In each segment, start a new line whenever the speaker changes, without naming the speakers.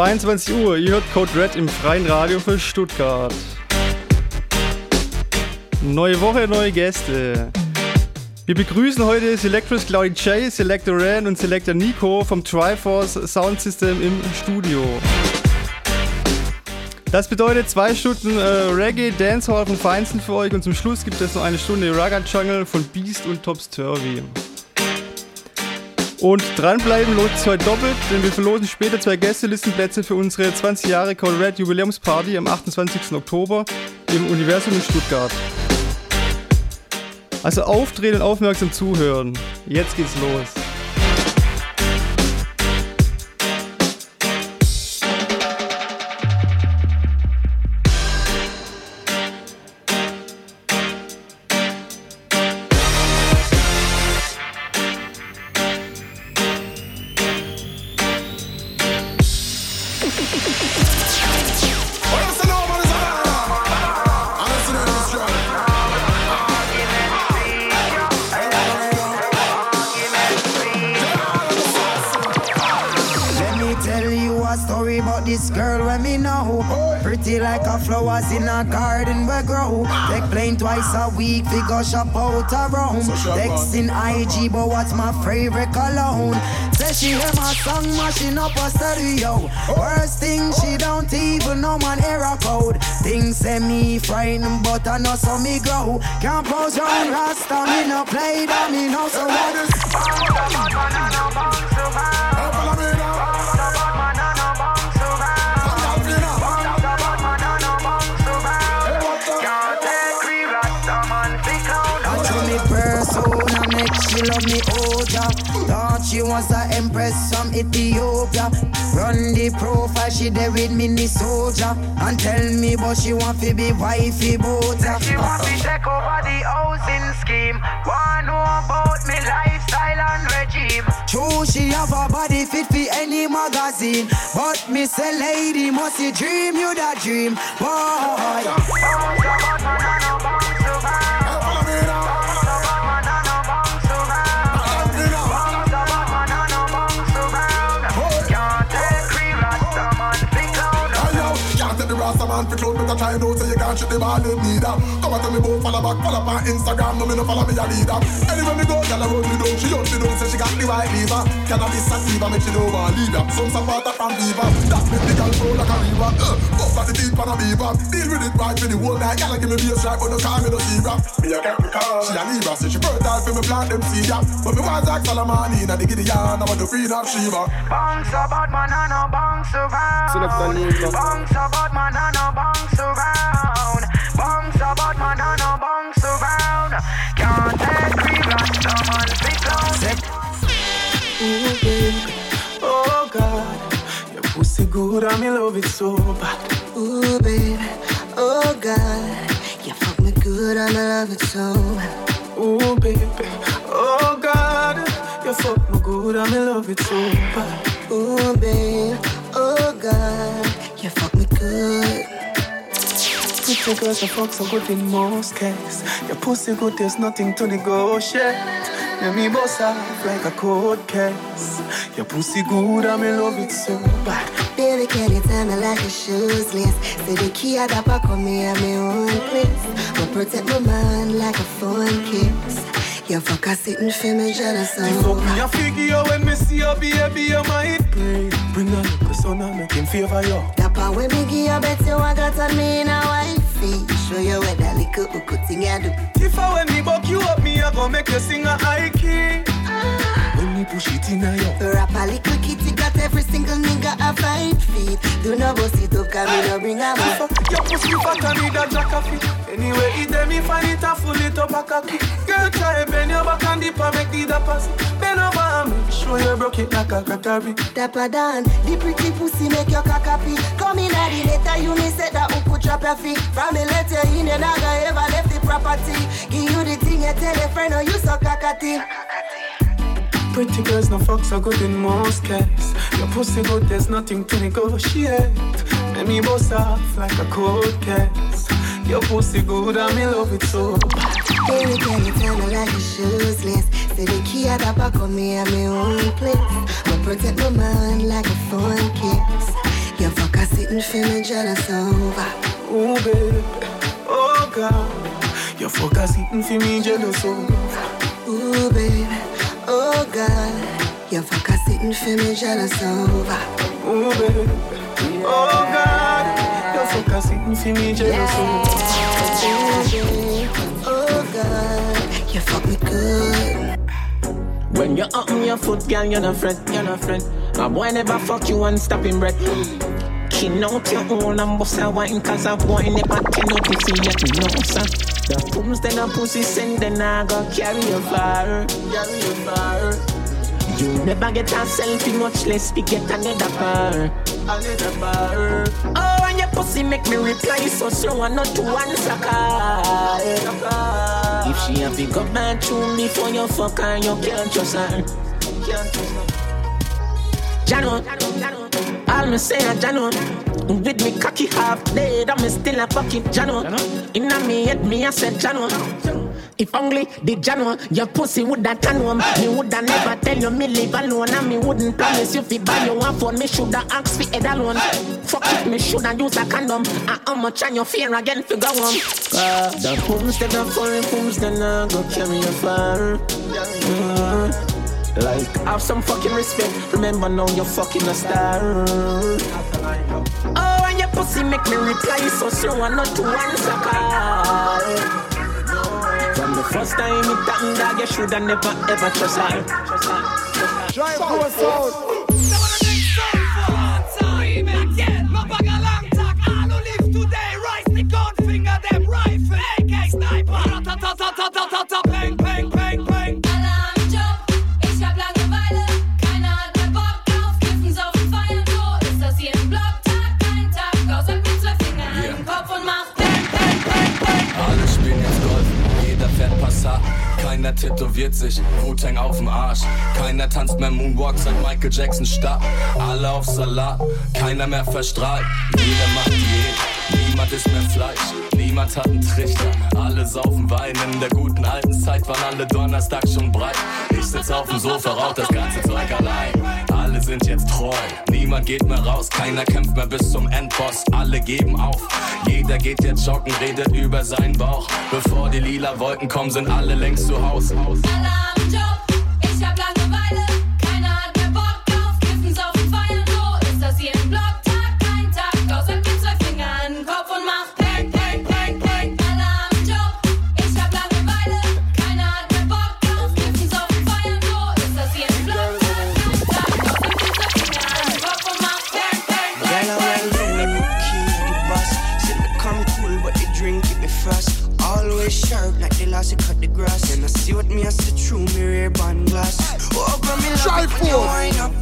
...22 Uhr, ihr hört Code Red im freien Radio für Stuttgart. Neue Woche, neue Gäste. Wir begrüßen heute Selectress Cloudy J, Selector Ran und Selector Nico vom Triforce Sound System im Studio. Das bedeutet zwei Stunden äh, Reggae, Dancehall von Feinsten für euch und zum Schluss gibt es noch eine Stunde Rugger Jungle von Beast und Tops Turvy. Und dranbleiben lohnt sich heute doppelt, denn wir verlosen später zwei Gästelistenplätze für unsere 20 Jahre Call Red Jubiläumsparty am 28. Oktober im Universum in Stuttgart. Also aufdrehen und aufmerksam zuhören. Jetzt geht's los.
Go shop out a room. Texting IG, but what's my favorite cologne? Say she hear my song mashing up a stereo. Worst thing, she don't even know man error code. Things say me frightened, but I know so me grow. Can't pose round Rasta, me no play that, me no so what? She was a empress from Ethiopia. Run the profile, she there with mini soldier. And tell me, but she want to be wifey boat.
She want to take over the housing scheme. Want know about me lifestyle and regime.
True, she have a body fit for any magazine. But me say, lady, must you dream you that dream, boy.
Try out so you can't shoot the ball in neither. Come and tell me about follow back, follow up on Instagram, no me no follow me a leader. Anywhere me go, gyal a roll me down, she hunt me down, say she got the white lever. Cannabis sativa, make she know want leave ya. Some support her from Viva, that make the gyal flow like a river. Uh, fuck at the deep on a beaver, deal with it right for the whole night. Gyal a give me bass right, but no call me no zebra. Me a Capricorn, she a Libra, say she fertile for me plant them seed ya. But me want Zach Solomon in a the Gideon, I want the queen of Sheba.
Bounce about man, I no bounce around.
Selector Nico.
Bounce about man, I no bounce around. Bounce about man, I no bounce around. Can't take three rasta man, big clown.
Ooh, baby, oh God, your pussy good and me love it so bad.
Ooh, baby, oh God, you fuck me good and I love it so.
Ooh, baby, oh God, you fuck me good and me love it so bad.
Ooh, baby, oh God, you fuck me good.
Pretty girls, you fuck so good in most cases. Your pussy good, there's nothing to negotiate. Let me boss off like a cold case. Your pussy good and me love it so bad.
Baby, can you tell me like a shoes list? Say the key at the back of me at my own place. But protect my mind like a phone kiss. You fuck a sitting for me jealous
You fuck me
of.
a figure when me see you, baby, you might pray. Bring a little son and make him favor you.
That part when me give you bet you I got on me in a wifey. Show you what that little hook thing you do.
If I when me buck you up, me I gon' make you sing a high key. Ah. When me push it in a you.
Rap not bust it up, cause me no bring a man.
Your pussy fat and need a jack of it. Anyway, it them me find it a full it up a cocky. Girl, try bend your back and dip and make the da pass. Bend over and make show you broke it like a crockery.
Dapper Dan, the pretty pussy make your cock happy. Come in at the later, you me said that could drop your feet. From me let you in, you never ever left the property. Give you the thing, you tell a friend, oh you so cockatty.
Pretty girls, no fucks are good in most cases. Your pussy good, there's nothing to negotiate. Let me bust off like a cold case. Your pussy good, and me love it so.
Baby, can you tell me like a shoes list? Say the key at the back of me at my own place. But protect my mind like a phone kiss. You fuck a sitting me jealous over.
Ooh, baby, oh God. Your fuck a sitting me jealous over.
Ooh, baby, oh God. You fuck a sitting for me jealous over.
Ooh, baby, oh God. Your fuck a sitting for me jealous over.
Oh God, you fuck me good.
When you open your foot, girl, you're not friend, you're not friend. A boy never fuck you and stop him breath. Kin out your own and bust a wine Cause a boy never can up you see yet you know sir. The pums then a pussy send then I go carry you far Carry you far You never get a selfie much less to get another bar Another bar. Oh and your pussy make me reply so slow and not to answer call. If she a pick up bathroom before you fuck her you can't trust her. Can't trust her. Jano, all me say a Jano. With me cocky half dead, I'm still a fucking Jano. Inna me head, me I said Jano. If only the Jano, your pussy would have turn home. Me woulda never tell you me live alone, and me wouldn't promise you fi buy you one phone. Me shoulda ask fi head alone. Fuck it, me shoulda use a condom. And how much on your fear again fi go home? Uh, the pooms they the foreign pooms then I go carry you far. Mm. Like, have some fucking respect. Remember now you're fucking a star. Oh, and your pussy make me reply so slow and not to answer call. From the first time it happened, dog, you shoulda never ever trust her.
Triforce out.
Passat. Keiner tätowiert sich, Wu-Tang auf dem Arsch. Keiner tanzt mehr Moonwalk seit Michael Jackson starb. Alle auf Salat, keiner mehr verstrahlt. Jeder macht Diät, niemand isst mehr Fleisch. Niemand hat einen Trichter, alle saufen Wein. In der guten alten Zeit waren alle Donnerstag schon breit. Ich sitz auf dem Sofa, rauch das ganze Zeug allein. Alle sind jetzt treu, niemand geht mehr raus. Keiner kämpft mehr bis zum Endboss, alle geben auf. Jeder geht jetzt joggen, redet über seinen Bauch. Bevor die lila Wolken kommen, sind alle längst zu Haus.
Alarmjob, ich hab Langeweile,
band glass. Oh, girl, me love it when you wind up.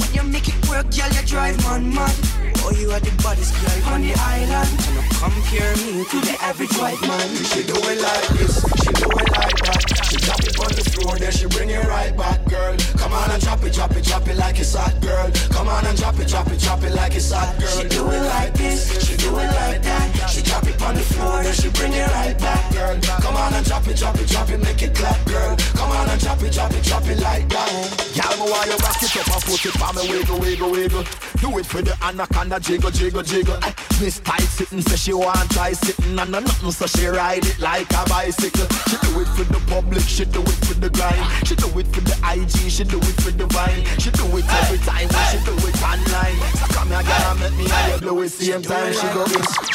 When you make it work, girl, you drive man mad. Oh, you are the baddest girl on the island. And I compare me to the average white man.
She do it like this, she do it like that. She drop it on the floor, then she bring it right back, girl. Come on and drop it, drop it, drop it like it's hot, girl. Come on and drop it, drop it, drop it like it's hot, girl.
She do it like this,
she do it like that. She drop it on the floor, then she bring it right back, girl. Come on and drop it, drop it, drop it, make it clap, girl. Come on and drop it, drop it, drop it like that.
Y'all, me want you rock it up and put it for me wiggle, wiggle, wiggle. Do it for the anaconda jiggle, jiggle, jiggle. Eh, Miss tight sitting, say she want try sitting and no nothing, so she ride it like a bicycle. She do it for the public, she do it for the grind. She do it for the IG, she do it for the vine. She do it every time she do it online. So come here, girl, make me and you do it same time. She go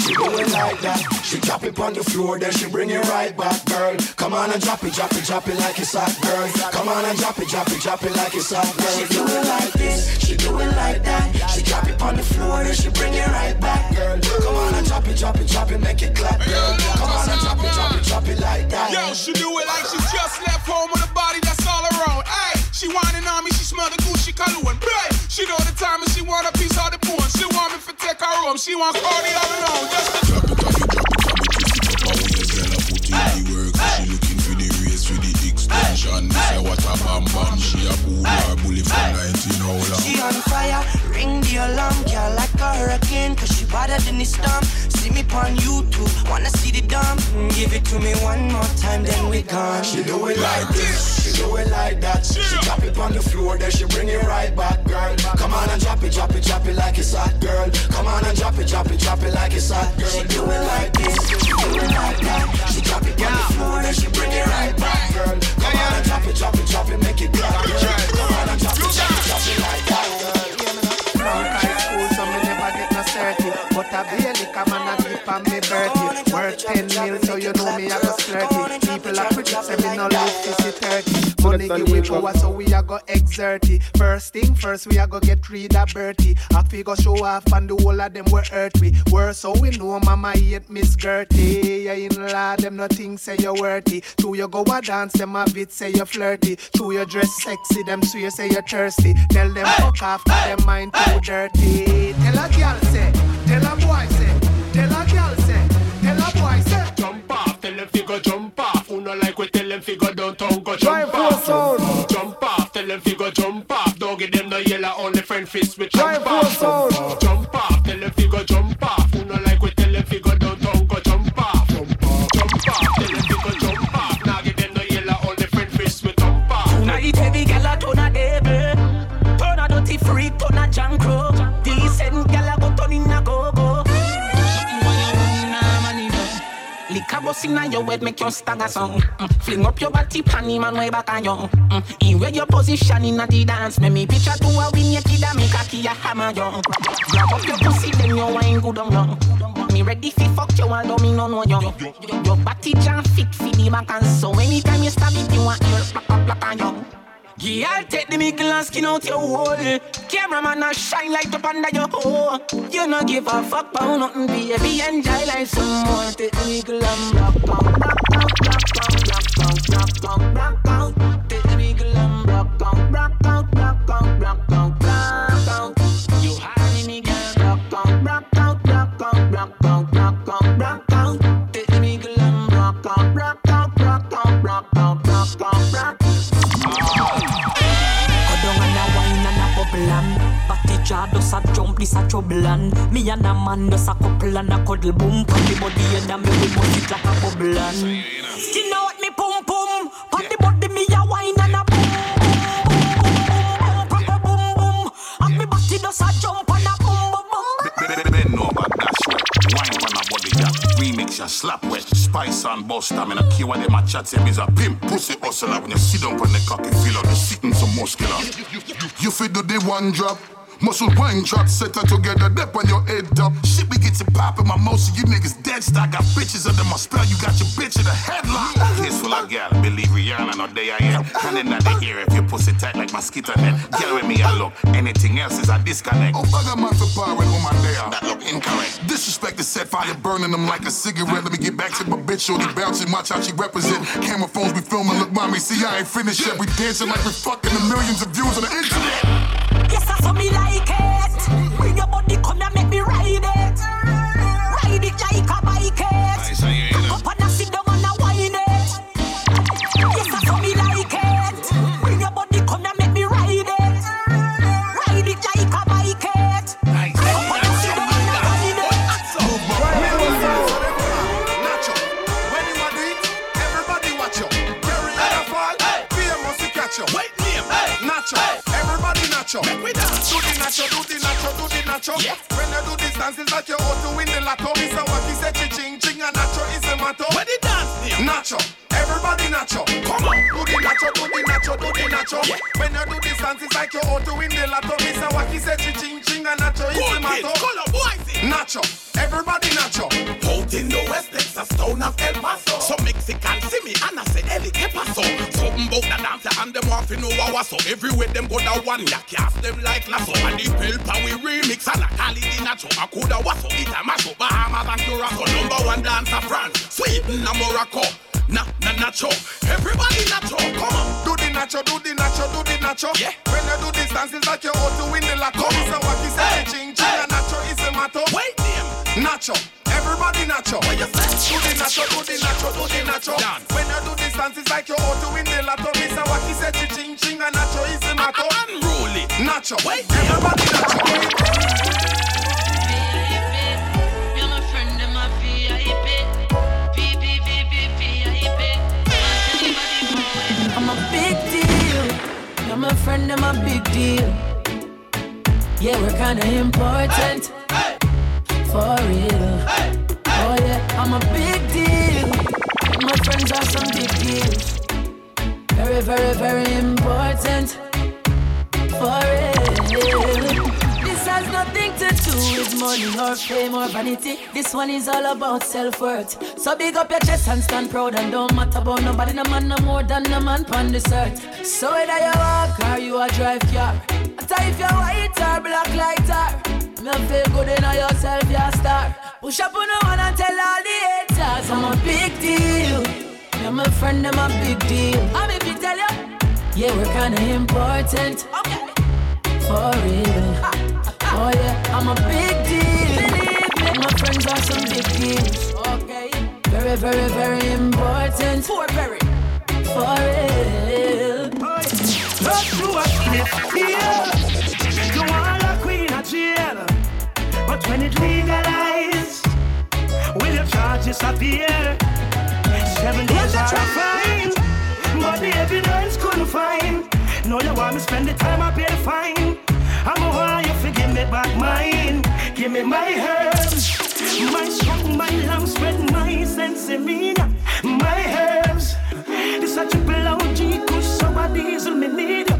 she do it like that. She drop it on the floor, then she bring it right back, girl. Come on and drop it, drop it, drop it like it's hot, girl. Come on and drop it, drop it, drop it like it's hot, girl. She do it like this, she do it like that. She drop it on the floor, then she bring it right back, girl. Come on and drop it, drop it, drop it, make it clap, girl. Come on and drop it, drop it, drop it like that.
Yo, she do it like she just left home with a body that's all her own. Ay, she whining on me, she smell the Gucci cologne. Hey, she know the time and she want a piece of the porn. She want me for take her home, she want Cardi all alone. Just to
extension. Say what a bam bam. She a bull or bully from 19 how long?
She on fire, ring the alarm, girl like a hurricane, cause she better than the storm. See me on YouTube, wanna see the dump. Mm, Give it to me one more time, then we gone.
She do it like this, she do it like that. She drop it on the floor, then she bring it right back, girl. Come on and drop it, drop it, drop it like it's hot, girl. Come on and drop it, drop it, drop it like it's hot, girl.
She do it like
30. Money give we power, so we a go exert it. First thing first, we a go get rid of Bertie. I figure show off, and the whole of them were hurt we. Worse, so we know mama hate Miss Gertie. Yeah, in law, them no think say you're worthy. Two you go a dance, them a bit say you're flirty. Two you dress sexy, them swear say you're thirsty. Tell them fuck off, cause them mind too dirty. Tell a girl say, tell a boy say, tell a girl say, tell a boy say.
Jump off, tell them figure jump off. No like we tell them figure downtown go jump off.
sound.
Jump off, tell them figure jump off. Don't give them no yellow, only friend fist with jump off.
sound.
Bust inna your head, make your stagger song. Mm. Fling up your body, panty man way back on you. Mm. In where your position inna the dance, make me picture to a win your kid a make a a hammer you. Grab up your pussy, then you wine good on you. Me ready fi fuck you, although me no know you. Your body jam fit fi the back and so anytime you stab it, you want your black black on you. Yeah, take the mickle and skin out your hole. Cameraman a shine light up under your hole. You no give a fuck about nothing, baby. Enjoy life some more. Take the mickle and rock out, rock out, rock out, rock out, rock out, rock out. Take the mickle and rock out, rock out, rock out, rock out, rock out. You hide me, girl. Rock out, rock out, rock out, rock out, rock out, rock out. Take the mickle and rock out, rock out, rock out, rock out, rock out, rock out.
Jaw does a jump, this a trouble and Me and a man does a couple and a cuddle boom Pon the body and a me we bust it like a bubble and Skin out me pum pum Pon the body me a wine and a boom boom boom boom boom And me body does a jump and a boom boom boom
Ben know about that shit. Wine on a body, yeah. Remix ya slap wet. Spice and bust time in a key when them a chat say me's a pimp. Pussy hustler when you sit down on the cocky feel on you sitting some muscular. You fit do the one drop. Muscle wine drop, set her together, dip on your head up. Shit be getting poppin', my most of you niggas dead stock. Got bitches under my spell, you got your bitch in a headlock. Kiss full of gal, believe Rihanna, no day I am. Hand in the ear if you pussy tight like mosquito net. Girl with me, I look. Anything else is a disconnect. Oh, fuck a man for power with woman there. That look incorrect. Disrespect the set fire, burning them like a cigarette. Let me get back to my bitch, shorty bouncing, watch how she represent. Camera phones we filming, look mommy, see I ain't finished yet. We dancing like we fucking the millions of views on the internet.
Yes, I saw me like it.
The nacho. When you do this dance, it's like you're out to win the lotto. Mr. Wacky said ching ching and nacho is a motto. Where the dance? Nacho, everybody nacho. Come on, do the nacho, do the nacho, do the nacho. When you do this dance, it's like you're out to win the lotto. Mr. Wacky said ching ching and nacho is a motto. Nacho, everybody nacho.
Out in the West Texas town of El Paso. And them want to know was so. Everywhere them go down one, ya cast them like lasso. And the pelpa we remix and I call it the nacho. I coulda was so, it a mash up. Bahamas and Curacao. Number one dancer France, Sweden and Morocco. Na, na, nacho. Everybody nacho, come on.
Do the nacho, do the nacho, do the nacho. Yeah. When you do this dance, it's like you're out to win the lotto. Mr. Wacky said ching ching and nacho is a motto.
Wait, damn.
Nacho, everybody nacho.
What you say?
Do the nacho, do the nacho, do the nacho.
Dance.
When you do this dance, it's like you're out to win the lotto. Mr. Wacky said ching ching and nacho is a motto.
Unruly.
Nacho,
Wait,
everybody nacho.
I'm a big deal. You're my friend, I'm a big deal. Yeah, we're kinda important. For real. Oh yeah, I'm a big deal. My friends are some big deals. Very, very, very important. For real. This has nothing to do with money or fame or vanity. This one is all about self-worth. So big up your chest and stand proud and don't matter about nobody. No man no more than no man on this earth. So whether you walk or you a drive car, matter if you're white or black like tar. Me feel good in yourself, you're a star. Push up on the one and tell all the haters I'm a big deal. You're my friend, I'm a big deal. I'm if you tell you, yeah, we're kinda important. Okay. For real. Oh yeah, I'm a big deal. Believe me, my friends are some big deals. Okay. Very, very, very important. For very. For real.
Not true, I yeah. When it legalized, will your charges appear? Seven days are fine, but the evidence couldn't find. No, you want me spend the time I pay the fine. I'm a want you to give me back mine. Give me my herbs, my strong, my lamb spread, my sense in me. My herbs, this a triple OG, kush, so a diesel me need.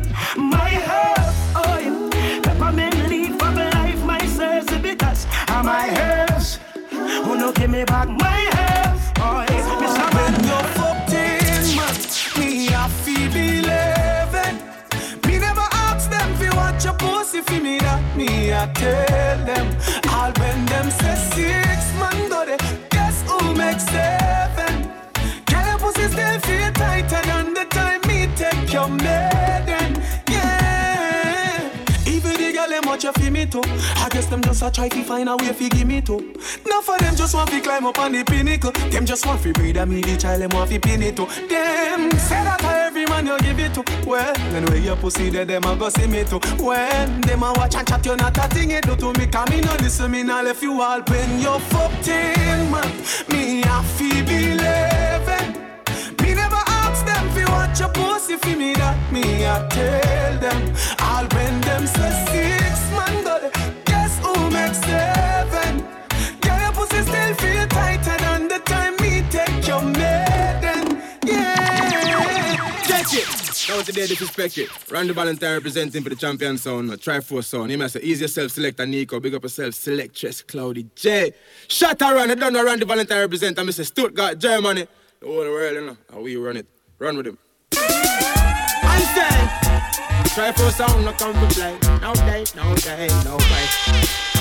Of my herbs. Who no give me back my herbs, oil. Mr.
When you're fucked in, man, me a feel believing. Me never ask them fi watch your pussy fi me that me a tell them. All when them say six man go there, guess who makes seven? Watch you fi me too. I guess them just a try fi find a way fi give me too. Now for them just want fi climb up on the pinnacle. Them just want fi breed a me the child them want fi pin it to. Them say that a every man you give it to. Well, anyway your pussy there them a go see me too. When them a watch and chat you not a thing it do to me. Come me no listen me now left you all when you fucked in man. Me a fi believing. Me never ask them fi watch your pussy fi me that me a tell them. All when them say six
Now today disrespect it. Randy Valentine representing for the champion sound, a Triforce sound. Him I say ease yourself, select a Nico, big up yourself, selectress Cloudy J. Shut around, I don't know Randy Valentine represent, I'm Mr. Stuttgart, Germany. The whole world, you know. How we run it. Run with him. I say, Triforce sound, no come to play. No day, no day, no day.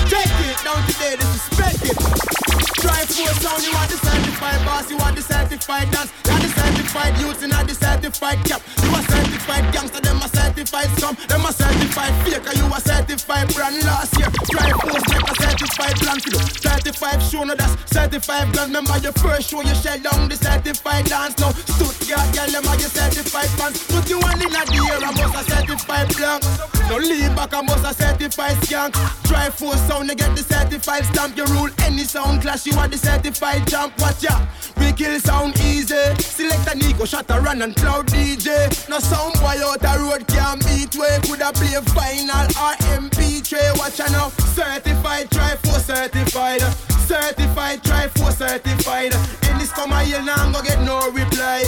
Check it, down today, disrespect it. Triforce sound, you want the certified boss, you want the certified dance. You want the certified youths, you want the certified cap. You a certified gangster, them a certified scum. Them a certified faker, you a certified brand last year.
Try force like a certified plan for you. 35 show, no that's certified guns. Remember your first show, you shell down the certified dance. Now, Stuttgart, girl, them are your certified fans. Put you on in the air, I must a certified blank. No lean back, I must a certified skank. Triforce sound, you get the certified stamp. You rule any sound clash, you are the certified champ. Watch ya, we kill sound easy. Select a Nico, shot a run and Cloudy J. Now sound boy out a road can't beat way. Coulda play final or MP3. Watch ya now, certified, try for certified. Certified, try for certified. In this come here now, go get no reply.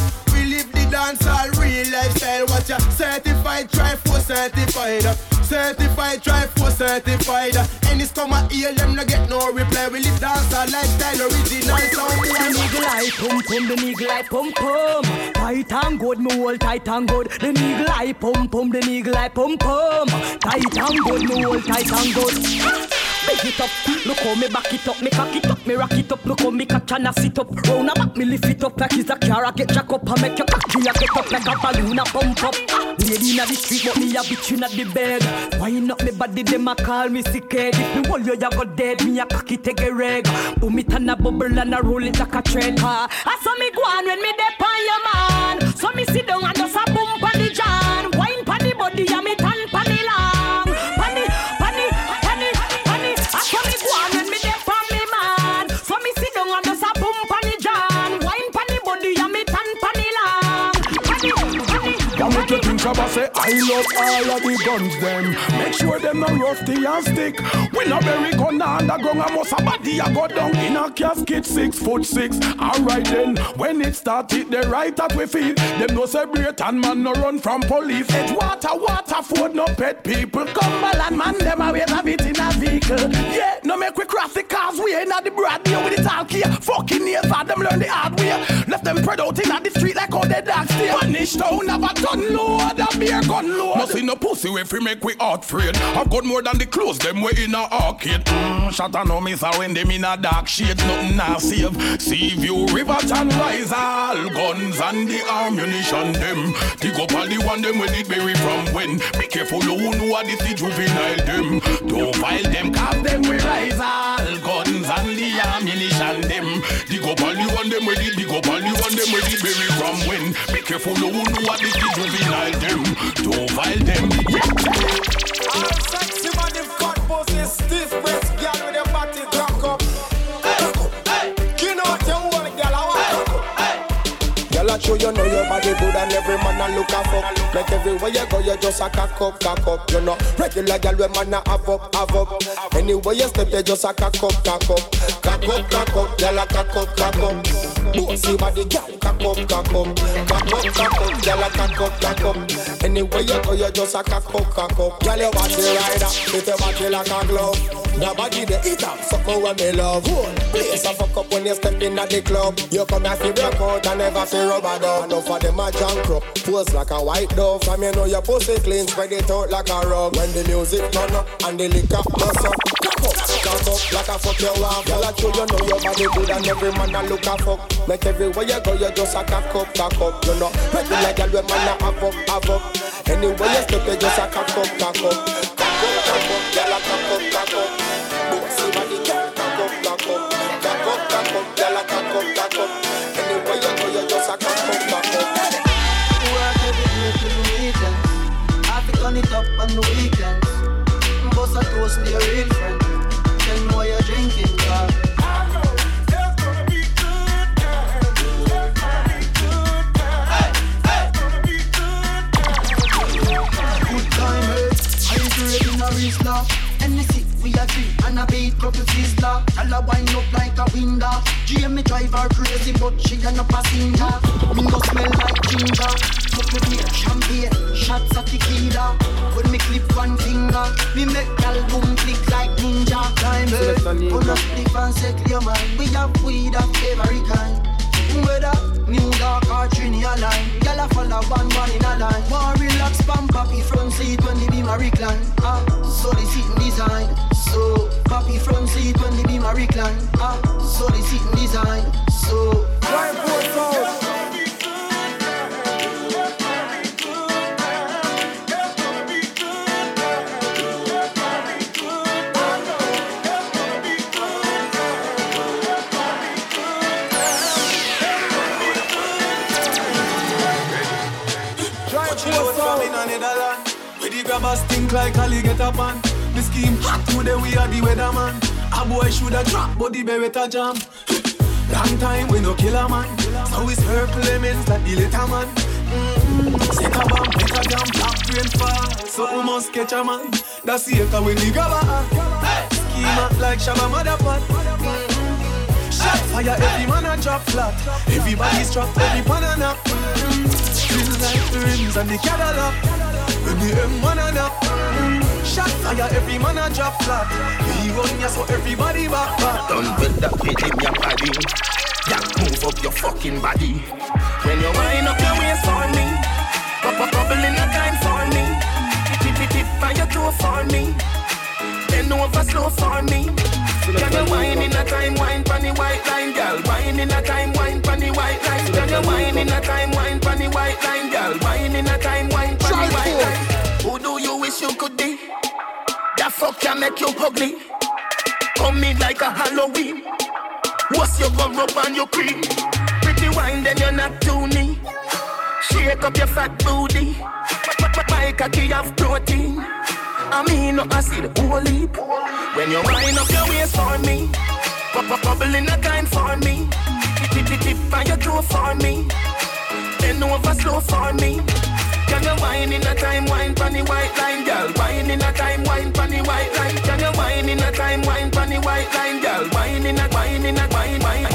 Live the dance all real lifestyle. Watch ya, certified, try for certified. Certified, try for certified. And this come here, them no get no reply. We live dance all lifestyle, original sound.
The eagle eye pum pum, the eagle eye pum pum. Tight and good, me hold tight and good. The eagle eye pum pum, the eagle eye pum pum. Tight and good, me hold tight and good. Big it up, look how me back it up, me cock it up, me rock it up, look how me catch and I sit up. Round about me lift it up like it's a car, I get jack up and make your cocky I get up like a balloon, I pump up. Lady inna the street, but me a bitch inna the bed. Wind up me body, them a call me sick head. If me hold you, you go dead, me a cocky take a reg. Boom it and a bubble and a roll it like a trend. Ha. I saw me go on when me dep on your man. So me sit down and just a
say I love all of the guns them. Make sure them no rusty and stick. We no bury gun underground and most a body a go down in a casket six foot six. Alright then, when it start it the right that we feel. Them no celebrate and man no run from police. It's water, water, food, no pet people. Cumberland man, them always have it in a vehicle. Yeah, no make we cross the cars we ain't at the broad way with the talk here. Fucking years for them learn the hard way. Left them spread out in the street like how they dogs. Punish town have a gun load, a beer gun load.
See no pussy if we make we heart afraid. I've got more than the clothes them way in a arcade. Mm, shut a no miss when them in a dark shade. Nothing nah save. Sea view, river and rise all guns and the ammunition them. Dig up all the one them when it bury from when. Be careful who know what this is juvenile them. Don't file them cause them we rise all guns and the ammunition them. Dig up all the one them when it dig up all the one them when it bury from when. Be careful who know what is juvenile them. Don't them.
Sexy fat pussy, stiff breast,
show you know your body good and every man a look a fuck. Like everywhere you go, you just a cock up, cock up. You know, regular girl, when man a have up, have up. Anywhere you step, you just a cock up, cock up, cock up, cock up. Girl, a cock up, cock up. Bossy body, girl, cock up, cock up, cock up, cock up. Girl, a cock up, cock up. Anywhere you go, you just a cock up, cock up. Girl, your body rider, fit your body like a glove. The body they eat up, something when me love. Place a fuck up when you step in at the club. You come here fi broke out and never fi rubber dub. Enough of them a junk up, pose like a white dove. From you know your pussy clean, spread it out like a rug. When the music turn up and the liquor bust up, cock up, cock up like a fuck you off. Girl, I show you know your body good and every man a look a fuck. Make everywhere you go, you just a cock up, cock up. You know, regular girl when man a have up, have up. Anywhere you step, you just a cock up, cock up, cock up, cock up. Girl, a cock up, cock up.
Turn it up on the weekends. Bust a toast to your real friend. Tell me what you're drinking, time, eh? Anything we a drink and a beat couple sizzler. Tell her wind up like a window. Jamie drive her crazy, but she a no passenger. Me no smell like ginger. Couple beer, champagne, shots of tequila. When me clip one finger, me make gal boom click like ninja. Time, eh? Pull up the and say clear mind. We have weed of every kind. Whether New York or Trinity line Y'all a follow one one in a line More relax, pump papi front seat when the beam a recline Ah, so the seating design So, papi front seat when the beam a recline Ah, so the seating design So,
Triforce out.
Pink like Ali get up on. The scheme hot today, we are the weatherman. A boy shoulda drop, but the beretta jam. Long time we no kill a man. So it's purple lemons like the little man. Mm. Sick a bomb, pick a jam, black train fall. So we must catch a man. That's the echo when the gaba. Hey. Scheme like Shabba Motherpot. Mm. Shot fire, every man a drop flat. Everybody's trapped, every pan a nap. Mm. Feel like the rims and the Cadillac. When the M1 a nap. Mm. Shot fire, every man a drop flat. We run ya so everybody back back.
Done with that rhythm, your body. Yeah, move up your fucking body. When you wind up your waist for me, pop up bubble in a time for me. Tip tip tip on your for me. Bend over slow for me. Can you wine in a time, wine the white line, girl? Wine in a time, wine the white line. Can you wine in a time, wine the white line, girl? Wine in a time, wine the white line. Who do you wish you could be? That fuck can make you ugly. Come in like a Halloween. What's your gum rub on your cream? Pretty wine, then you're not too knee. Shake up your fat booty. My cocky have protein. I mean, no acid, whole. When you wind up your waist for me, bubble in a time for me. Tip tip tip on your toe for me. Bend over slow for me. Can you wine in a time, pon the white line, girl? Wine in a time, pon the white line. Can you wine in a time, pon the white line, girl? Wine in a, wine in a, wine, wine.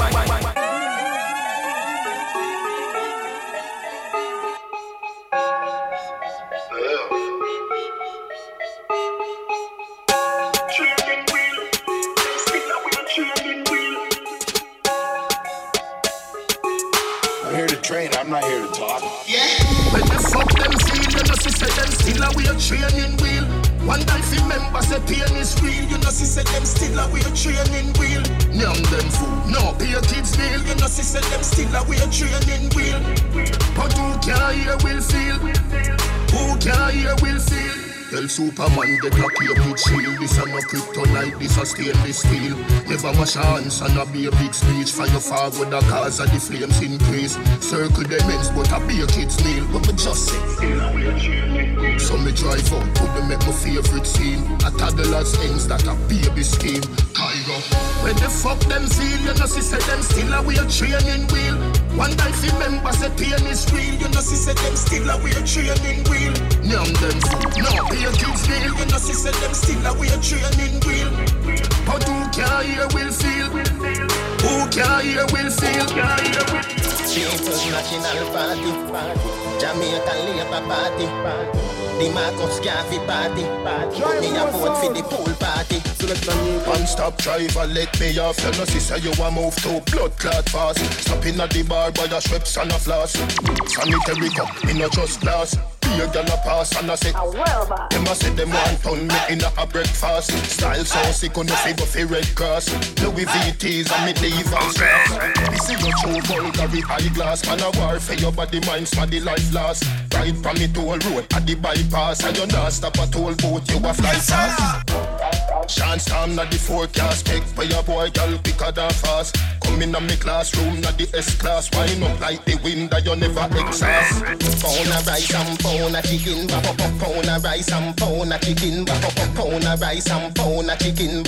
Train, I'm not here to talk. Yeah.
When the fuck them feel, you know, see, say them still a way training wheel. One life remember, say pain is real. You know, see, say them still a way training wheel. Young them fool, no pay kids meal. You know, see, say them still a way training wheel. But who can hear will feel? Who can hear will feel? Tell Superman get a with shield This a no kryptonite, this a stainless steel. Never wash hands and a be a big speech. Fire forward the cause of the flames increase. Circle the ends but a be a kid's meal But me just say So me drive up, put me make my favorite scene. A toddler's ends that a baby scheme. Kyra When the fuck them feel, you know see say them still a way training wheel One time life remember say pain is real. You know see say them still a way training wheel. Nyam them no a kid's meal. You know see say them still a way training wheel. But who can hear will feel. Who can hear will feel.
People's National Party, Jamaican Labour Party, the Marcus Garvey Party. Me a vote for the pool party.
One stop driver, let me off. You know, sister, you a move to blood clot fast. Stopping at the bar by the Schweppes and a flask. Sanitary cup, in a just glass. Be a gal a pass and I say, them a say them want turn me in a breakfast. Style so sick on the figure for Red Cross. Louis VTs and me straps. This is your true vulgar eyeglass. Man a war for your body, mind, the life last. Ride from me toll road at the bypass. And you not stop a toll boat, you a fly fast. Chance storm na the forecast. Make for your boy girl quicker than fast. Come in a me classroom na the S class Wind up like the wind that you never exhaust.
Pound of rice and pound of chicken up, Pound of rice and pound of chicken up, Pound of rice and pound of chicken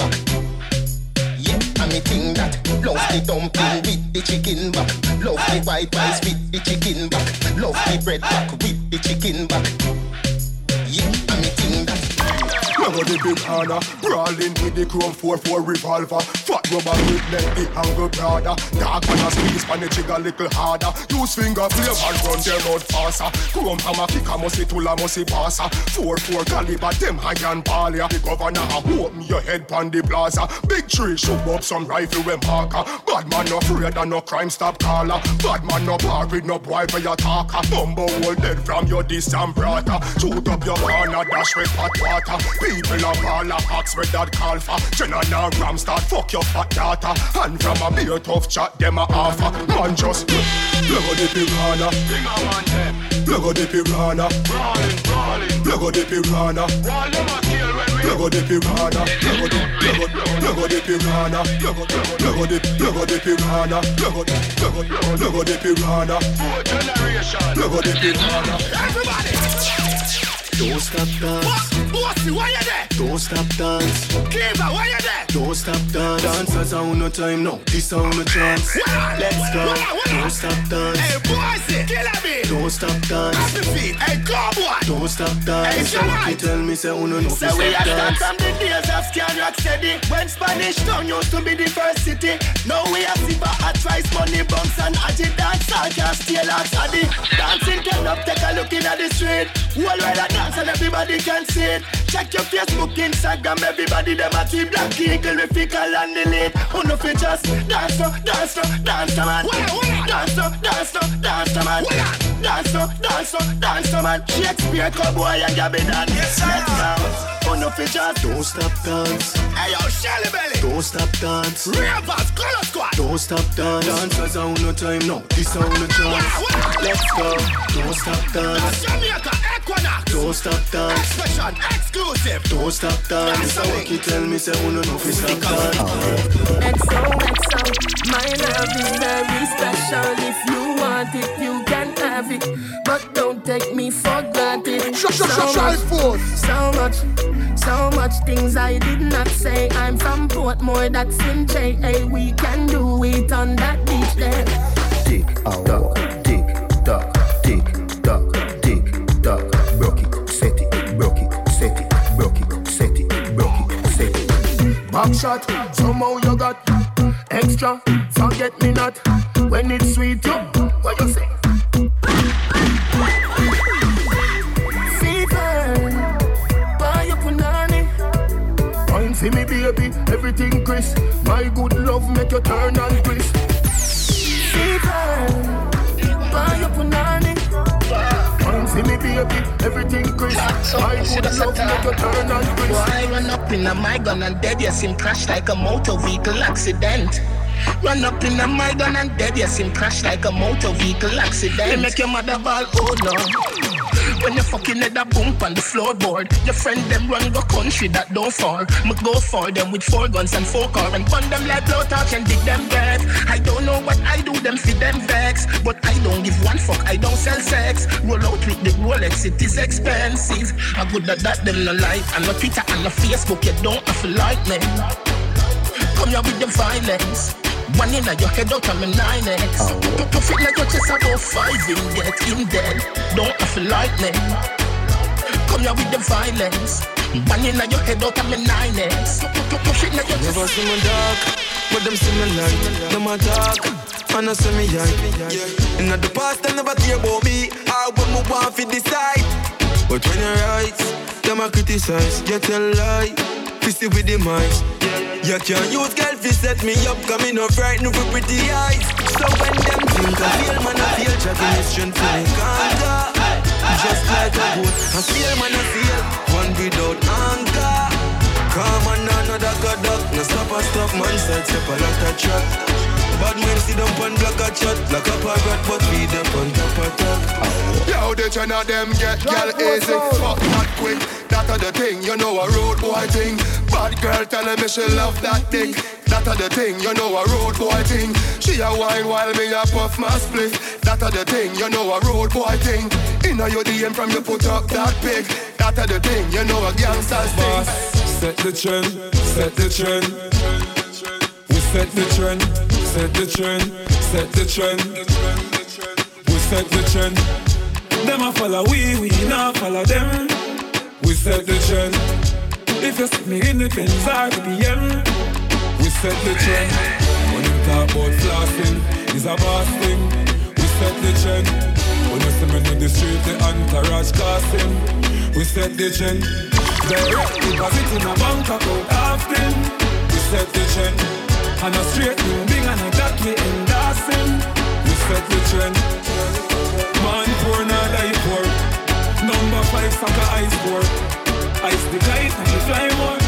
Yeah, me think that Love the dumpling with the chicken back Love the white rice with the chicken back Love the bread back with the chicken back
Never the big Anna, brawling with the chrome 4-4 revolver. Fat rubber with the angle broader. Dark man a squeeze pan the trigger little harder. Use finger flame and run their mouth faster. Chrome hammer kick a musty tool a musty passer. 4-4 caliber, them high and baller. The governor a open your head pan the plaza. Big tree shoot up some rifle with marker. Bad man no afraid and no crime stop caller. Bad man no parried no boy for your talker. Bumbo dead from your distant brother. Shoot up your corner, dash with hot water. People a ball a axe where that call for and Ram start. Fuck your fat daughter. And from a beer tough chat them a offer. Man just Lego the piranha. Lego the piranha. Lego the piranha. Lego the piranha. Lego the Lego Lego the piranha. Lego Lego the Lego the piranha. Lego Lego the piranha. Lego the piranha. Everybody!
Don't stop dance.
Bossy, why you there?
Don't stop dance.
Kiva, why you there?
Don't stop dance. Dancers on no time now. This on no chance. Let's go. Don't stop dance.
Hey, bossy, kill me.
Don't stop dance.
Happy feet, hey, cowboy.
Don't stop dance.
Hey,
So
Jamal.
tell me say uno no fi
we are start
dance.
from the days of Scan Rock Steady When Spanish Town used to be the first city Now we have Siva at Rice Money Bumps and Aji Dance All can steal our study Dancing turn up, take a look in at the street Whole world a dance and everybody can see it Check your Facebook, Instagram, everybody them a team Black Eagle, we fickle and delete Who no fi just dance no, dance no, dance no man Dance no, dance no, dance no man Dance no, dance no, dance no man Shakespeare, cowboy and Gabby Dan Let's go Who no fi just
Don't stop dance.
Hey yo, Shelly Belly
Don't stop dance.
Ravers, Color Squad
Don't stop dance. Dancers on no time now. This on no chance. Let's go. Don't stop dance.
Jamaica, Equinox
Don't stop dance.
Expression, exclusive
Don't stop dance. So what you tell me say uno no fi stop dance.
XOXO, my love is very special. If you want it, you can have it. But don't take me for granted.
Sh- sh- sh-
So
shine
much, so much, so much things I did not say. I'm from Portmore, that's in JA. We can do it on that beach there.
Tick tock, tick tock,
Back shot, somehow you got extra. Forget me not when it's sweet. You, what you say? For me, baby, everything crisp. My good love make you turn and crisp. Baby, everything crisp. My good love make you turn and crisp.
Boy, run up in a my gun and dead, yes, him crash like a motor vehicle accident. Run up in a my gun and dead, yes, him crash like a motor vehicle accident. They make your mother ball, oh no. When you fucking head a bump on the floorboard, your friend them run go country that don't fall. Me go for them with four guns and four car and burn them like blow touch and dig them dead. I don't know what I do them feed them vex, but I don't give one fuck. I don't sell sex. Roll out with the Rolex, it is expensive. I good at that them no like, and no Twitter and no Facebook. You don't have to like me. Come here with the violence. One in your head out of my 9x. Puff it like your chest about five in get in dead. Don't have to like me. Come here with the violence. One in your head out of my 9x. Puff it like your chest.
Never see me dark, but them see me light. Them a talk, and I see me hype. In the past, they never care about me. I when me want to decide. But when you rise, them a criticize. You tell lie, fisty with the mice. You can't use girl fi set me up, come in no frightened for pretty eyes. So when them think I feel man, I feel chatting is strength me conquer. Just like a boat, I feel man, I feel one without anchor. Come on, another god up, no stop a stop man, side step a lot of trap. Bad men sit down on block a chat, like a parrot, but feed up on top of top.
Yo, the ten of them get girl easy, fuck that quick. That a the thing, you know a road boy thing. Bad girl telling me she love that dick. That a the thing, you know a road boy thing. She a wine while me a puff my split. That a the thing, you know a road boy thing. Inna your DM from you put up that pig. That a the thing, you know a gangster's thing.
Set the trend, set the trend. We set the trend, set the trend, set the trend. We set the trend. Them a follow we, we not follow them. We set the trend. If you see me in the Benz or the BM, we set the trend. When you talk about flossing, it's a boss thing. We set the trend. When you see me in the street, the entourage casting. We set the trend. Direct deposit in a bank account often. We set the trend. And a straight moving a that we endorsing. We set the trend. Man poor, not die poor. Number five soccer ice score. Ice the kite and the fly more.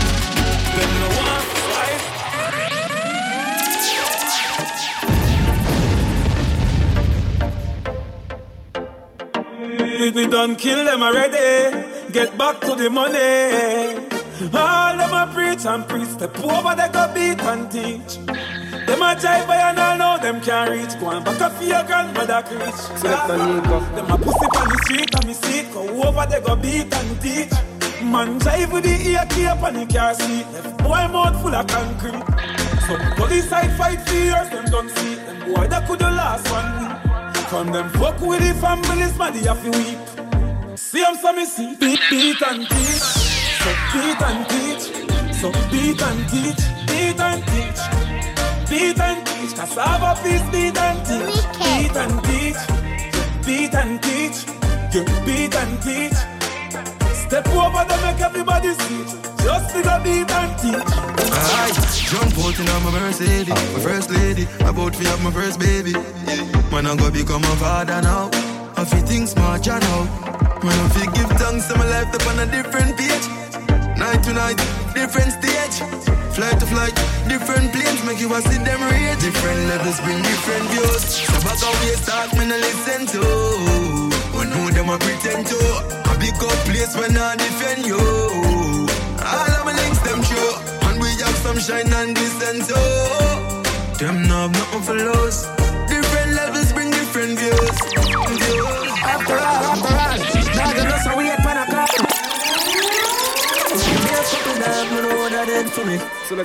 Them no one. We, we done kill them already. Get back to the money. All them a preach and preach. Step over they go beat and teach. Them a jive by and all know them can't reach. Go and back up for your grandmother preach.
Select a Nico.
Them a pussy on the street and me see it. Go over they go beat and teach. Man jive with the ear cape and the car seat. Left boy mouth full of concrete. Some police side fight for years, them don't see. Them boy that could the last one week. Come them fuck with the families, man, they have to weep. See them some me see. Beat, beat and teach. So beat and teach. So beat and teach. Beat and teach. Beat and teach. Cassava piece, beat and teach. Beat and teach. Beat and teach. You beat and teach. Step over them, make everybody see. Just for the beat and teach.
Alright, jump out in my Mercedes, my first lady, about to have my first baby. Man, I'm gonna become a father now. I feel things smart, you know. Man, I feel give thanks to my life up on a different page. Night to night, different stage. Flight to flight, different planes, make you a see them rate. Different levels bring different views. So back out here, start me no listen to. Who know them a pretend to. A big up place when I defend you. All of my links them show. And we have some shine and glisten so. Them know have nothing for lose. Different levels bring different views. views.
After after Be a couple dog, me know what that did for me.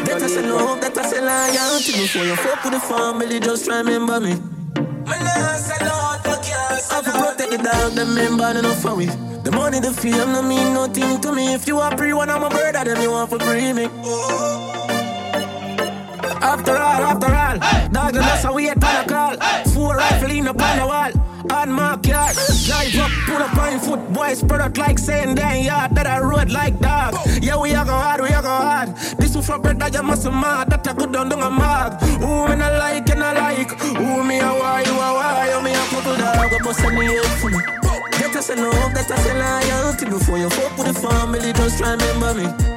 That I say no, that I say loyalty. Before you fuck with the family, just remember me. My name is a lot for you. I for protect the dog, them member enough for me. The money, the fame, no mean nothing to me. If you are free, one of my brother, then you want for free me. After all, after all, dog, you know so we pan a call. Four rifle in up on the wall. On my car, drive up, pull up on foot, boys spread out like saying damn yard that I rode like dog. Yeah, we are go hard, we are go hard. This one for brother, you must mad, that I could done do a mag. Who me not like and I like, who me a why, you a why, you me a couple dog, go bust any me. Get us a love, us a loyalty before you fuck with the family, just remember me.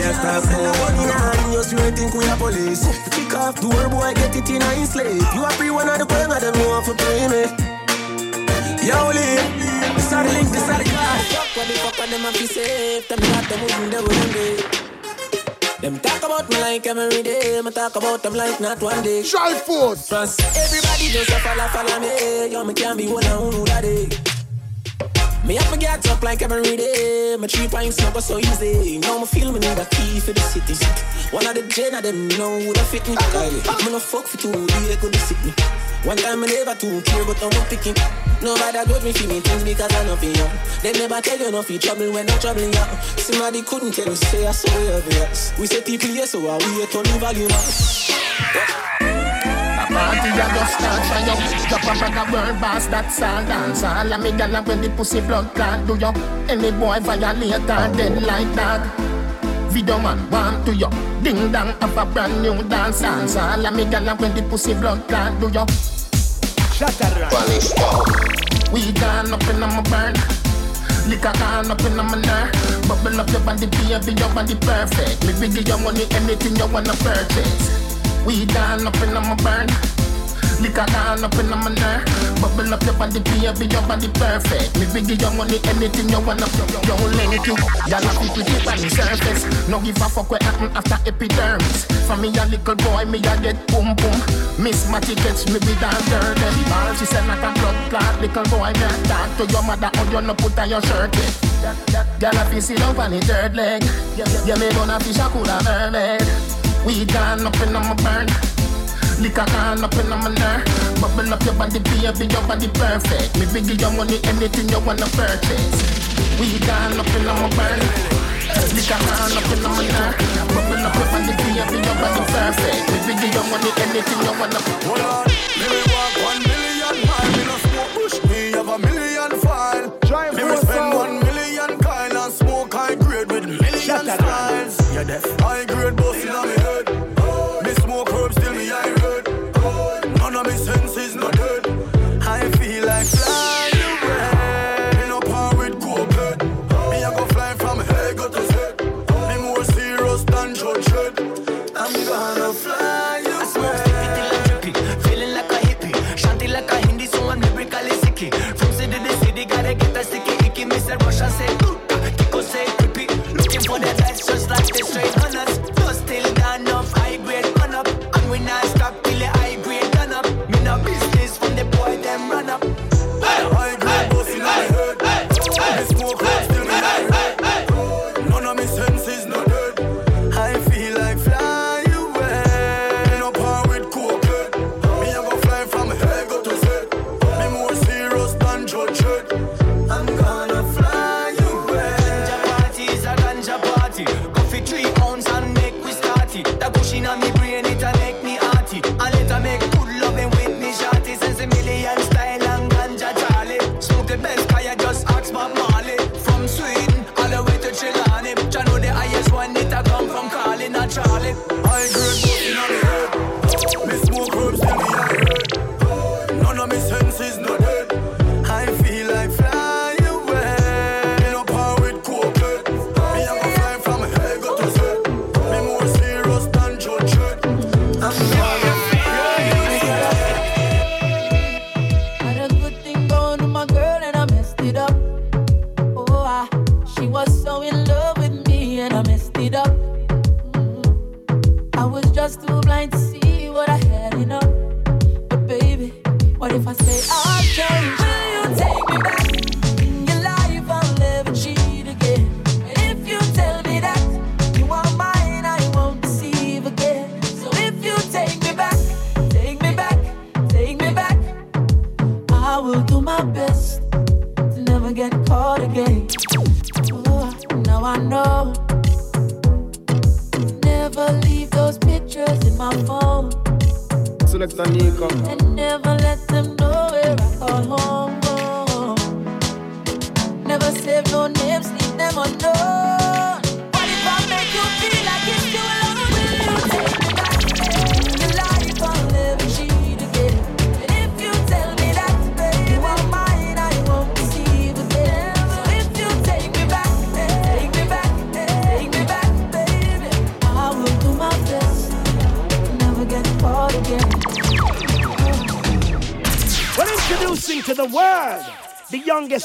Yeah, stop money now, you straight think we are police. Kick off door, boy, get it in a slave. You are free one of the queen you want to play me. Yo, Lee, this are the link, this are the card. Fuck what the fuck when them have to safe. Them not them wouldn't, they wouldn't be. Them talk about me like every day. Me talk about them like not one day.
Triforce.
Trust everybody just a follow, follow me. Yo, me can't be one on who that day. Me have my get up like every day. My three pints not so easy. Now me feel me need a key for the city. One of the gen of them know who da fit me. Kylie, me no fuck for two, they could sick me. One time I never too care, but I'm picking. Nobody got me feeling things because I know for you. They never tell you nothing trouble when I'm troubling you. Somebody couldn't tell you, say I saw you. We say people so I we turn the volume up.
Party a just start you. Drop a bag of world that's all dance All. Of me when the pussy blood clot do you? Any boy violate or dead like dog Video man to you. Ding dong a brand new dance All. Of me when the pussy blood clot do you? Shut up We gone up in my burn. Up in Bubble up your body baby, your body perfect. Me give you money, anything you wanna purchase. We gone up in my burn. Liquor gone up in my nerve. Bubble up your body, baby, your body perfect. Me big your money, anything you wanna. Yo, lengthy, y'all have to keep on the surface. No give a fuck what happen after epidermis. For me a little boy, me a get boom boom. Miss Matty catch me with a girl. Then ball, she said not a blood clot. Little boy, me talk to your mother, how you no put on your shirt. Y'all have to sit up on the third leg. Yeah, me gonna fish a cooler mermaid. We gone up in my burn. Liquor gone up in my nerve. Bubble up your body, baby, your body perfect. Me big your money, anything you wanna purchase. We gone up in my burn. Liquor gone up in my nerve. Bubble up your body, baby, your body perfect. Me big your money, anything you wanna.
Hold on, me walk one million mile. Me no smoke bush, me have a million file.
Drive
me spend one million kind and smoke high grade with million styles.
You're deaf.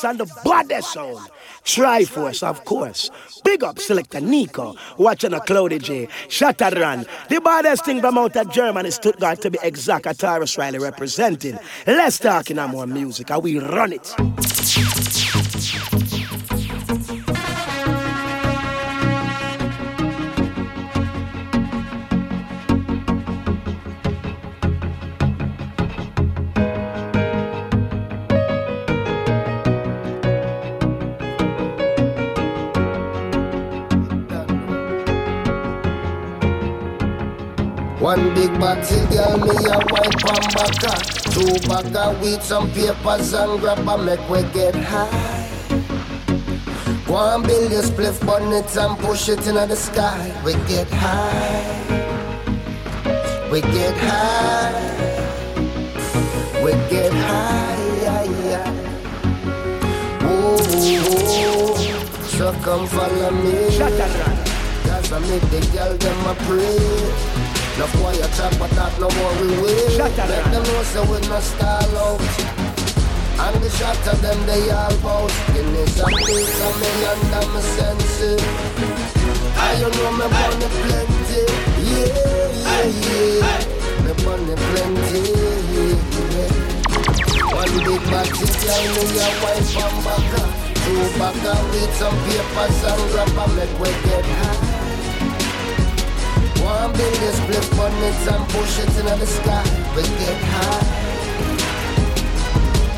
The
and
the baddest sound. Triforce, of course. Big up Selector Nico, watching a Cloudy J, Shatteran. The baddest thing from out of Germany, Stuttgart to be exact, Ataris Riley representing. Let's talk in more music, and we run it.
One girl, me a wipe on backa. Two bag of weed, some papers and grab a make we get high. Go and build your spliff bonnet and push it into the sky. We get high. We get high. We get high. Yeah, yeah. Whoa, whoa. So come follow me. Cause I make the girl them a pray. No boy a chat, but that no more we will. Let them know so we no stall out. And the shot of them they all bout. In this a place a million damn sense. I you know me money plenty. Yeah, yeah, yeah. Me money plenty. Yeah. One big body tell me a wife from back. Two back with some papers and a make we get high. Build this split bonnets and push it into the sky. We get high.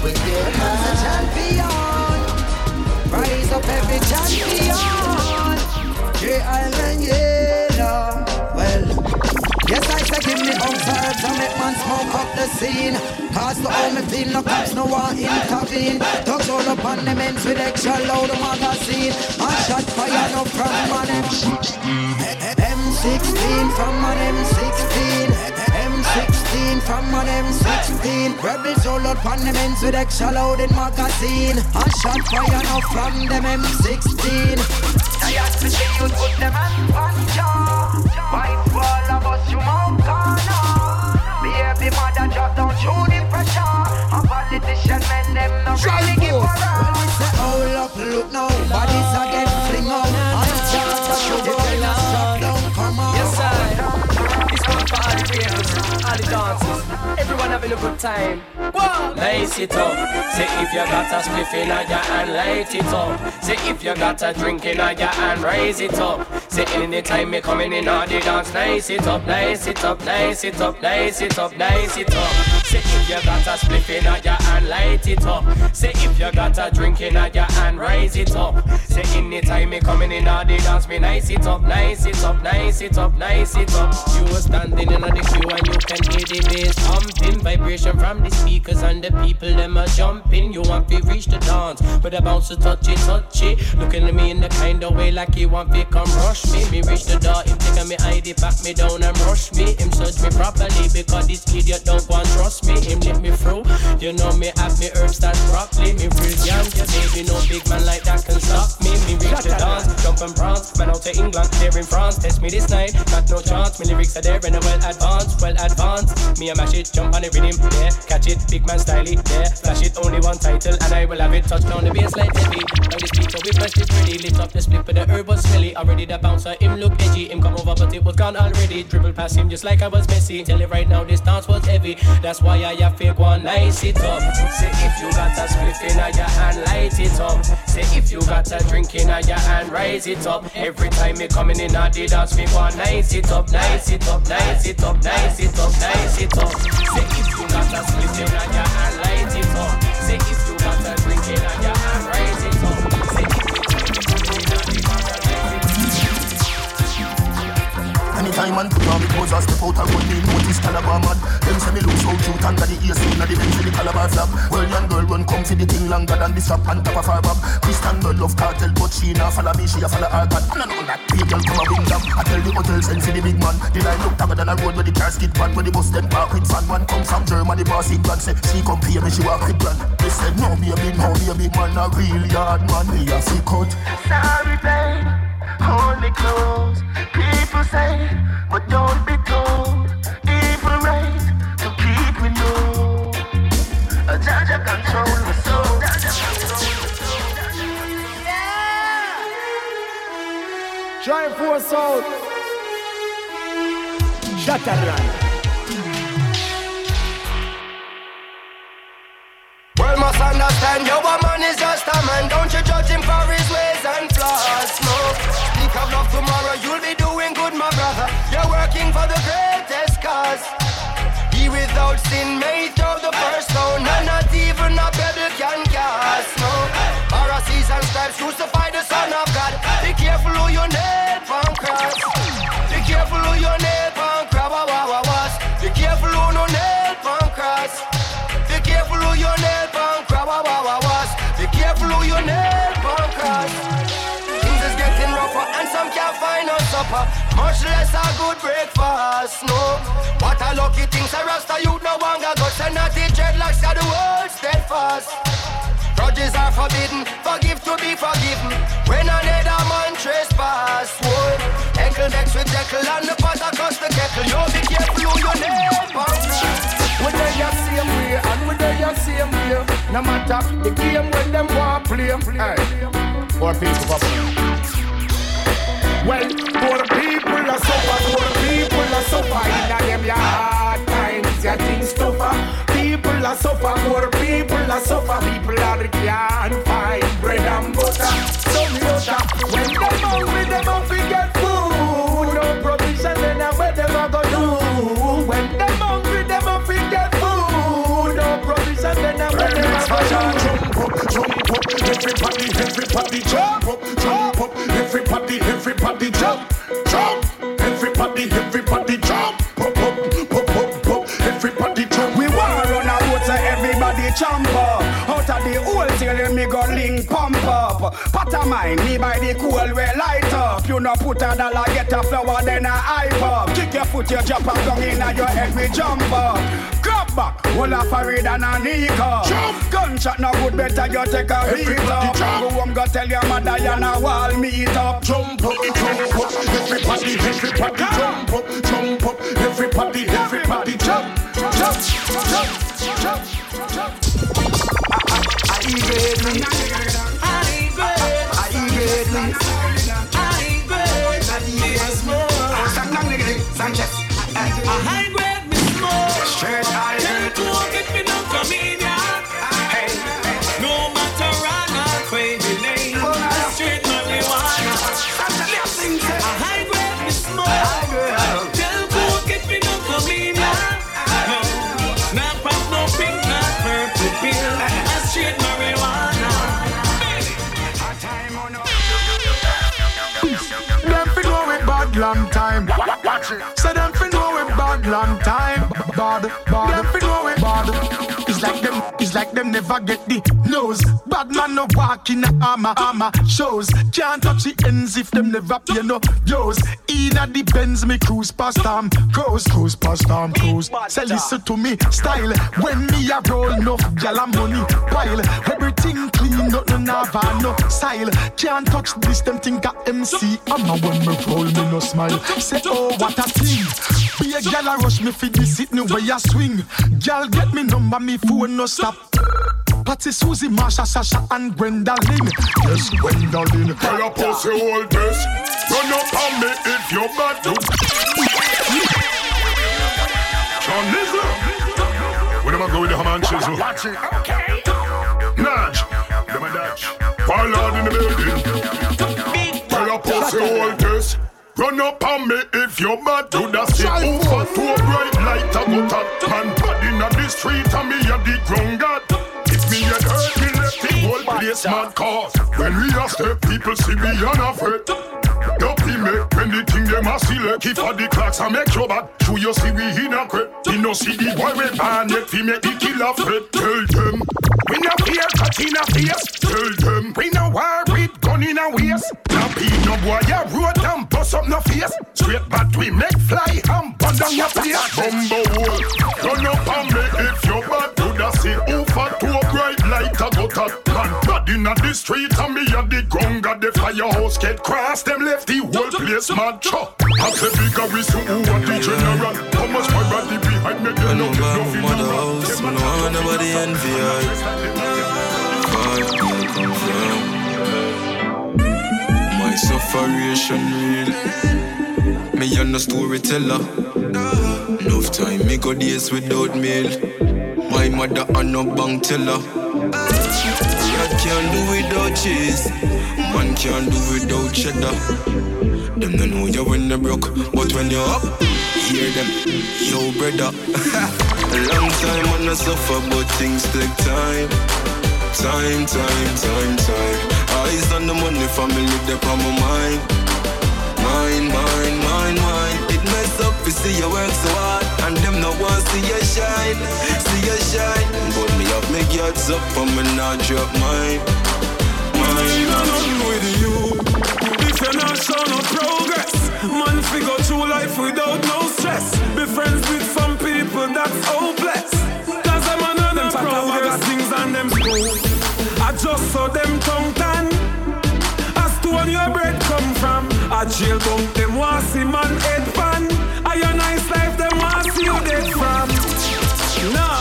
We get high.
champion. Rise up every champion. J Island, yeah. Well, yes, I say give me herbs and make man smoke up the scene. Cause the home feel no cops no one intervene. Touch all up on the men's with extra load of magazine. And shot fire no from man M16 from an M16. M16 from an M16. Rebels all up on the men's with extra load in magazine. And shot fire no from them M16. I have to see you put them on punch White wall of us, you mount corner. Baby mother just don't show the pressure. A politician men them no really give a rap. When we say hold up, look now,
the dances. Everyone having a good time. Whoa! Lace it up. Say if you got a spliff in your hand, light it up. Say if you got a drink in your hand, raise it up. Say anytime me coming in all the dance, nice it up, nice it up, nice it up, nice it up, nice it up. Say if you got a spliff in your hand, light it up. Say if you got a drink in your hand, raise it up. Say anytime me coming in the dance, me nice it up, nice it up, nice it up, nice it up. You were standing in the queue and you can hear the bass pumping, vibration from the speakers and the people them a jumping. You want to reach the dance, but the bouncer touch it, touch it. Looking at me in the kind of way like he want to come rush me. Me reach the door, him take me ID, back me down and rush me. Him search me properly because this idiot don't want trust me. Him me through. You know me have me herbs that broccoli. Me brilliant, you baby, no big man like that can stop me. Me reach the dance, jump and bronze. Man out to England, there in France. Test me this night, got no chance. Me lyrics are there and i well advanced, well advanced. Me a mash it, jump on the rhythm, yeah. Catch it, big man style it, yeah. Flash it, only one title, and I will have it. Touch down the bass like heavy. Now the speaker we press it pretty, Lift up the split with the herb was smelly. Already the bouncer, him look edgy. Him come over but it was gone already. Dribble past him just like I was Messi. Tell you right now, this dance was heavy. That's why I have fake one nice it up. Say if you got a spliff in your hand, light it up. Say if you got a drink in your hand, rise it up. Every time me coming in at the dance, me go nice it up, nice it up, nice it up, nice it up, nice it up. Say if you got a spliff in your hand, light it up. Say if you got a drink in your
Anytime man put on me clothes, I step out and run me notice Calabar mad. Them say me look so cute under the AC inna the Benz with the Calabar flag. Well, young girl run come for the thing longer than the strap on top of her bag. Christian girl love cartel, but she nah follow me, she a follow her God. And I know that big girl come a wing down. I tell the hotel send for the big man. The line look taller than a road where the cars get bad. Where the bus them park with fan one come from Germany, boss it brand. Say she come pay me, she walk with brand. They said no baby, no baby, man a real yard man. Me a fi cut.
Sorry, babe, hold me close. People say, but don't be told. Evil right to keep me low. A Jaja control my soul. Jaja control my soul.
Try force out. Shut up,
Well, must understand your woman is just a man. Don't you judge him sin made throw the first stone, and not even a pebble can cast. No, Pharisees and scribes crucify the Son of God. Be careful who you nail on cross. Be careful who you nail Much less a good breakfast. No, what a lucky thing. Say Rasta youth no longer got send out the dreadlocks got the world steadfast. Grudges are forbidden, forgive to be forgiven. When another man trespass, whoa. Eckle decks with Jekyll and the pot across the kettle. You be careful who you name,
We there you same way and we there you same way. No matter the game when them want play. Hey, poor people. Well, poor people are suffer, poor people are suffer in a them hard times, your things tougher. People are suffer, poor people are suffer. People are can't find bread and butter. Some lutter. When them hungry, them to get food. No provision, then where them a go do. When them hungry, them to get food. No provision, then where them a go do.
Jump up, jump up, everybody, everybody jump up, jump up, everybody, jump, jump, everybody, everybody jump, up, up, up, up, up, everybody jump.
We want to run a road everybody jump up. Out of the hole till me go link pump up. Pot of mine, me by the cool we light up. You know put a dollar, get a flower, then a hype up. Kick your foot, you jump up down in your head, we jump up. Grab back, hold a Farid and a Nika. Jump. Gunshot no good, better you take a beat up. Go home, go tell your mother you na wall meet up.
Jump up, jump up, everybody, everybody jump up, jump up, everybody, everybody jump, jump, jump, jump, jump.
I evade me. I evade. I evade me. I evade. I smoke. Sanchez. A high grade me smoke. Straight high
long time. Watch it. Say them fi know it bad long time. Bad, bad. Them fi know it bad. It's like them, it's like them never get the nose. Bad man no walk in a armor, armor shows. Can't touch the ends if them never pay no yours. Inna the Benz me cruise past them, cruise, cruise past them, cruise. Say listen to me style. When me a roll enough, gyal money pile. Everything clean, nothing have a no style. Can't touch this, them think a MC. I'm a when me roll, me no smile. Say oh what a thing. Be a gyal rush me for this it no way I swing. Gyal get me number, me phone no stop.
Patsy, Susie, Marsha, Sasha, and Gwendolyn. Yes, Gwendolyn.
Tell your pussy all this. Run up on me if you're bad. John Nizzle. Where am I go with the ham and chisel?
Watch it. Okay.
Nudge. Them a dodge. Fall out in the building. Tell your pussy all this. Run up on me if you're bad to the shit over to a bright light a go top Man inna the street and me a the ground god. If me get hurt me left the whole place mad cause When we a step people see me unafraid Dopey me when the thing them a select If a the clocks a make your bad Show you see we in a crep We no see the boy we ban yet We make the killer fret. Tell them We no fear cut in a face. Tell them We no war with gun in a waist. Now be no boy ya road and bust up no face. Straight back we make fly and burn down your place Bumbo the street and me a the ground Got the firehouse get cross them left the whole place mad chop I say bigger we so who want the general How much my body behind me they no get nothing around
house, man, I want nobody envy her. Far me come from. My sufferation real. Me and no storyteller. Enough time me go days without meal. My mother and no bank teller. Rat can't do cheese. Man can't do without cheddar. Them no know you when you broke, but when you're up, hear them. Yo, brother. A long time on I suffer, but things take time. Time, time, time, time. Eyes on the money, family, they on my mind. Mine, mine, mine, mine. It mess up to see you work so hard, and them no want see you shine, see you shine. But me up, make yards up, me not drop mine.
Jail bunk them i want see man head pan. A your nice life them want see you dead from. Nah,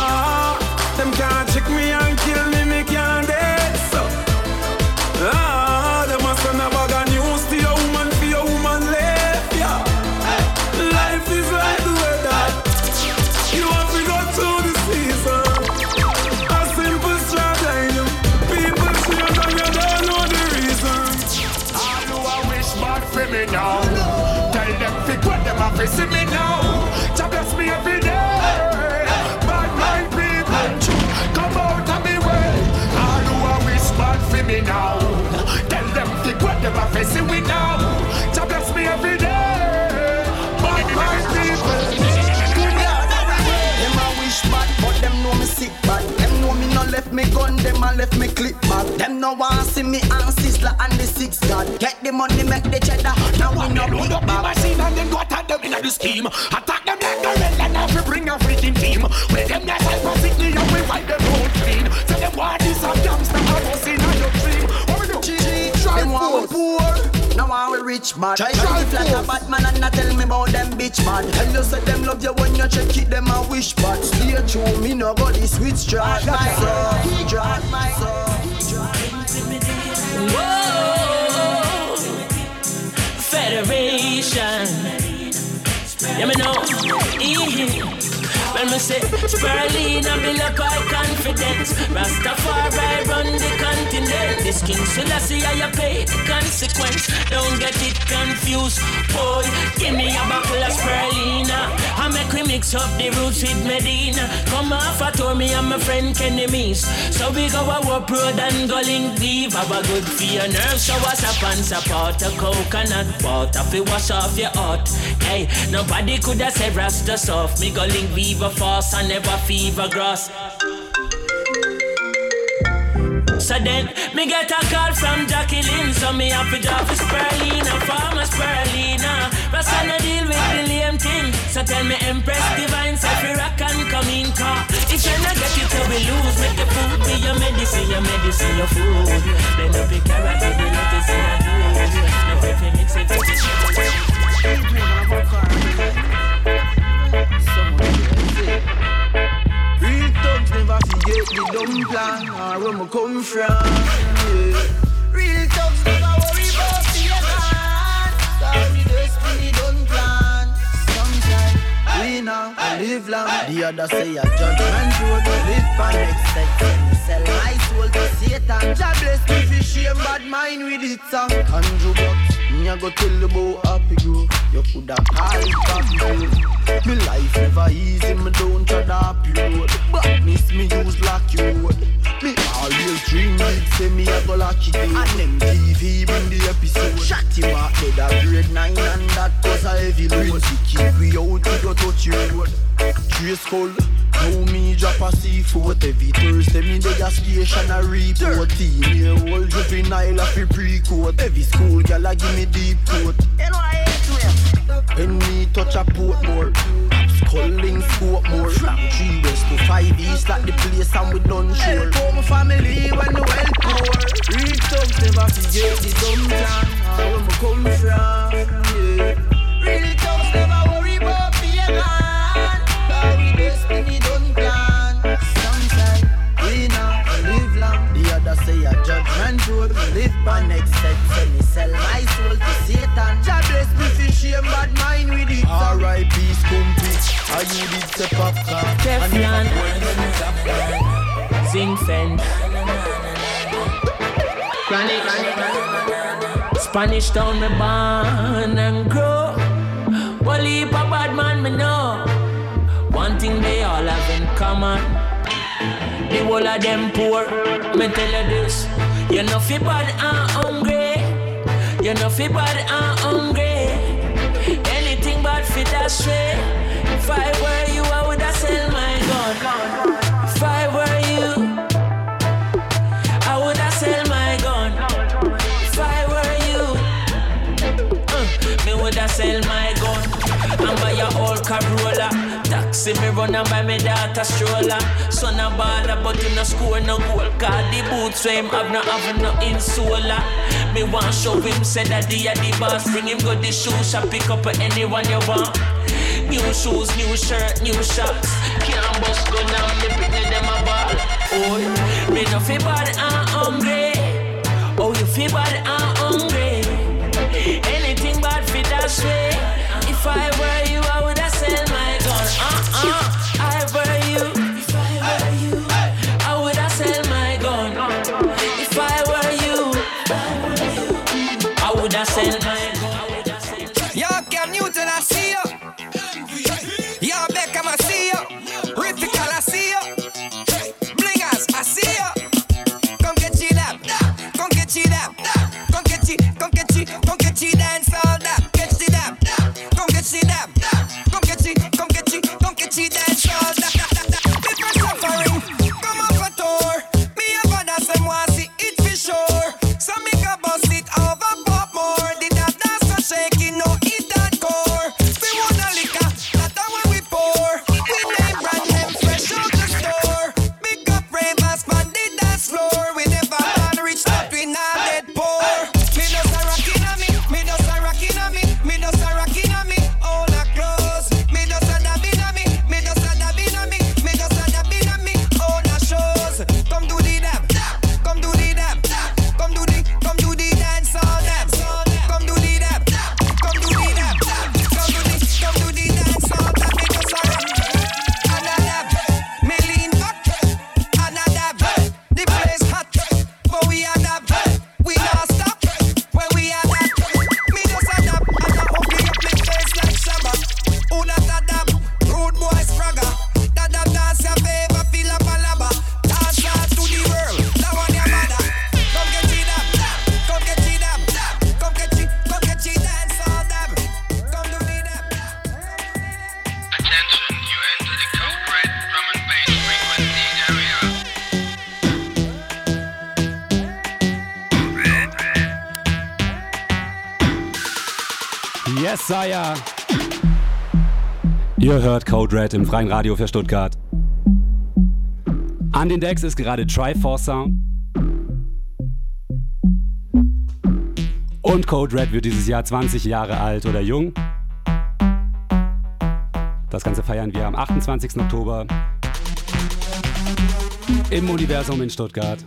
a left
me
clip back. Them no want see me and sister and the six god. Get the money, make the cheddar. Now we no big
up
back.
machine and then go attack them inna the scheme. Attack them like gorilla and have to bring a freaking team. With them that type of sickly and we wipe them out clean. Tell them want this
rich man. Try to live like a bad man and not tell me about them bitch man. Tell you say them love you when you check it, them a wish bad. Stay true, me no go this switch drag my soul. Drag my soul.
Whoa, Federation. Yeah, me know. When me say I be like high confidence. Rastafari run the continent. This King Selassie, I pay the consequence. Don't get it confused, boy. Give me a buckle of Spirulina. I make we mix up the roots with Medina. Come off, I told me I'm a friend Kenny Mees. So we go a warp road and go link leave. Have a good for your nerves. Show us and support a coconut water. Fi wash off your heart. Hey, nobody could have said Rasta soft. Me go link Viva fast and never fever grass. So then, me get a call from Jacqueline So me have to drop for Spirulina Farmer Spirulina. Rasta no deal with the lame thing. So tell me Empress Divine Say fi rock and come in car. If you not get it, you will lose. Make the food be your medicine Your medicine, your food. Blend up the carrot the lettuce and the juice No fi fi mix it dumb plan or where me come from. Yeah.
Real thugs never worry about the past. Sorry, destiny don't plan. Sometimes we now I live long. The other say a judgment road to live by. Expect me sell my soul to Satan. God bless me for shame, bad mind with it. Conjure box me a go tell you about happy grow. You coulda call it happy grow. Me life never easy, me don't try to road. But miss me use lock you. Me always dream big, say me a go lucky day. And them TV bring the episode. Shot him out, dead a grade nine and that cause a heavy load. We keep we out, we go touch your road. Trace skull. Now me drop a seafood every Thursday me dey a station a report Team here old juvenile a fi pre-coat Every school gal a give me deep hate When me touch a Portmore Calling scope more From three west to five east like the place and we done sure. Help my family when the well poor. Real thugs never forget the dumb town Where me come from, yeah road Me live by next set. So me sell my soul to Satan. Jah bless me for shame bad mind with it. R.I.P. Scumpy Are you did step up car
Teflon Zinc fence Chronic Spanish town me born and grow. Well heap a bad man me know. One thing they all have in common. The whole of them poor. Me tell you this You know fi bad and hungry. You know fi bad and hungry. Anything bad fi that way If I were you I woulda sell my gun. If I were you I woulda sell my gun. If I were you uh, Me woulda sell my gun. And buy a old Corolla Taxi me run and buy me daughter stroller. Son a baller but you no score no goal. Cause the boots where him have no have no insola Me want show him say that the the boss. Bring him go the shoe shop pick up anyone you want. New shoes, new shirt, new shots Can't bust gun and me pitney them a ball. Oh, me no fi bad and hungry. Oh, you fi bad and hungry. Anything bad fi dash way If I were you, I woulda
Code Red
im freien Radio für Stuttgart. An den Decks ist gerade Triforce Sound. Und Code Red wird dieses Jahr 20 Jahre alt oder jung. Das Ganze feiern wir am 28. Oktober im Universum in Stuttgart.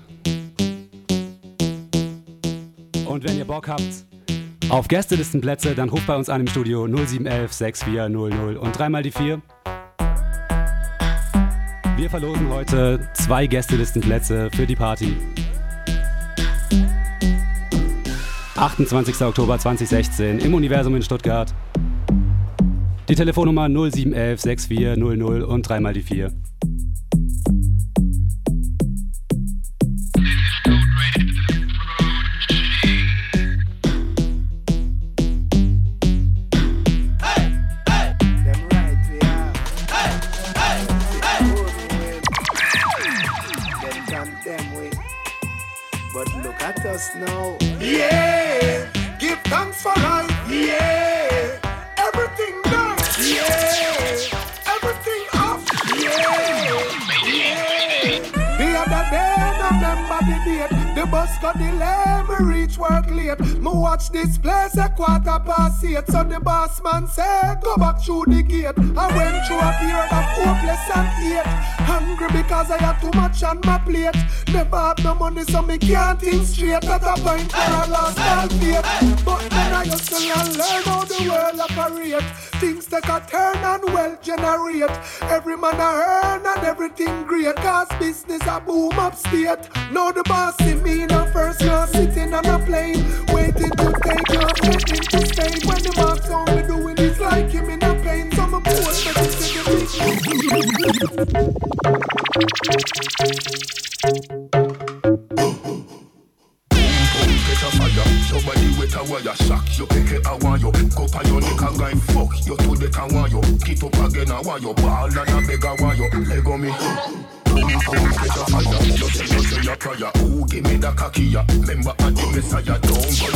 Und wenn ihr Bock habt auf Gästelistenplätze, dann ruft bei uns an im Studio 0711 6400 und dreimal die 4. Wir verlosen heute zwei Gästelistenplätze für die Party. 28. Oktober 2016 im Universum in Stuttgart. Die Telefonnummer 0711 6400 und dreimal die 4.
Gate. I went through a period of hopeless and hate. Hungry because I had too much on my plate. Never have no money, so me can't think straight. At a point where I lost all faith. But then I used to learn, how the world operate. Things take a turn and wealth generate. Every man I earn and everything great. Cause business a boom upstate. Now the boss see me in a first class sitting on a plane. The
khaki ya member I didn't miss a ya don't
Get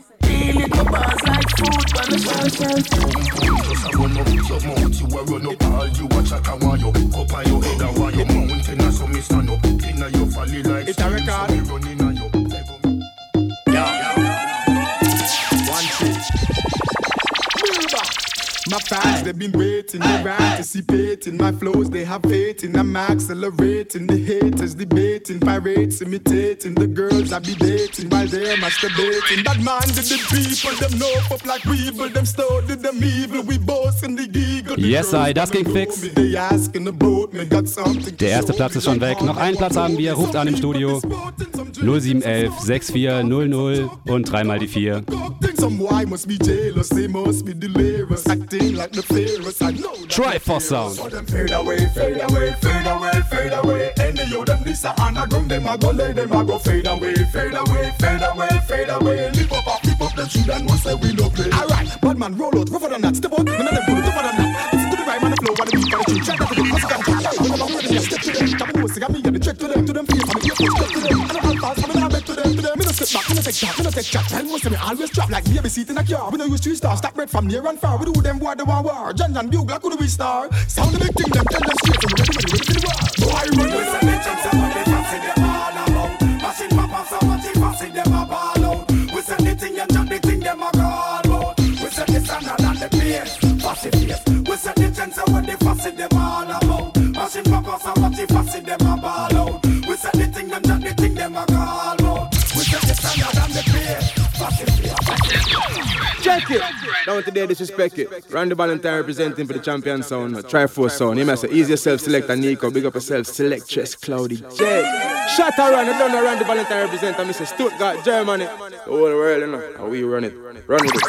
Deal it with bars like food on the shelf. shelf.
Just a run up your mouth, you a run up all you watch I want you. Cup on your head, I want you. Mountain, I saw me stand up. Inna your valley like
It's a record.
So
My fans, they've been waiting, they're anticipating my flows. They have faith in, I'm accelerating. The haters debating, pirates imitating. The girls I be dating while they're masturbating. That man did the people, them know up like weevil. Them started them evil, we both in the eagle.
Yes, I, das ging fix. Der erste Platz ist schon weg. Noch einen Platz haben wir. Ruft an im Studio. 0711 6400 und dreimal die 4.
Think some boy must be jealous, they must be delirious, acting like the fearless. I know that
Triforce Sound.
So them fade away, fade away, fade away, fade away. Any of them this a underground, them a go lay, them a go fade away, fade away, fade away, fade away. Lift up, up, lift up them shoes and once we no play. Alright, bad man roll out, rougher than that, step out, none of them put it tougher than that. Listen to the rhyme and the flow, and the beat and the tune. Try that to cause you got to When I'm them, step to them. Tap a got me and the check to them, to them and the earphone step to them. And I'm fast, I'm no step back, me no take chat, me no take chat. Tell me me always drop like baby seat in a car. We no use three stars, stack bread from near and far. We do them boy the war war. John John Bugle, could we star? Sound the big thing, them tell them straight, and we ready, ready, ready the war. Boy, run the bitches, and they fancy them all they fancy them. We say the thing, John the thing, them. We say the standard and the pace. We say the and they fancy them
it. Down today, disrespect it. Randy Valentine representing for the champion sound, Triforce sound. Must say, easy yourself, selector Nico. Big up yourself, selectress Cloudy J. Shut around, I don't know Randy Valentine represent, I Mr. Stuttgart, Germany. The whole world, you know. How we run it. Run with it.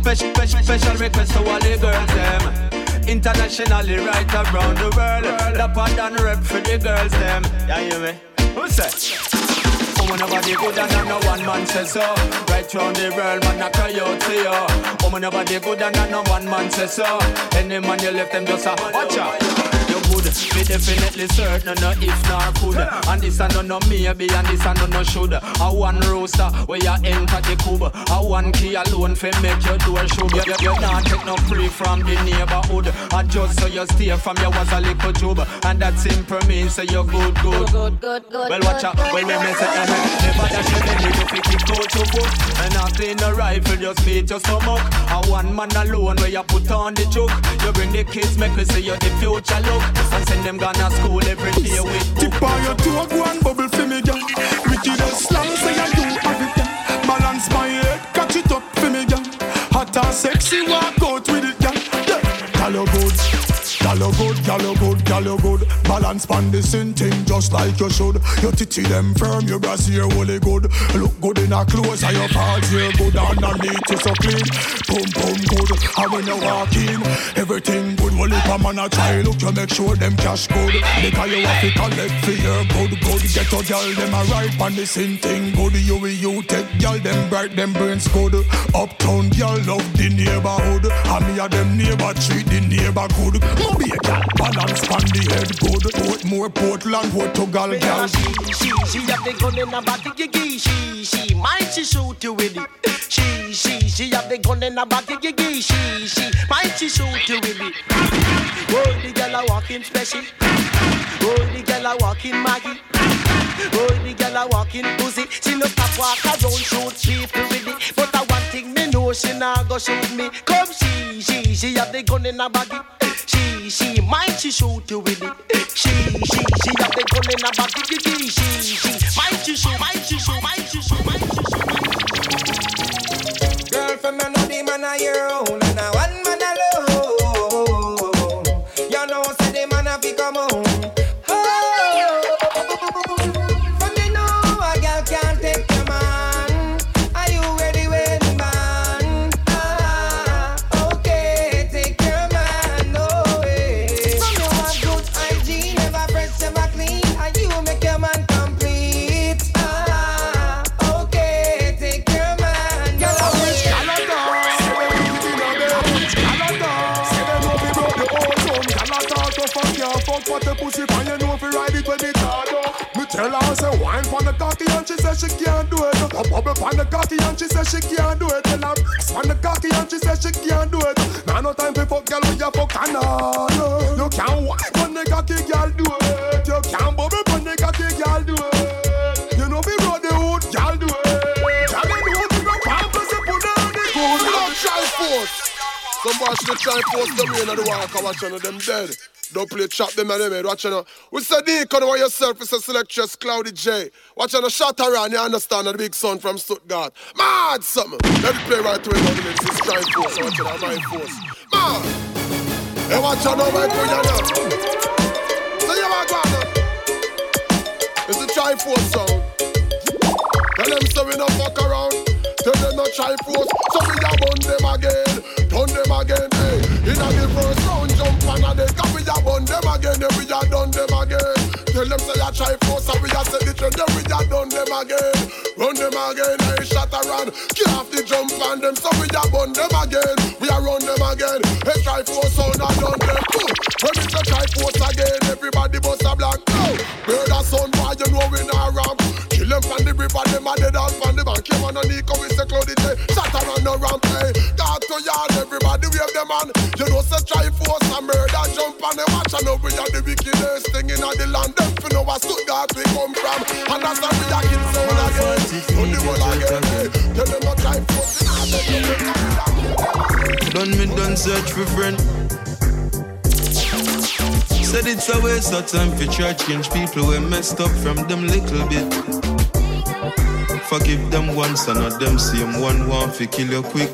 Special, special, special request to all the girls them. Internationally right around the world. The part and rep for the girls them. Yeah, you me? Who say? Oh, nobody good and no one man says so. Right round the world, man, I cry out to you. Oh, nobody good and no one man says so. Any man you left them just a watch out. You would. Me definitely certain, no if nor could. And this a no no maybe, and this a no no should. A one roaster where you enter the cube. A one key alone for make your door shoot. You, you, you not take no free from the neighborhood. And just so you stay from your was a little job. And that simple means say you're good, good.
Good, good, good.
Well, watch out, well, when me say, uh, never dash your belly, you fi kick out your foot. And after in a rifle, just beat your stomach. A one man alone where you put on the choke. You bring the kids, make me say you're the future look. And send them gonna school every day with
Tip on your toe, go and bubble for me, girl. Wicked slang, say I do have it, girl. Balance my head, catch it up for me, girl. Hot and sexy, walk out with it, girl. Yeah. Girl, you good. Girl, you good, girl, you good, girl, you good. Balance pan the same thing just like you should. Your titty them firm, your brassiere holy good. Look good in a clothes, and your parts here good. Underneath you so clean. Boom, boom, good. And when you walk in, everything good. Well, if a man a try, look, you make sure them cash good. Because you have to collect for your good, good. Get a girl, them a right on the same thing good. You will you take girl, them bright, them brains good. Uptown girl love the neighborhood. And me a them neighbor treat the neighbor good. A gal, balance on the head good. Portmore, Portland, Portugal, gal.
She, she, she have the gun in her body, gigi. She, she, might she shoot you with it. She, she, she have the gun in her body, gigi. She, she, might she shoot you with it. Oh, the girl a walking special. Oh, the girl a walking Maggie. Oh, the girl a walking pussy. She no stop walk around shoot people with it. But I one thing me know she nah go shoot me. Come she, she, she have the gun in her body. She, she, might she shoot you with it. She, she, she have the gun in her body. She, she, might she shoot, might she shoot, might she shoot, might she shoot, might she shoot.
Girl, from the man a your own and a one man alone. You know, say the man a fi come home.
Tell her, say wine for the cocky and she say she can't do it. A bubble for the cocky and she say she can't do it. Tell her press for the cocky and she say she can't do it. Now no time for fuck girl with your fuck and uh, You can't wine for the cocky girl do it. You can't bubble for the cocky girl do it.
Some boys should try force them in the walk. I watch on them dead. Don't play trap them and them head. Watch on. We said Deacon over yourself. It's a selectress Cloudy J. Watch on. Shot around. You understand? The big son from Stuttgart. Mad something. Let me play right the lyrics is try force. Watch on. My force. Mad. Hey, watch on. Now my boy. So you are going It's a Triforce sound. Tell them so we no fuck around. Tell them no try force. So we a bun them again. Done them again. Hey. In a the first round, jump on a deck. And we a bun them again. Then we a done them again. Tell them say a try force. And we a set the trend. Then we a done them again. Run them again. Hey, shot around. Get off the jump on them. So we a bun them again. We a run them again. Hey, Triforce oh, sound and done them. Ooh. When it's a try force again, everybody bust a. Oh, bird a son, boy, you know we not ramp. Kill them from the river, them a dead off from the bank. Came on a Nico, we say Cloudy J. Shot around the ramp, hey. Talk to yard, them on. You know, say Triforce a murder, jump on the watch. And now we are the wickedest thing in the land. Them for know what Stuttgart we come from. And that's how we are kill soul again. On the wall again. Tell them no try force.
Ah, done me done search for friend. Said it's a waste of time for try change people we messed up from them little bit. Forgive them once and not them same one want to kill you quick.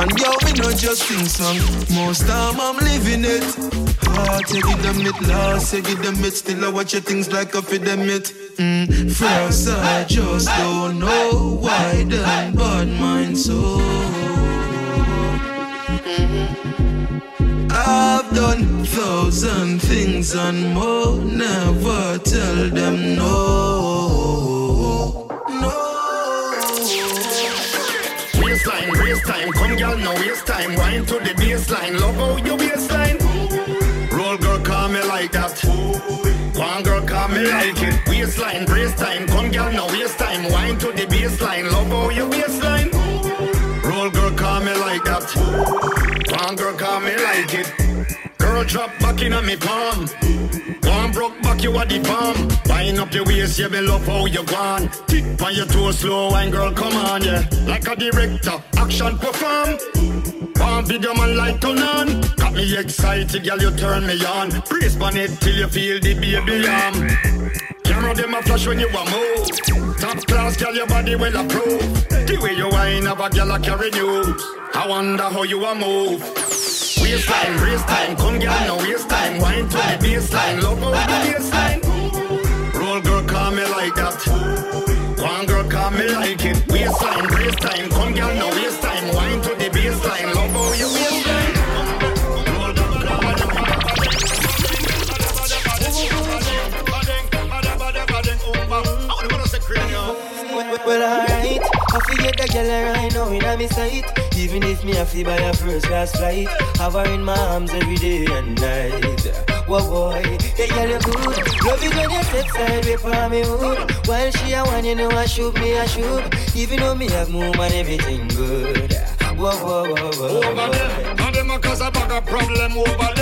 And yo, me not just sing song. Most time I'm living it. Heart, you give them it, lost, you give them it. Still I watch your things like I feed them it. Mm, first I just don't know why them bad mind so. I've done thousand things and more. Never tell them no.
waste time. Come, girl, no waste time. Wine to the baseline. Love how your baseline. Roll, girl,
call me like that. One girl, call me like it. Waistline, brace time. Come, girl, no waste time. Wine to the baseline. Love how your baseline. Roll, girl, call me like that. One girl, call me like it. Drop back in on me palm. One broke back, you are the bomb. Wind up your waist, yeah, me love how you gone. Tip on your toes, slow wine, girl, come on, yeah. Like a director, action perform. One video man like turn on. Got me excited, girl, you turn me on. Brace on it till you feel the baby arm. Camera them a flash when you a move. Top class, girl, your body well approved. The way you wine, have a girl a carry news. I wonder how you a move. Waistline, waist time, come girl, no waste time. Wine to the baseline, love how the baseline. Roll girl, call me like that. One girl, call me like it. Waistline, waist time, come girl, no waste time. Wine to the baseline, love how you waistline.
Alright. I forget the girl right now in my sight. Even if me have to buy a first class flight, have her in my arms every day and night. Whoa boy, that girl you good. Love it when you step side way for me hood. While she a one, you know I shoot me I shoot. Even though me have move and everything good. Whoa whoa whoa whoa.
Over them, now them a cause a bag of problem over. Me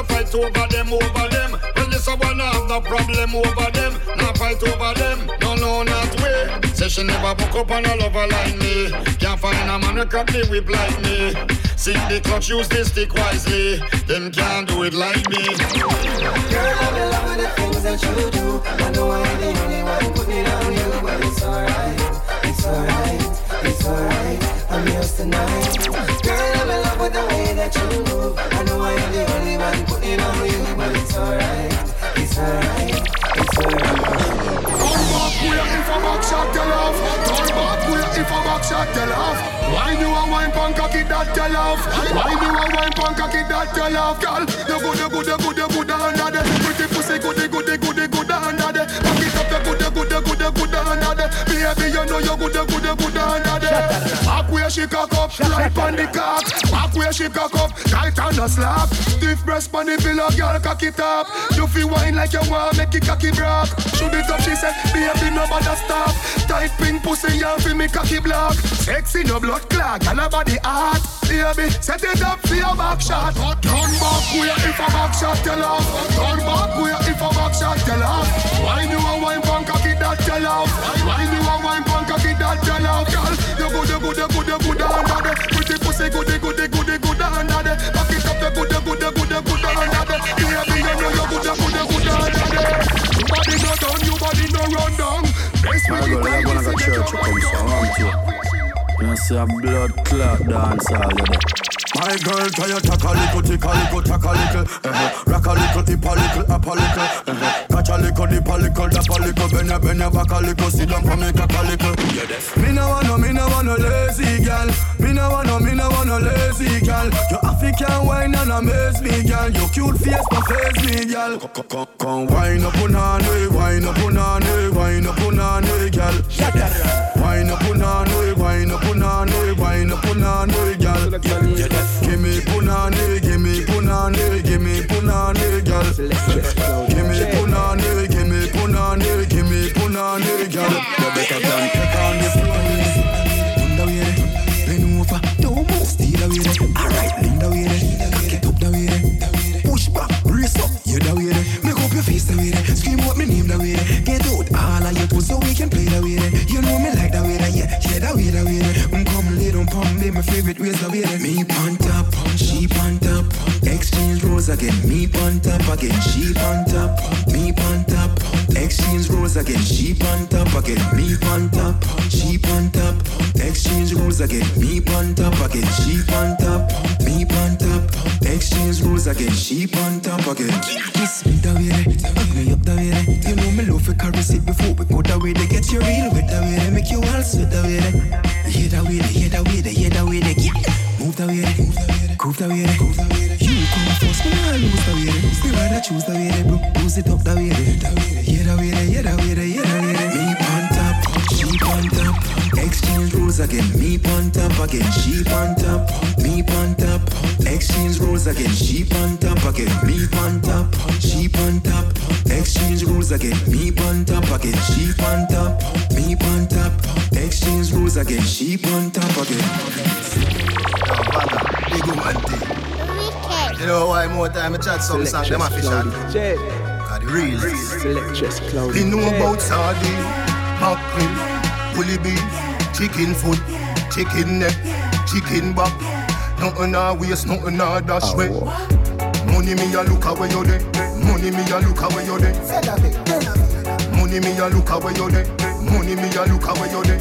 rather fight over them, over them. When this wanna have no problem over them, not fight over them. No, no, not way. Say she never book up on a lover like me. Can't find a man who crack the whip like me. Sing the clutch, use the stick wisely. Them can't do it like me.
Girl, I'm in love with the things that you do. I know I ain't the only one putting it on you, but it's alright, it's alright, it's alright. I'm yours tonight. Girl, I'm in love with the way that you move. The putting on you, but
if a back shot tell off. Turn back, if a back shot tell off. Why you a wine punk cocky that tell off? Why you a wine punk cocky that tell off? Girl, you good, you good, you good, you good under the pretty pussy, goody, goody, goody, good under the. Good, good, good, under the. Baby, you know you good, good, good under the. Back where she cock up, right on the cock. Back where she cock up, tight on the slap. Stiff breast on the pillow, girl, cock it up. You feel wine like you want, make it cocky brock. Shoot it up, she said, baby, no bother stop. Tight pink pussy, you feel me cocky block. Sexy, no blood clot, girl, her body hot. Baby, set it up for your back shot. Turn back where if a back shot tell off. Turn back where if a back shot tell off. Why you a wine that tell off? Why you a wine punk cocky that tell off? Girl, you good, you good, you good, you good under the pretty pussy, goody, goody, goody, good under the. Back it up, you good, you good, you good, you good under the. Baby, you know you good, you good, you good under the. Body no down, you body no run down. Best
My
with the
girl, I
time,
gonna go
you
church,
see
you come so I want you. You know, see a blood clot dance all you there.
My girl, try you tack a little, tick a little, tack a little, uh-huh. rock a little, hip a little, up a little, uh-huh. catch a little, dip a little, dap a little, bend your, bend your back a little, sit down for me, cock a little. Yeah, me no want no, me no want no lazy girl. Me no want no, me no want no lazy girl. You African wine and amaze me, girl. Your cute face no face me, girl. Come, come, come, wine up on me, wine up on me, wine up on me, girl. Wine up on me, wine up on me, wine up on me, girl. Give me punani, give me punani, give me punani, girl. Again, she on top, me on top. Exchange roles again, she on top again. Me on top, she on top. Exchange rules again,
time I chat some song them official. God, the real.
Selectress cloud.
He know about sardine, mackerel, bully beef, chicken foot, chicken neck, chicken back. Nothing a waste, nothing a dash way. Money me a look away you there. Money me a look away you there. Money me a look away you there. Money me a look away you there.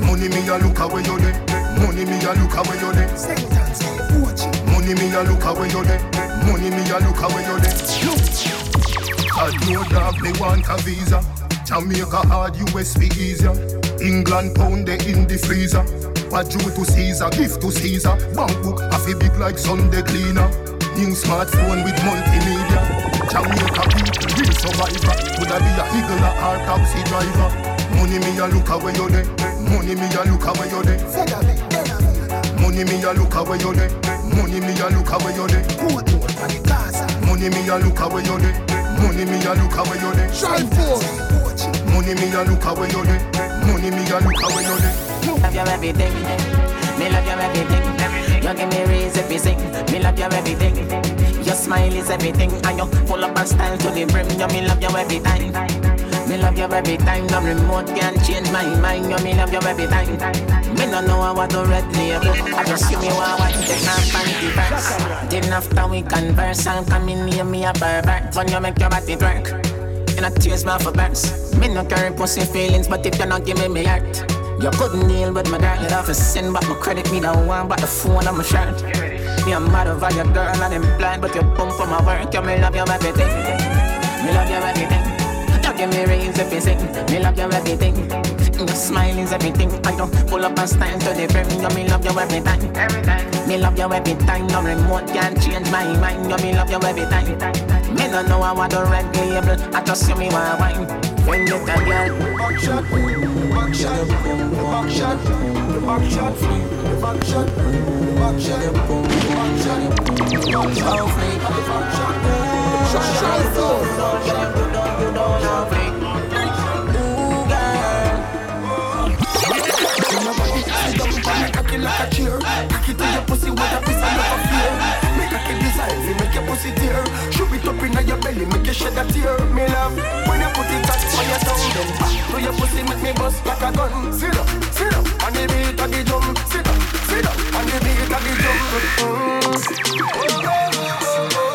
Money me a look away you there. Money me a look away you there. Money me a look away you there. Money me a look away you there. I know dog me want a visa. Jamaica hard, US be easier. England pound they in the freezer. What due to Caesar, gift to Caesar. Bank book a fi big like Sunday cleaner. New smartphone with multimedia. Jamaica people real survivor. Coulda be a eagle or taxi driver. Money me a look away you there. Money me a look away you there. Money me a look away you there. Money me a look away you there. Money me a look away you there. Money me a look away you there. Shine forth. Money me a look away you there. Money me a look away you there.
Love you everything. Me love you everything. You give me reason every sing. Me love you everything. Your smile is everything, and you full of a style to the brim. You me love you every time. Me love you every time. No remote can change my mind. You me love you every time. Me no know what to red label. I just see me want one take my panty first. Then after we converse, I'll come in near me a pervert. When you make your body work. And I tears my for burst. Me no carry pussy feelings, but if you not give me me heart, you couldn't deal with my girl. You'd have to send back my credit. Me the one, but the phone on my shirt. Me a mad over your girl and I'm blind, but you pump for my work. You me love you everything. Me love you everything. You give me raise everything. Me love you everything. Your smile is everything. I don't pull up and stand to the brim. You me love you every time. Every time. Me love you every time. No remote can change my mind. You me love you every time. Me don't know how I do red label. I just see me want wine. When you can get
back shot, back shot, back shot, back shot, back shot, back
a chair. Cock it to your pussy with a piece of love fear. Make a kid design, make your pussy tear. Shoot it up inna your belly, make you shed a tear. Me love when you put it on on your tongue, then back to your pussy, make me bust like a gun. Sit up, sit up, on the beat of the drum. Sit up, sit up, on the beat of the drum. Mm. Oh, oh, oh, oh.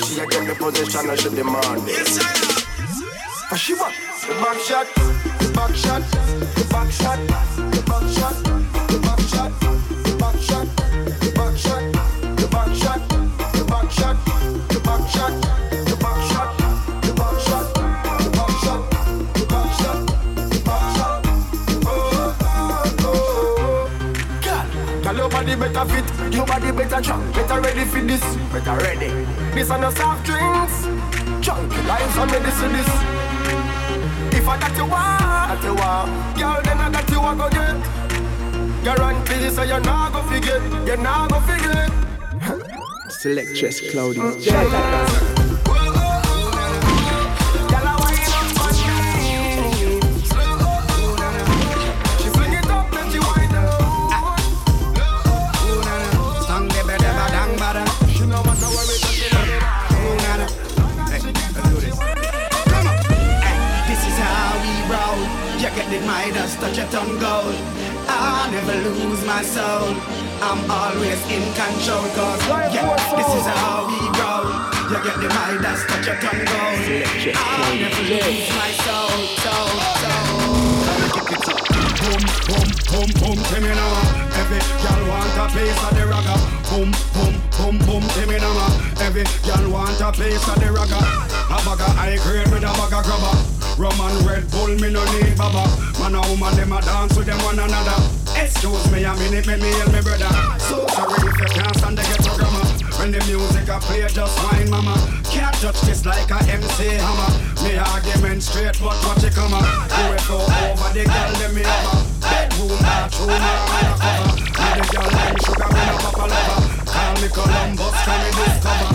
Morning As long as she a get the position and she demand it But she want the back shot, the back shot, the back shot, the back shot, the back shot, the back shot, the back shot, the back shot, the back shot, the back shot, the back shot, the back shot, the back shot, the back shot, the back shot. Oh, oh, oh. Girl, your body better fit, your body better strong, better ready for this, better ready. This and the soft drinks, chunky lives ready for this. If I got you want, got you want, girl, then I got you I go get. Guarantee so you're not go forget, you're not go forget.
Selectress cloudy.
Midas, touch your gold. I never lose my soul. I'm always in control. Cause yeah, this is how we roll. You get the Midas, touch your tongue gold. I never lose my soul, soul, soul.
Boom, boom, boom, boom, give me now. Every girl want a piece of the ragga. Boom, boom, boom, boom, give me now. Every girl want a piece of the ragga. A bag of high grade with a bag of grabber. Rum and Red Bull, me no need baba. Man and woman, them a dance with them one another.
Excuse me a minute, me me and me brother. So sorry if you can't stand the ghetto grammar. When the music I play, just wine, mama. Can't touch this like a MC hammer. Me argument straight, but watch it come. Do it go over the girl, let me over. Bedroom, bathroom, I'm cover. Me the girl, them sugar, me no papa lover. Call me Columbus, can me discover.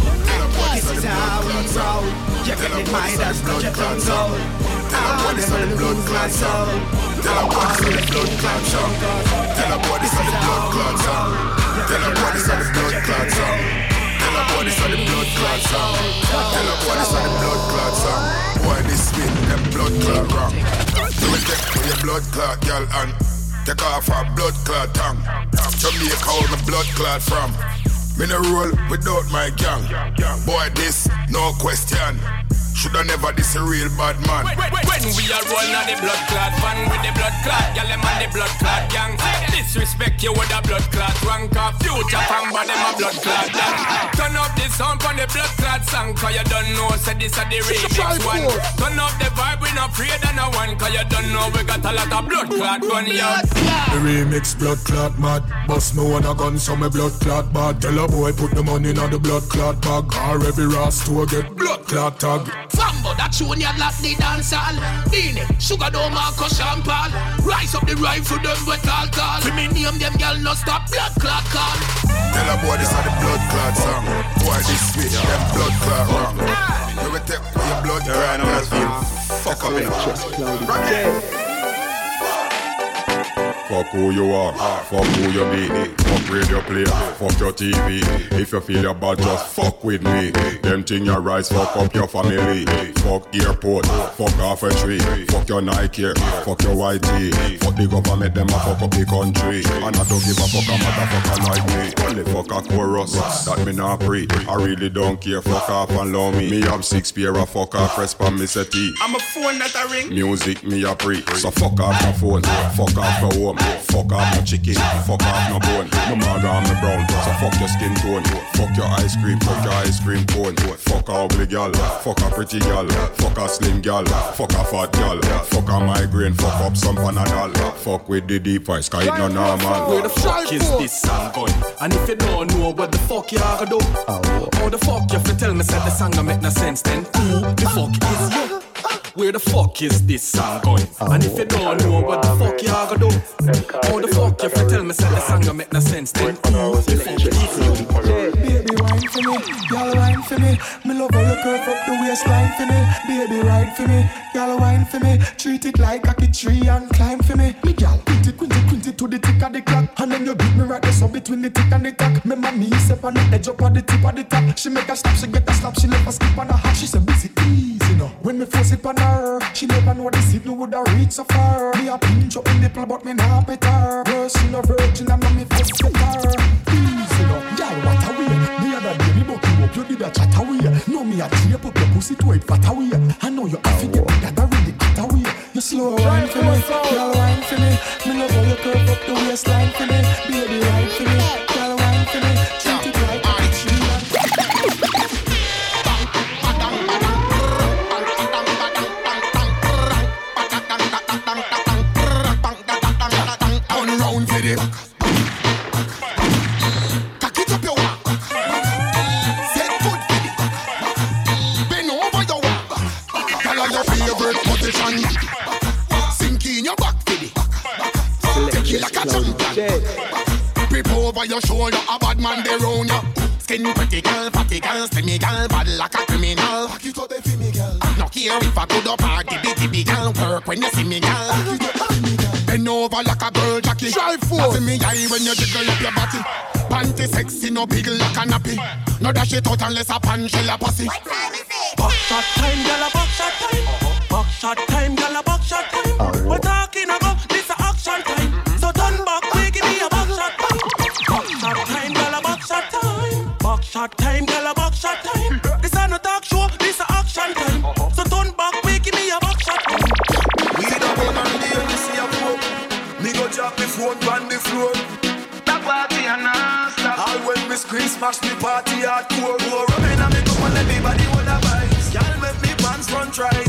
This is how we roll. You get it, my that's not your tongue my.
Tell her what is the blood clot song. Tell her what is the blood clot song. Tell her what is the blood clot song. Tell her what is the blood clot song. Tell her what is the blood clot song. Why this spit them blood clot wrong? Do it take your blood clot, girl, and take off her blood clot tongue. Jamaica, all the blood clot from. Me no roll without my gang. Boy, this no question. Shoulda never this a real bad man.
When we are rolling on the blood clot van with the blood clot, y'all them on the blood clot gang. Disrespect you with a blood clot rank of future fan, but them a blood clot gang. Turn up the sound on the blood clot song, cause you don't know, say this a the remix one. Turn up the vibe, we not afraid of no one, cause you don't know, we got a lot of blood clot gun, yo.
The remix blood clot mad. Bust me one a gun, so me blood clot bad. Tell a boy put the money in the blood clot bag. Or every ras to get blood clot tag.
Fambo, that tune ya lock the dance hall. Dini, sugar do Marco Champal. Rise up the rifle, them with all call. For me name them girl no stop blood clot call.
Tell a boy this a the blood clot song. Boy this sweet, them blood clot wrong. Ah. You will take your blood clot. Fuck up in chest,
Fuck who you are, fuck who you be, fuck radio play, fuck your TV. If you feel your bad, just fuck with me. Them thing your rise, fuck up your family. Fuck airport, fuck off a tree. Fuck your Nike, fuck your YT. Fuck the government, them a fuck up the country. And I don't give a fuck a motherfucker like me. Only fuck a chorus, that me not pre. I really don't care, fuck off and love me. Me have six pair of fuck off, press pa me settee.
I'm a phone that I ring.
Music me a pre, so fuck off my phone, fuck off my home, fuck off my chicken, fuck off my bone. No matter I'm a brown, so fuck your skin tone, fuck your ice cream, fuck your ice cream cone, fuck a ugly gal, fuck a pretty gal, fuck a slim gal, fuck a fat gal, fuck a migraine, fuck up some panadol, fuck with the deep voice, cause it no normal.
Where the fuck is this song going? And if you don't know what the fuck you are gonna do, oh. how the fuck you fi tell me say the song don't make no sense then? Who the fuck is you? Where the fuck is this song going? And if you don't know what the fuck you are gonna do, how the fuck you tell me say the song don't make no sense then? Who the fuck is you?
Baby, wine for me, girl, wine for me. Me love how you curve up the waistline for me. Baby, ride for me, girl, wine for me. Treat it like a tree and climb for me. Me girl, quint it, quint it, quint it to the tick of the clock. And then you beat me right there, so between the tick and the tack. Me mommy step on the edge up on the tip of the top. She make a stop, she get a slap, she never skip on a hop. She say, busy easy now. When me force it on her, she never know the signal would have reach so far. Me a pinch up in nipple, but me not her. Girl, she no virgin, and me force get her. Easy now, girl, what a way. The other day, me buck you up, you did a chat away. No, me a tape up your pussy to it fat away. I know you have to get that a really cut away. You slow wine for me, girl, wine for me. Me love how you curve up the waistline for me. Baby, wine for me, girl, wine for me. Treat it like a tree and
On round for the the Take it like a champion Grip over your shoulder A bad man they round ya. Skin pretty girl, fatty girl, slimmy girl Bad like a criminal. Back it up for me girl. No care if I could up or dibby dibby girl Work when you see me girl. Bend over like a girl jockey Try for See me eye when you jiggle up your body. Panty sexy, no big like a nappy. No dash it out unless a pan shell a pussy.
Buck shot time, gyal a buck shot time. Uh-huh. Buck shot time, gyal a buck shot time. We're talking about this action time. Shot time, gyal a buck shot time. Buck shot time, gyal a buck shot time. This a no talk show, this a action time. So turn back, quick, give me a buck shot time.
We the one on the air, we see a flow. Me go drop the phone on the floor. That party and non stop. All when me scream smash me party hardcore. Go running and me come and everybody wanna vibes. Y'all make me pants run tries.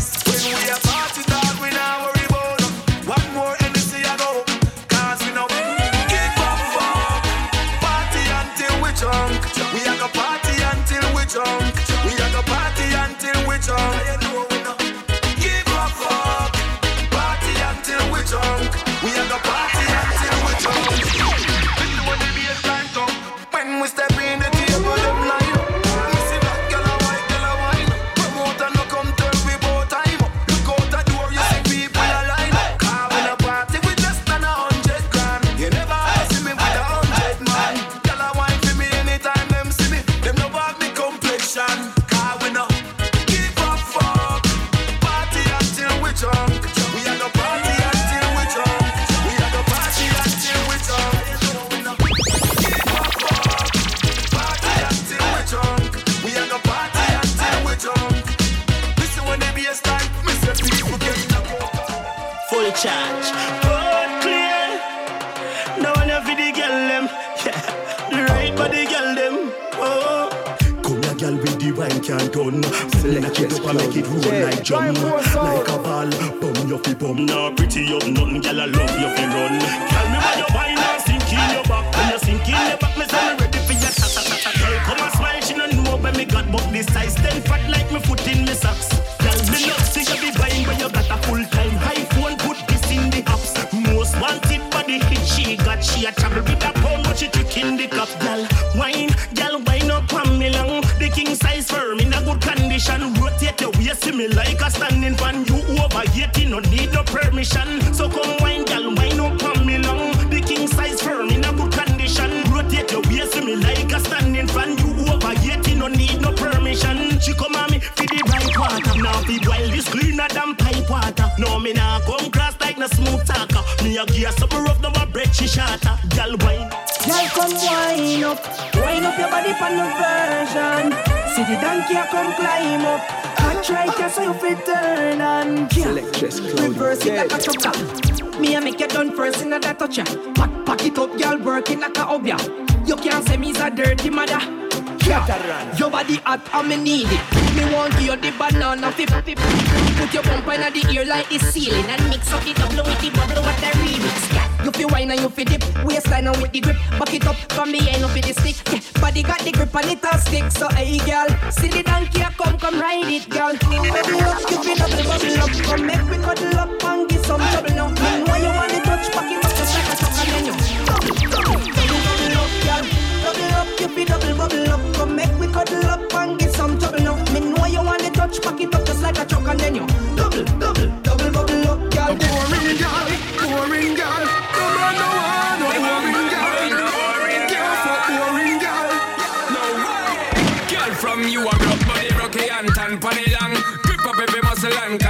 Hot and me need it. Me want give you the banana fip. Put your bump in the ear like the ceiling and mix up the double with the bubble with the remix. Yeah. You feel wine and you feel dip, waistline and with the grip. Back it up from the end of the stick. Yeah. Body got the grip and it a stick. So hey girl, see the donkey come, come ride it, girl. Bubble up, you feel double bubble up. Come make me cuddle up and give some trouble now.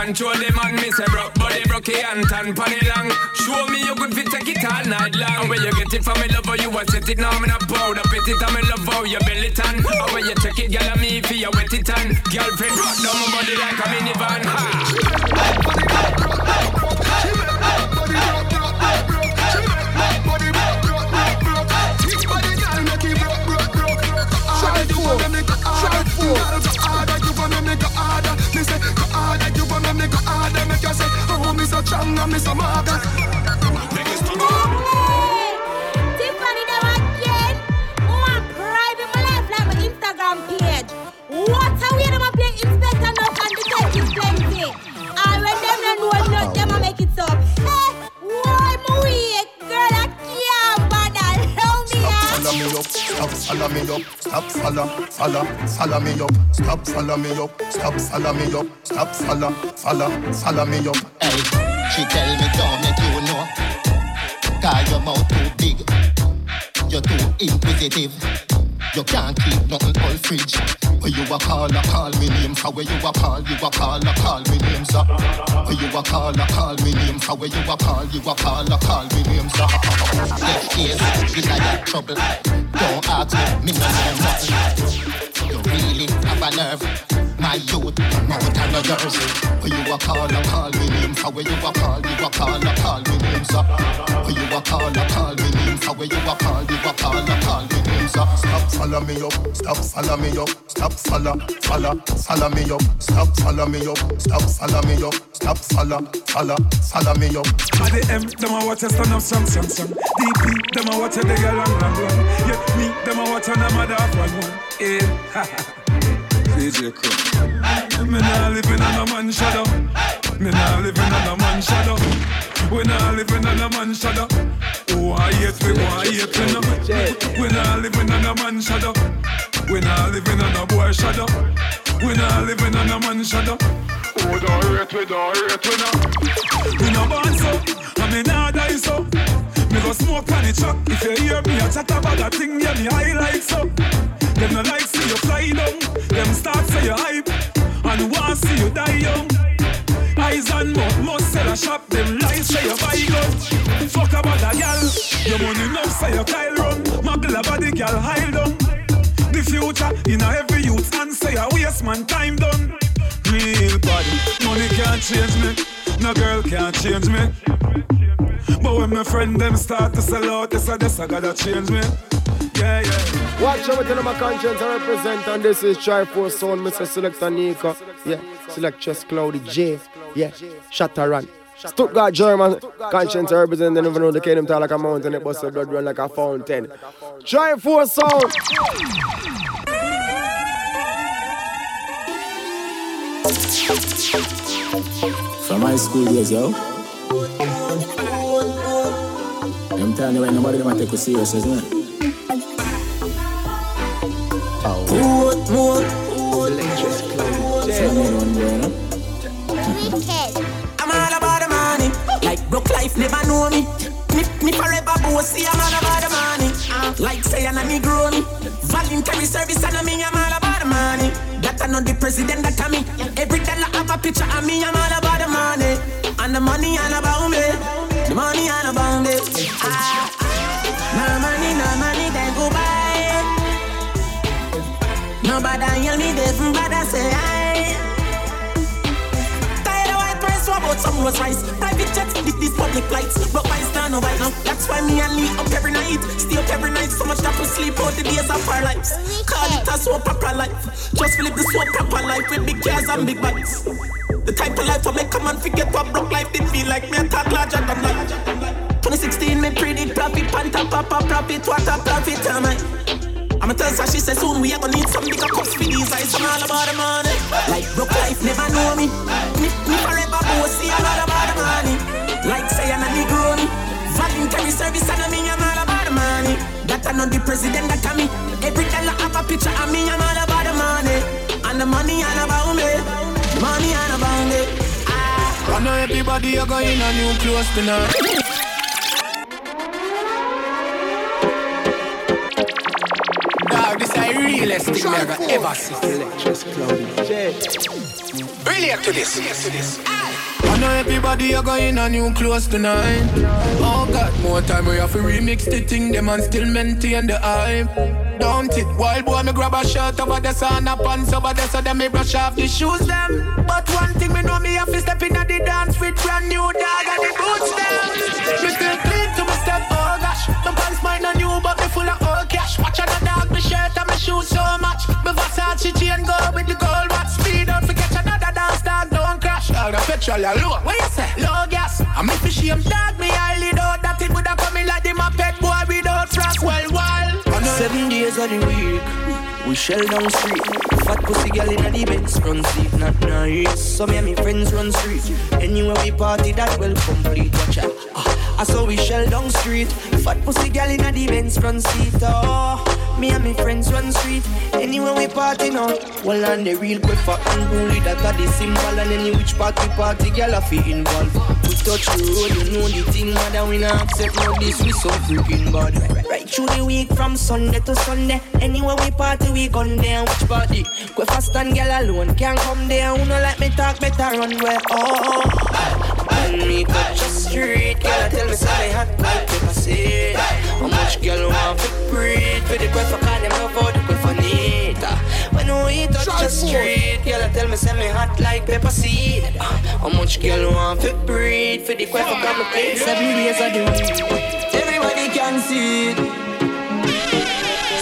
Control the man. Me say broke body, broke and tan panny long. Show me you good fit, take it all night long. Where you get it from me love how you want set it now. Me not proud of it, and me love how you belly tan. How where you take it, girl, and me for you wet it on. Girlfriend, rock down my body like a minivan. Ha.
Like my Instagram page. What a way them a play inspector and detective. And when them don't know them a make it up. Hey, why girl I me
up, stop follow me up, stop follow, follow, follow me up, stop follow me up, stop follow me up, stop follow, follow, follow me up.
She tell me don't make you know. Cause your mouth too big. You're too inquisitive. You can't keep nothing all fridge. Where you a call, a call me name. For where you a call, you a call, a call me name, sir. Where you a call, a call me name. For where you a call, you a call, a call me name, sir. Left ears, a got trouble. Don't ask me, me no know nothing. You really have a nerve. My youth, more than a yours. Where you a call, a call me name. For where you a call, you a call, a call me name, sir. Uh. Where you a call, a call me name. For where you a call, you a call, a call me name, sir. Uh.
Stop follow me up, stop follow me up, stop follow, follow, follow me up, stop follow me up, stop follow me up, stop follow, follow, follow me up.
At the M, them a watch us stand up strong, strong, strong. DP, them a watch the girl run, run, run. Yeah, me, them a watch the mother of one, one. Yeah, DJ Crook. Me nah living on a man shadow. Me nah living on a man shadow. We nah living on a man shadow. Oh, I hate we, oh, I hate we no. We nah living on a man shadow. We nah living on a boy shadow. We nah living on a man shadow. Oh, don't hate we, don't hate we no. We no born so, and me nah die so. Me go smoke on the truck. If you hear me a chat about that thing, yeah, me highlight so. Them no like see you fly down. Them start say you hype and want see you die young. Eyes and mouth must sell a shop. Them lies say you buy gun. Fuck about a gal. Your money no say you Kyle run. Muggle about the gal hide down. The future in a every youth and say a waste man time done. Real body, money can't change me. No girl can't change me. But when my friend them start to sell out, this and this, I gotta change me. Yeah, yeah.
Watch out, tell my conscience I represent, and this is Triforce Sound, Mr. Selector Nico. Yeah, Selectress Cloudy J. Yeah, Shatteran. Stuttgart, German, conscience I represent, they never know they came tall like a mountain, it bust a blood run like a fountain. Triforce Sound.
From high school days, yo. I'm telling you, ain't nobody gonna take you serious, isn't it?
More.
I'm all about the money. Like broke life never know me. Me, me forever bossy. I'm all about the money. Like say I'm a me. Voluntary service and I mean I'm all about the money. That I know the president that I me. Every dollar have a picture of me. I'm all about the money. And the money all about some Rolls Royce? Private jets, with these public flights. But why stand no right now? That's why me and Lee up every night. Stay up every night, so much that we sleep out the days of our lives. Call it a so proper life. Just live the so proper life with big cars and big bikes. The type of life I make a man forget what broke life did feel like me a talk larger than life. 2016 me predict profit, panta papa profit, what a profit am I? I'ma tell her she said soon we are gonna need some bigger cups for these eyes. I'm all about the money. Like broke life never know me. Me, me forever bossy. I'm all about the money. Like say I'm a Negro. Voluntary service and I mean I'm all about the money. That I know the president that me. Every dollar have a picture of me. I'm all about the money. And the money all about me. Money all about me. Ah.
I know everybody are going on new clothes tonight. The realest thing I ever ever see.
Just Cloudy J.
Relate to this. to this. I know everybody are going on new clothes tonight. Oh God, more time we have to remix the thing, them and still maintain the hype. Don't it? Wild boy, me grab a shirt over there, and a pants over there, so then me brush off the shoes them. But one thing me know me have to step in at the dance with brand new dog and the boots them. Me still clean to my step, oh gosh. My pants mine are new, but me full of old cash. Watch out shirt and my shoes so much. Me Versace chain go with the gold watch. Speed up, forget another dance dog, don't crash. All the petrol are low. What you say? Low gas. I'm if shame dog, me highly doubt that it woulda come in like the moped boy without frost. Well, wild.
Seven days of the week, we shell down street. Fat pussy girl in the Benz front seat, not nice. Ah, so ah, me and me friends run street. Anywhere we party, that well complete. Watch out. I saw we shell down street. Fat pussy girl in the Benz front seat. Oh, me and me friends run street. Anywhere we party now. Well, and the real quick for unruly that are the symbol. And any which party party, girl, I feel involved. We touch the road, you know the thing, mother. We not accept no this, we so freaking bad. Right through the week from Sunday to Sunday. Anywhere we party, we gun there. Which party? Go fast and girl alone can't come there. Who no like me talk, better run where. Oh, oh, oh. when me touch the street, girl tell me say hot like pepper seed. How much girl want to breathe? For the breath, call them love out the breath for need. When we touch the street, girl tell me say me hot like pepper seed. How much girl want to breathe? For the breath, call me play seven days of the week. Everybody can see it.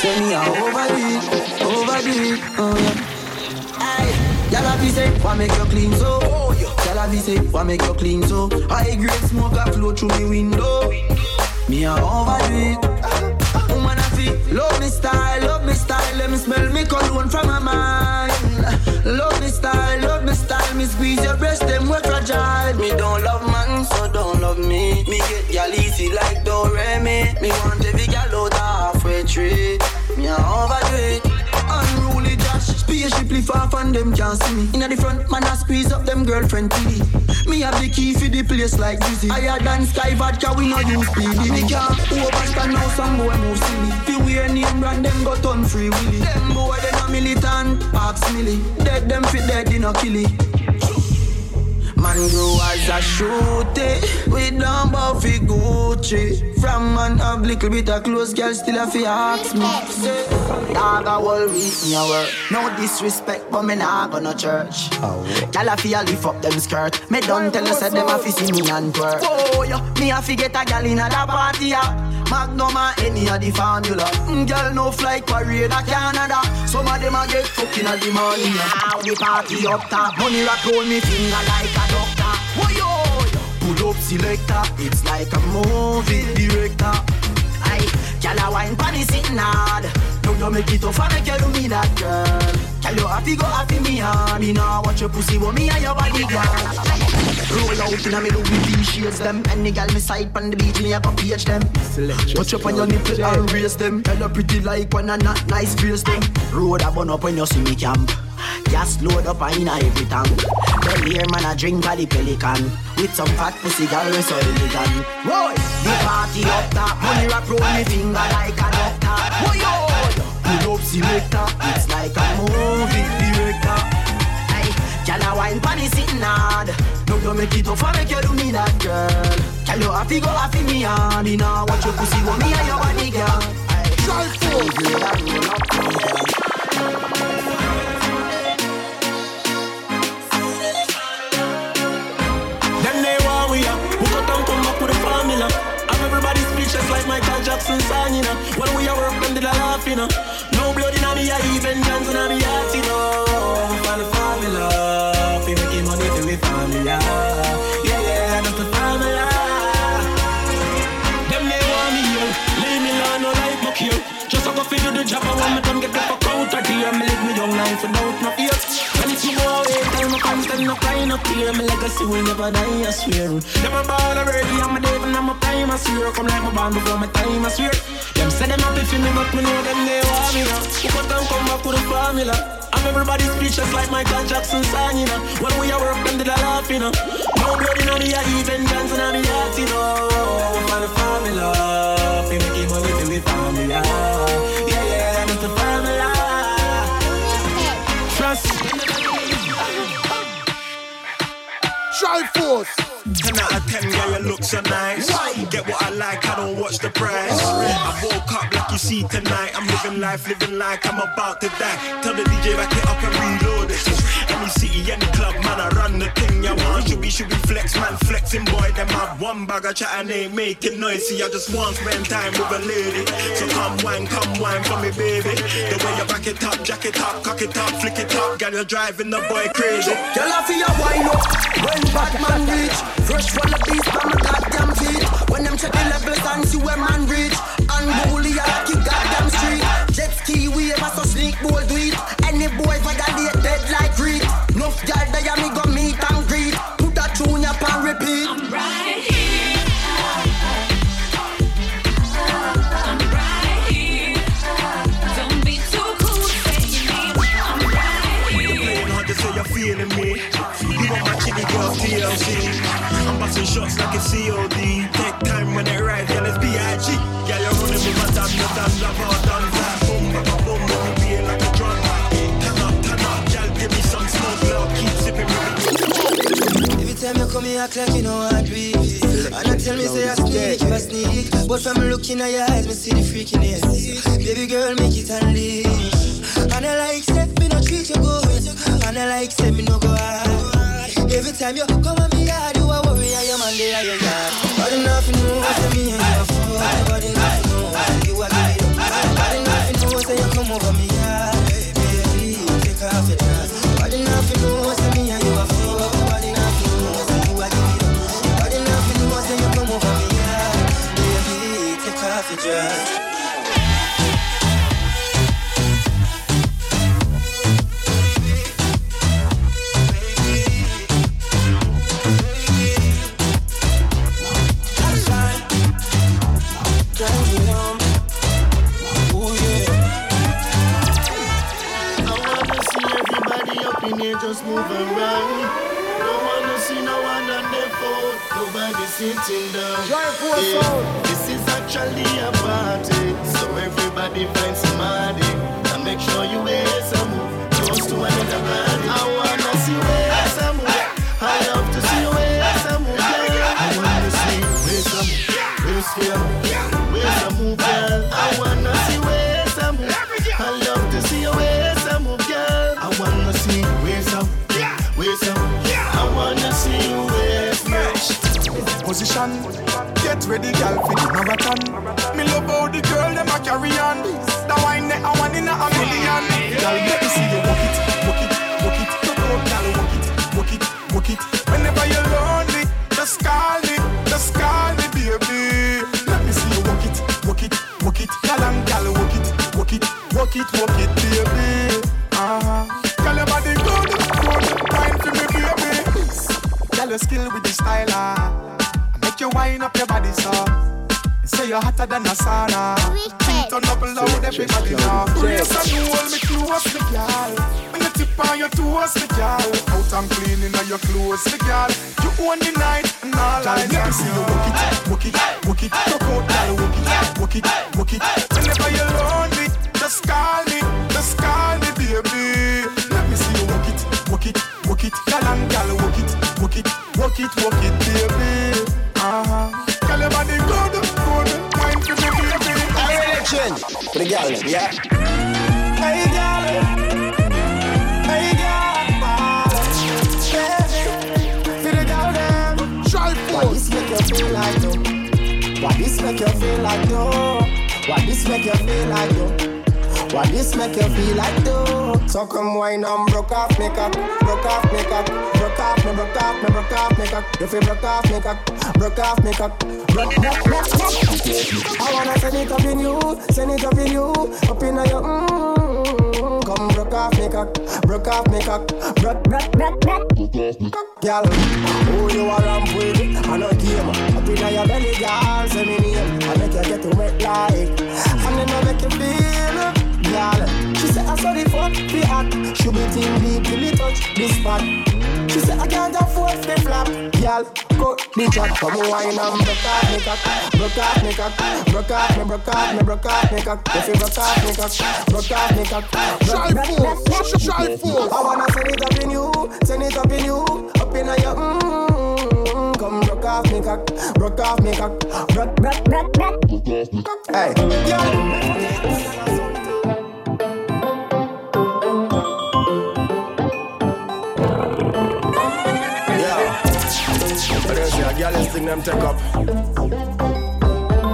Say me a overdo it, overdo it, oh uh. yeah. Aye, y'all have say, why make you clean so? Y'all have say, why make you clean so? High grade smoke a flow through me window. Me a overdo it. Woman I feel, love me style, love me style. Let me smell me cologne from my mind. Love me style, love me style. Me squeeze your breast, them we fragile. Me don't love man, so don't love me. Me get y'all easy like Doremi. Me want every gal out halfway tree. Me a overdo it. Unruly Josh, spaceship far from them can't see me. Inna the front, man I squeeze up them girlfriend PD. Me have the key for the place like Dizzy. Higher than Sky Vodka, we no use PD. Me can't overstand now some boy move silly. Fi wear name brand, them got on free willy. Them boy they no militant, ask milly. Dead them fit dead, they no kill it.
Man grow as a shooty. We don't fi Gucci. From man have little bit of clothes, girl still a fi ask me. Dog a whole week me a work. No disrespect, but me nah go no church. Girl a fi a lift up them skirt. Me don't tell you say them a fi see me and twerk. Oh, yo, me a fi get a girl in a da party ya. Magnum or any of the formula. Mm, girl no fly parade a Canada. Some of them a get fucking at the morning. How the party up top. Money rock roll me finger like a doctor. Whoa, yo, yo. Pull up selector. It's like a movie director. Aye, girl a wine pan sitting hard. Now you make it tough and make you do me that girl. Girl you happy go happy me hard. Me nah watch your pussy but me and your body girl. Roll out in a me Louis V shades them. Any girl me side pon the beat me a go page them. Touch up on your nipple and raise them. Tell you pretty like when a not nice face them. Road a bun up when you see me camp. Gas load up and inna every tank. Then here man a drink a the pelican with some fat pussy girl we so elegant. Boy, the party up top, money rock roll me finger like a doctor. Boy, yo, pull up selector, it's like a movie director. Hey, girl a wine the sitting hard. Now you make it tough and make you do me that girl. Girl you happy go happy me hard. Me nah watch your pussy go me and your body girl. Try
Them Jackson song, you know. When we are work, them did a laugh, you know. No blood in me, I even dance in me heart, you know. Find the formula. Fi making money for we formula. Yeah, yeah, that's the formula. Them they want me here. Leave me alone, no life muck here. Just a go fi do the job, I want me come get the fuck out of here. Me live me young life without no fear. Tell me constant, no cry, no fear. My legacy will never die, I swear. Never ball already, I'm a devil, I'm a prime, I swear. Come like my band before my time, I swear. Them say them happy for me, but me know them they want me now. Who them come back with a formula? I'm everybody speechless like Michael Jackson song, you know. When we are work, them did a laugh, you know. No blood in me, I even dancing on me heart, you know. Find the formula, fi making money for we. Yeah, yeah,
Triforce.
10 out of 10, yeah, you look so nice. Get what I like, I don't watch the price. I woke up like you see tonight. I'm living life, living like I'm about to die. Tell the DJ back it up and reload it. Any city, any club, man, I run the. Should be, should be flex, man, flexing boy. Them have one bag of chat and they ain't making noise. See, I just want spend time with a lady. So come wine, come wine for me, baby. The way you back it up, jack it up, cock it up, flick it up. Girl, you're driving the boy crazy.
Girl, I feel a wine up when bad man reach. Fresh one of these from my goddamn feet. When them check the levels and see where man reach. Unruly, I like you goddamn street. Jet ski wave, I so sneak boy do it. Any boy violate dead like Reed. Nuff girl there, me
like it's COD. Take time when it arrives, yeah, let's B.I.G. Yeah, you're running with my done, the done, love all boom, boom, be like a drum. Turn up, turn up, girl, give me some smoke, love, keep sipping with.
Every time you come here, act like you know I do And I tell me, say I sneak, you a sneak. But from looking at your eyes, me see the freakiness. Baby girl, make it unleash. And I like, say, me no treat you good. And I like, say, me no go hard. Every time you come at me yard, you a worry, I am on the iron yard. But enough you know, say me and you a fool. But enough know, say you a up. But enough you know, you come over me yard. Baby, take off your
sitting down. Yeah. This is actually a party, so everybody find somebody. And make sure you wear some move close to another party. I wanna see where some move. I love to see you wear some move. I wanna see where some move.
Position. Get ready, girl, for the marathon. Me love how the girl them a carry on. The wine they a one in a million. Girl, let me see you walk it, walk it, walk it. On, girl, walk it, walk it, walk it. Whenever you're lonely, just call me, just call me, baby. Let me see you walk it, walk it, walk it. Girl and girl, walk it, walk it, walk it, walk it, baby. Uh-huh. Girl, your body good, good. Wine for me, baby. Girl, your skill with you wind up your body, so. Say you're hotter than a sauna. Turn up loud, everybody now. Raise and hold me close, the girl. When you tip on your toes, the girl. Out and cleaning on your clothes, the girl. You own the night and all night. Let me see you walk it, walk it, walk it. Talk out, girl, walk it, walk it, walk it. Whenever you're lonely, just call me, just call me, baby. Let me see you walk it, walk it, walk it. Girl and girl, walk it, walk it, walk it, walk it, baby. For
the girl, yeah.
Hey, girl. Hey, girl. For the girl, them. Try
Why this make you feel like though? Why this make you feel like though? Why this make you feel like though? Why this make you feel like though? So come wine and broke off me cock, broke off me cock, broke off me, broke off me, broke off me cock. If you broke off me cock, broke off me cock, broke, broke, broke, broke. I wanna send it up in you, send it up in you, up in your mm. Come broke off me cock, broke off me cock, broke, broke, broke, broke. Girl, who you are ramp with? I know game. Up in your belly, girl, say me name. I make you get to wet like, hot. She be team deep till it touch this spot. She said I can't afford the flap. Girl, cut the chat. Come wine and broke off me cock, broke off me cock, broke off me, broke off me, broke off me cock. If you broke off me cock, broke off me cock. Try force, Triforce. I wanna send it up in you, send it up in you, up in your mm. Come broke off me cock, broke off me cock, broke, broke, broke, broke. Hey, girl. This thing them take up.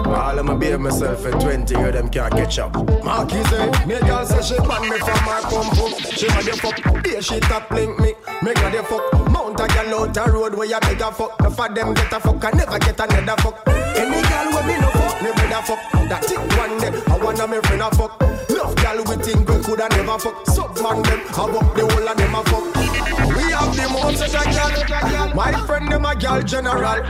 All of my baby myself at 20 year them can't catch up. Marky say, me girl say she ban me from my pump up. She had the fuck, yeah she top link me. Make her the fuck, mount a girl out the road where you beg a fuck. The for them get a fuck, I never get another fuck. Any girl with me no fuck, me better fuck. That thing one day, I wanna me friend a fuck. Love girl we think we coulda never fuck. Sub man them, I walk the whole of them a fuck. We have the most of a girl. My friend them a girl general.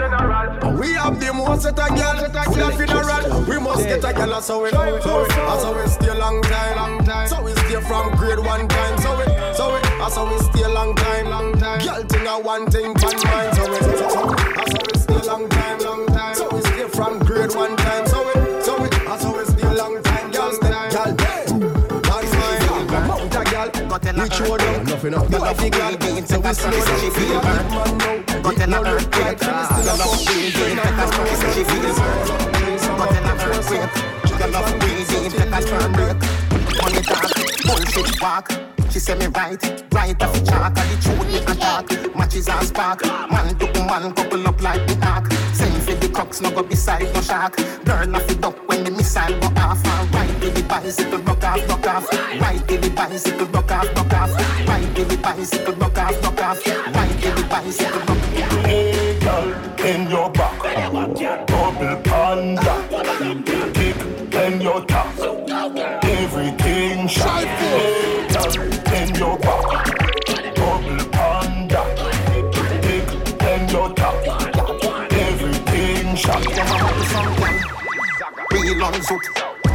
We have the most of a girl. Full of funeral. We must get a girl so we. So we, so we stay long time, long time. So we stay from grade one time. So we, so we, so we stay long time, long time. Girl thing a one thing pan mind. So we, so, so, so we stay long time, long time. So we stay from grade one time. So we, girl. Which one? Nothing up. Girl off the girl. So we slow down. She feel man now. Got in a earthquake. Girl off the girl. Take a stroke. She feels Got in a earthquake. Off the girl. Take a turn break. Money talk. Bullshit walk. She say me right, right off the chalk And the truth me attack Matches and spark Man to man couple up like the ark For no go beside no shark Girl off the duck when the missile go off. And ride with the bicycle, rock off, rock off? Ride with the bicycle, rock off, rock off? Ride with the bicycle, rock off, rock off? Ride with the bicycle, rock off?
Hey girl, in your back. Double panda. Kick in your top. Everything shot. Hey girl, Everything shot
Real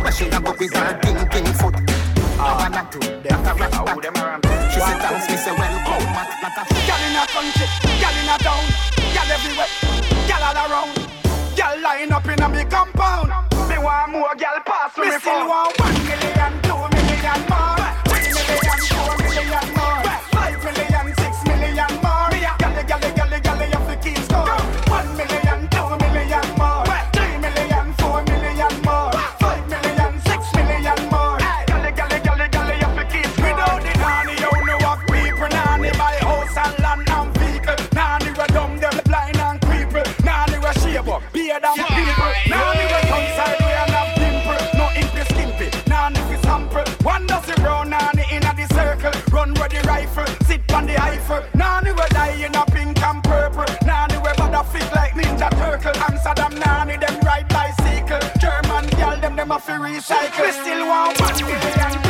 But she a go with her ding ding foot Have a Like a rat back She say thanks, me say welcome Mat like a
Girl in a country, girl in a town, girl everywhere, girl all around. Girl line up in a me compound. Me want more girl pass me, me still want one million rifle, sit on the heifer. Nanny we die in a pink and purple. Nanny will bother fit like Ninja Turtle. Amsterdam nanny, them ride bicycle. German girl, them
them a free recycle. We still want one million.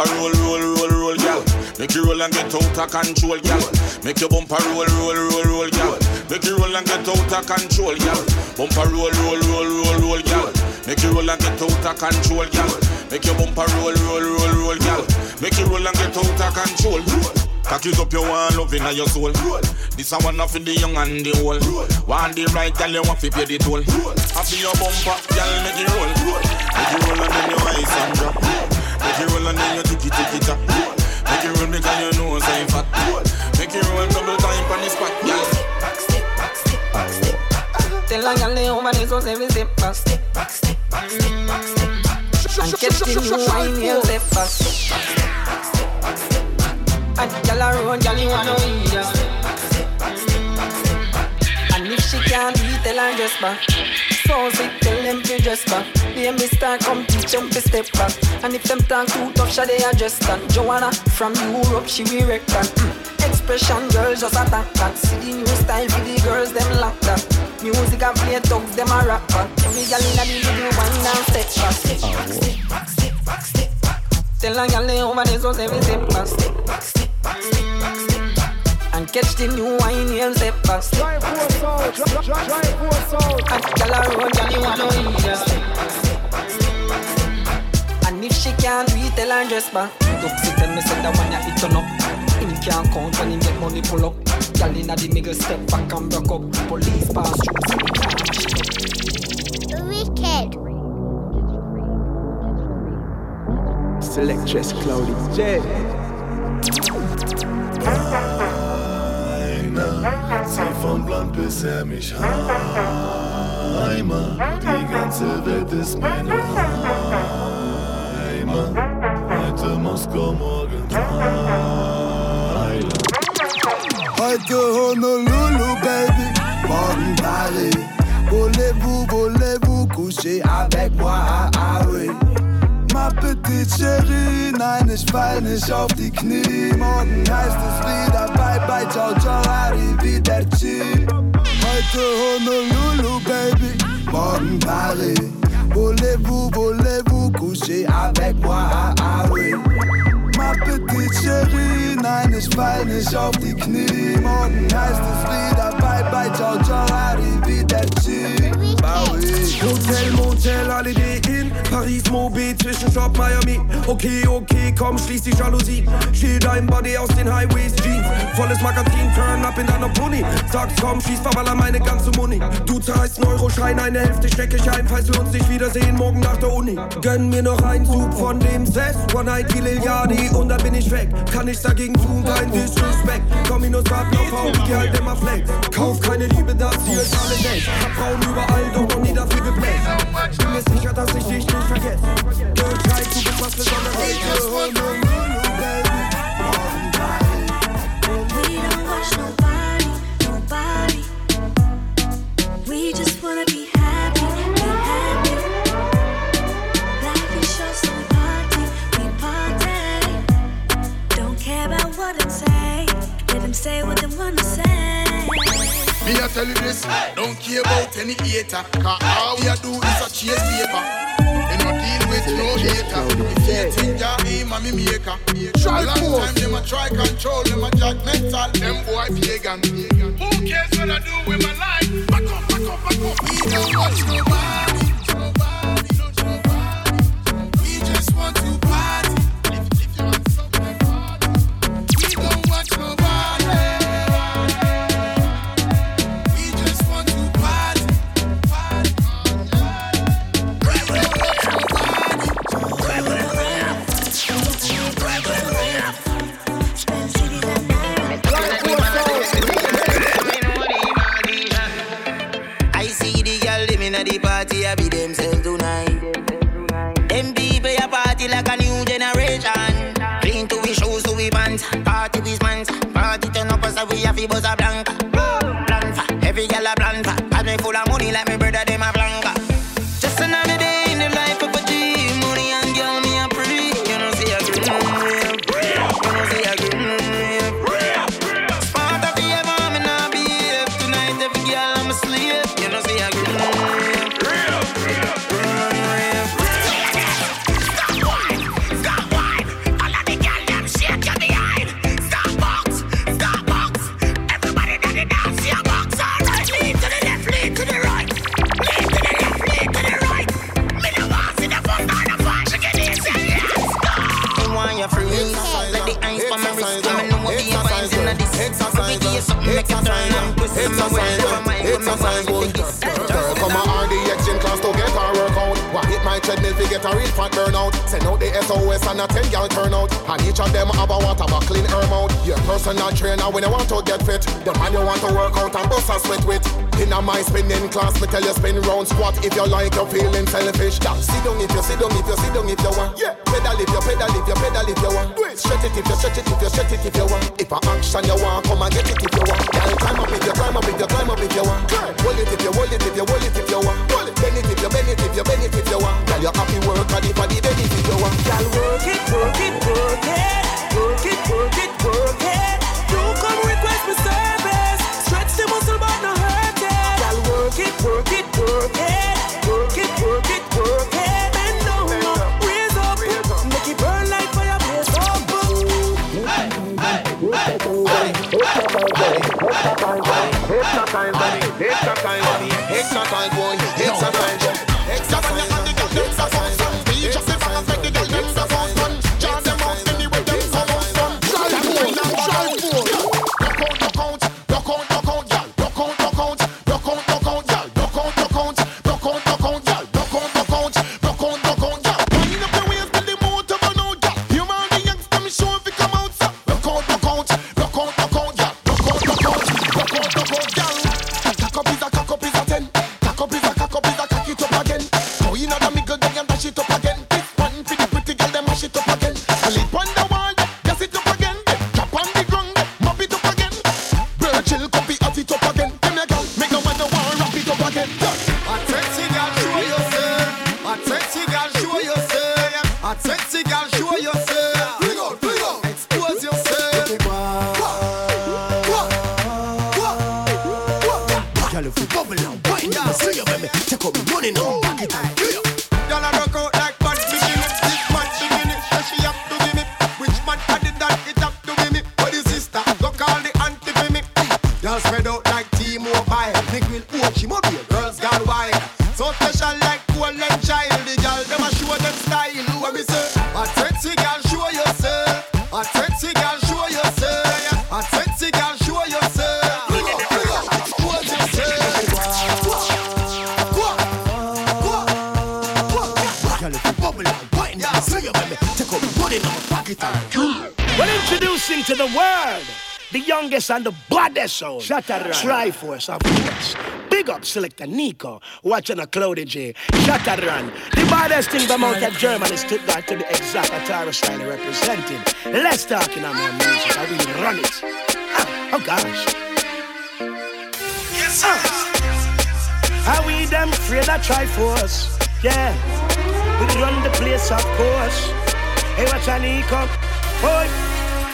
Bumper roll, roll, roll, roll, gal. Make you roll and get out of control, gal. Make your bumper roll, roll, roll, roll, gal. Make you roll and get out of control, gal. Bumper roll, roll, roll, roll, roll, gal. Make you roll and get out of control, gal. Make your bumper roll, roll, roll, roll, gal. Make you roll and get out of control. Cock it up your one love in your soul. This a one for the young and the old. One the right gal you want to pay the toll. Happy your bumper, gal make it roll. Make it roll and then your eyes and drop. Make it roll and then you tick it, tick. Make it roll because you know say fat. Make it roll double time on the spot, gal.
Tell a gal lay over the so we step back, step back, step back, step back, step back. And catch the wine here, step back, step back, step back, step back. You wanna. And her just back. So sick, tell them to just back. They me start come teach them to step back. And if them talk too tough, shall they adjust that? Joanna from Europe, she will wreck. Mm. Expression girls just attack that. See the new style for the girls, them lock that. Music and play thugs, them a rap back. Every gal inna the video, wind down, step back, step back, step back, step back, step back. Tell a gal lay over there, so say we step back, step back, step back, step back, step back. And catch the new wine here, step back, step back, step back, step back. And gal a run, gal you wanna hear. And if she can't do it, tell her just back. Look, see, tell me, say that one ya it turn up. Him can't count when him get money pull up. Gal inna the middle, step back and broke up. Police pass through, so we can't mash it up.
Wicked.
Selectress Cloudy J.
Sie vom Land bisher mich Heimat. Die ganze Welt ist meine Heimat. Heute Moskau, morgen Thailand.
Heute Honolulu, Baby, morgen Paris. Voulez-vous, voulez-vous coucher avec moi à Hawaii? Ma petite chérie, nein, ich fall nicht auf die Knie. Morgen heißt es wieder Bye bye, ciao, ciao, arrivederci. Heute Honolulu, Baby, morgen Paris. Voulez-vous, voulez-vous coucher avec moi à Hawaii? Ma petite chérie, nein, ich fall nicht auf die Knie. Morgen heißt es wieder Bye bye, ciao, ciao, arrivederci. Maui.
Hotel, Motel, Holiday Inn. Paris, Mobi, Zwischenstopp, Miami. Okay, okay, komm, schließ die Jalousie. Schiel dein Body aus den Highways Jeans. Volles Magazin, turn up in deiner Pony Sagst komm, schieß verballer meine ganze Muni. Du zahlst einen Euroschein, eine Hälfte steck ich ein. Falls wir uns nicht wiedersehen, morgen nach der Uni. Gönn mir noch einen Zug von dem Sess One Night, die Liliardi und dann bin ich weg. Kann nichts dagegen tun, kein Disrespect Komm minus warten auf. Haut, die halt immer flex. Kauf keine Liebe, das hier ist alles echt Hab Frauen überall, doch noch nie dafür geblecht Bin mir sicher, dass ich dich nicht vergesse. Girl, schreib, du bist was Besonderes.
We don't watch nobody, nobody. We just wanna them say, let them what they wanna say.
Me I tell you this, don't care about any hater. Cause all we a do is a chase paper. Me no deal with no hater. If you think ya aim a me maker.
Try
Long
force.
time them a try control, them a judgmental, them boy pagan. Who cares what I do with my life? Back up, back up, back up. We don't watch nobody. Nobody, no, nobody. We just want to party.
At the party, I be themselves tonight. Them people a party like a new generation. Clean to we shoes to we pants, party we pants, party turn up us we have buzz a blanca. Blanca, every girl a blanca. Got me full of money like me brother one with the kiss.
Girl, come a RDX gym class to get her workout. Why hit my treadmill to get a real fat burnout? Send out the SOS and a 10 gal turnout. And each of them have a water but clean her mouth. Your personal trainer when you want to get fit. The man you want to work out and bust a sweat with. In a my spinning class, me tell you spin round squat if you like you're feeling selfish. Girl, sit down if you sit down if you sit down if you want. Yeah, pedal if you pedal if you pedal if you want. Do it, stretch it if you stretch it if you stretch it if you want. If a action you want, come and get it if you want. Girl, climb up if you climb up if you climb up if you want. Girl, hold it if you hold it if you hold it if you want. Hold it, bend it if you bend it if you bend it if you want. Girl, you happy work hard if I the benefit you want.
Girl, work it, work it, work it. Work it, work it, work it. You
and the
baddest soul. Triforce, of course. Big up Selector Nico, watching a Cloudy J. Shataran. The baddest thing from out of Germany, Stuttgart to the exact Atara style representing. Let's talk in our music. I really run it. Ah, oh gosh. Yes, sir. Are we them afraid of Triforce? Yeah. We run the place, of course. Hey, watch a Nico. Boy.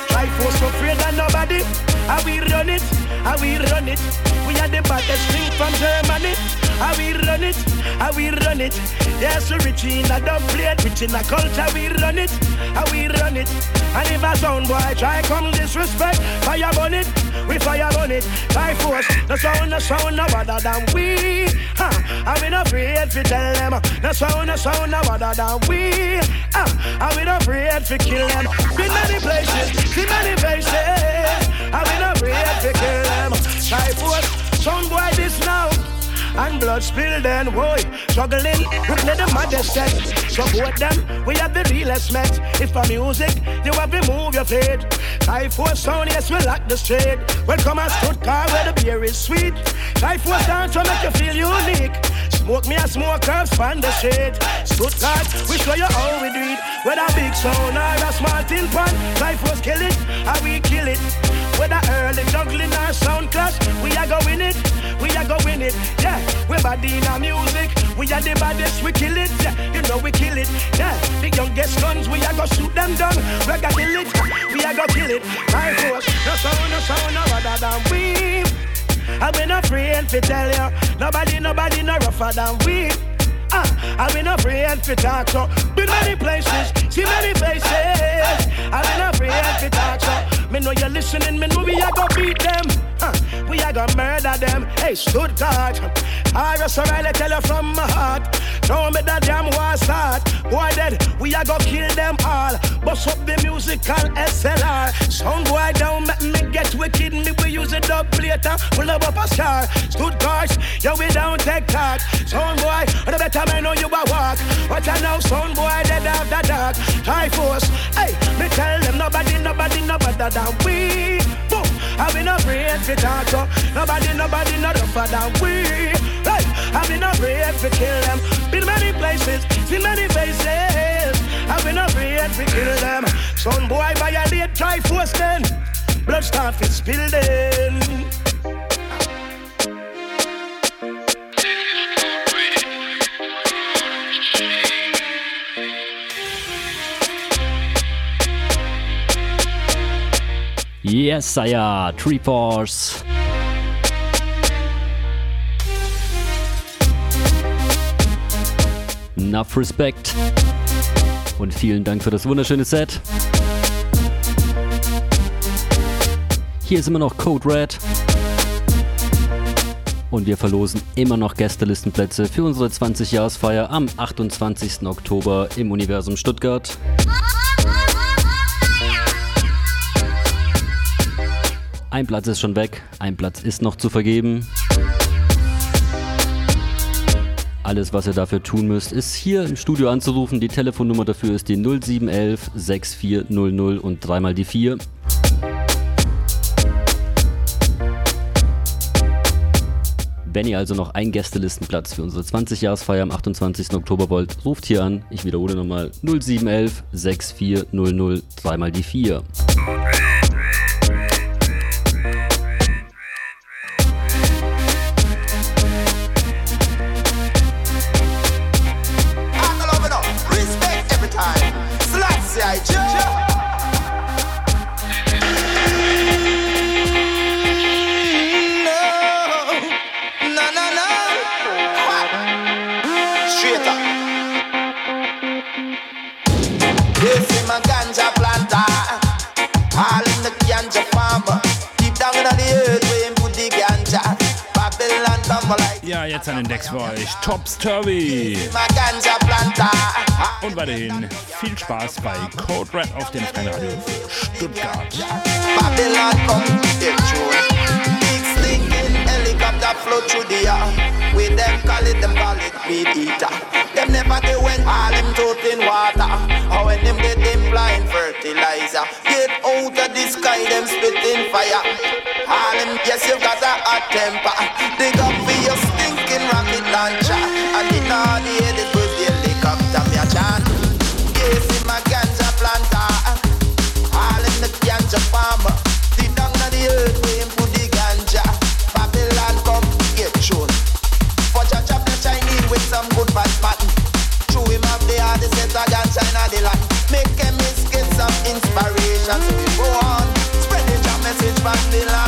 Triforce so afraid of nobody. How we run it?
how we run it. We are the baddest thing from Germany. How we run it, how we run it. Yes, we rich in a dub plate, rich in a culture, we run it, how we run it. And if a sound boy try come disrespect, fire on it, we fire on it. Triforce, the sound, the sound, no other than we. Huh. I'm in afraid to tell them, the sound, the sound, no other than we. Uh, I'm in afraid to kill them. Been many places, see many faces. To kill them. Force, sound boy this now and blood spill then, boy. Struggling, play the maddest set. Support them, we have the realest met. If for music, you have to move your feet. 4 sound, yes, we lock the street. Welcome to Stuttgart where the beer is sweet. 4 sound to make you feel unique. Smoke me a smoke curves span the street. Stuttgart, we show you how we do it. Whether big sound or a small tin pan, Type 4 kill it, how we kill it. Whether early juggling or sound clash, we are going it, we are going it. Yeah, we body in our music, we are the baddest, we kill it. Yeah, you know we kill it. Yeah, the youngest guns, we are go shoot them down. We go kill it, we are go kill it. My force, no sound, no sound, no other than we. I've been afraid to tell you, nobody, nobody, no rougher than we. Uh, I've been afraid to talk so Been many places, see many faces I've been afraid to talk so Me know you're listening, me know we are gonna beat them. Uh, We are gonna murder them. Hey, Stuttgart I just O'Reilly tell you from my heart. Show me that damn war start. Boy dead, we are gonna kill them all. Bust up the musical SLR Sound boy down, make me get wicked. Me we use a dub later, pull up up a star Stuttgart, yo we don't take talk. Sound boy, the better man know you a walk. What I know, sound boy dead after dark. High force, hey, me tell them Nobody, nobody, nobody than we. Boom, I've been afraid to talk so Nobody, nobody, not rougher than we. Hey, I've been afraid to kill them. Been many places, seen many faces. I've been afraid to kill them. Son boy violate, Triforce then. Blood start spill
Yes, sire. Tree Force. Enough Respect. Und vielen Dank für das wunderschöne Set. Hier ist immer noch Code Red. Und wir verlosen immer noch Gästelistenplätze für unsere 20-Jahresfeier am 28. Oktober im Universum Stuttgart. Ein Platz ist schon weg, ein Platz ist noch zu vergeben. Alles, was ihr dafür tun müsst, ist hier im Studio anzurufen. Die Telefonnummer dafür ist die 0711 6400 und dreimal die 4. Wenn ihr also noch einen Gästelistenplatz für unsere 20-Jahresfeier am 28. Oktober wollt, ruft hier an. Ich wiederhole nochmal 0711 6400 dreimal die 4.
jetzt an den Decks für euch. Tops Turvy. Und weiterhin viel Spaß bei Code Red auf dem Radio Stuttgart.
Babylon come get you. Big stinking helicopter flow through the air. With them call it, them call it meat eater. Them never get when all them tote in water. Or when them get them flying fertilizer. Get out of the sky, them spitting fire. All them, yes, you got a hot temper. Dig up for your rocket launcher. And in all the head, it was the helicopter, me a chant. Yes, in my ganja planter. All in the ganja farmer. Deep down in the earth, we him put the ganja. Babylon come get shown. For Jaja bless Chinese with some good bad pattern. Through him up the hardest set of ganja in the land. Make them get some inspiration. So we go on. Spread the jam message from the land.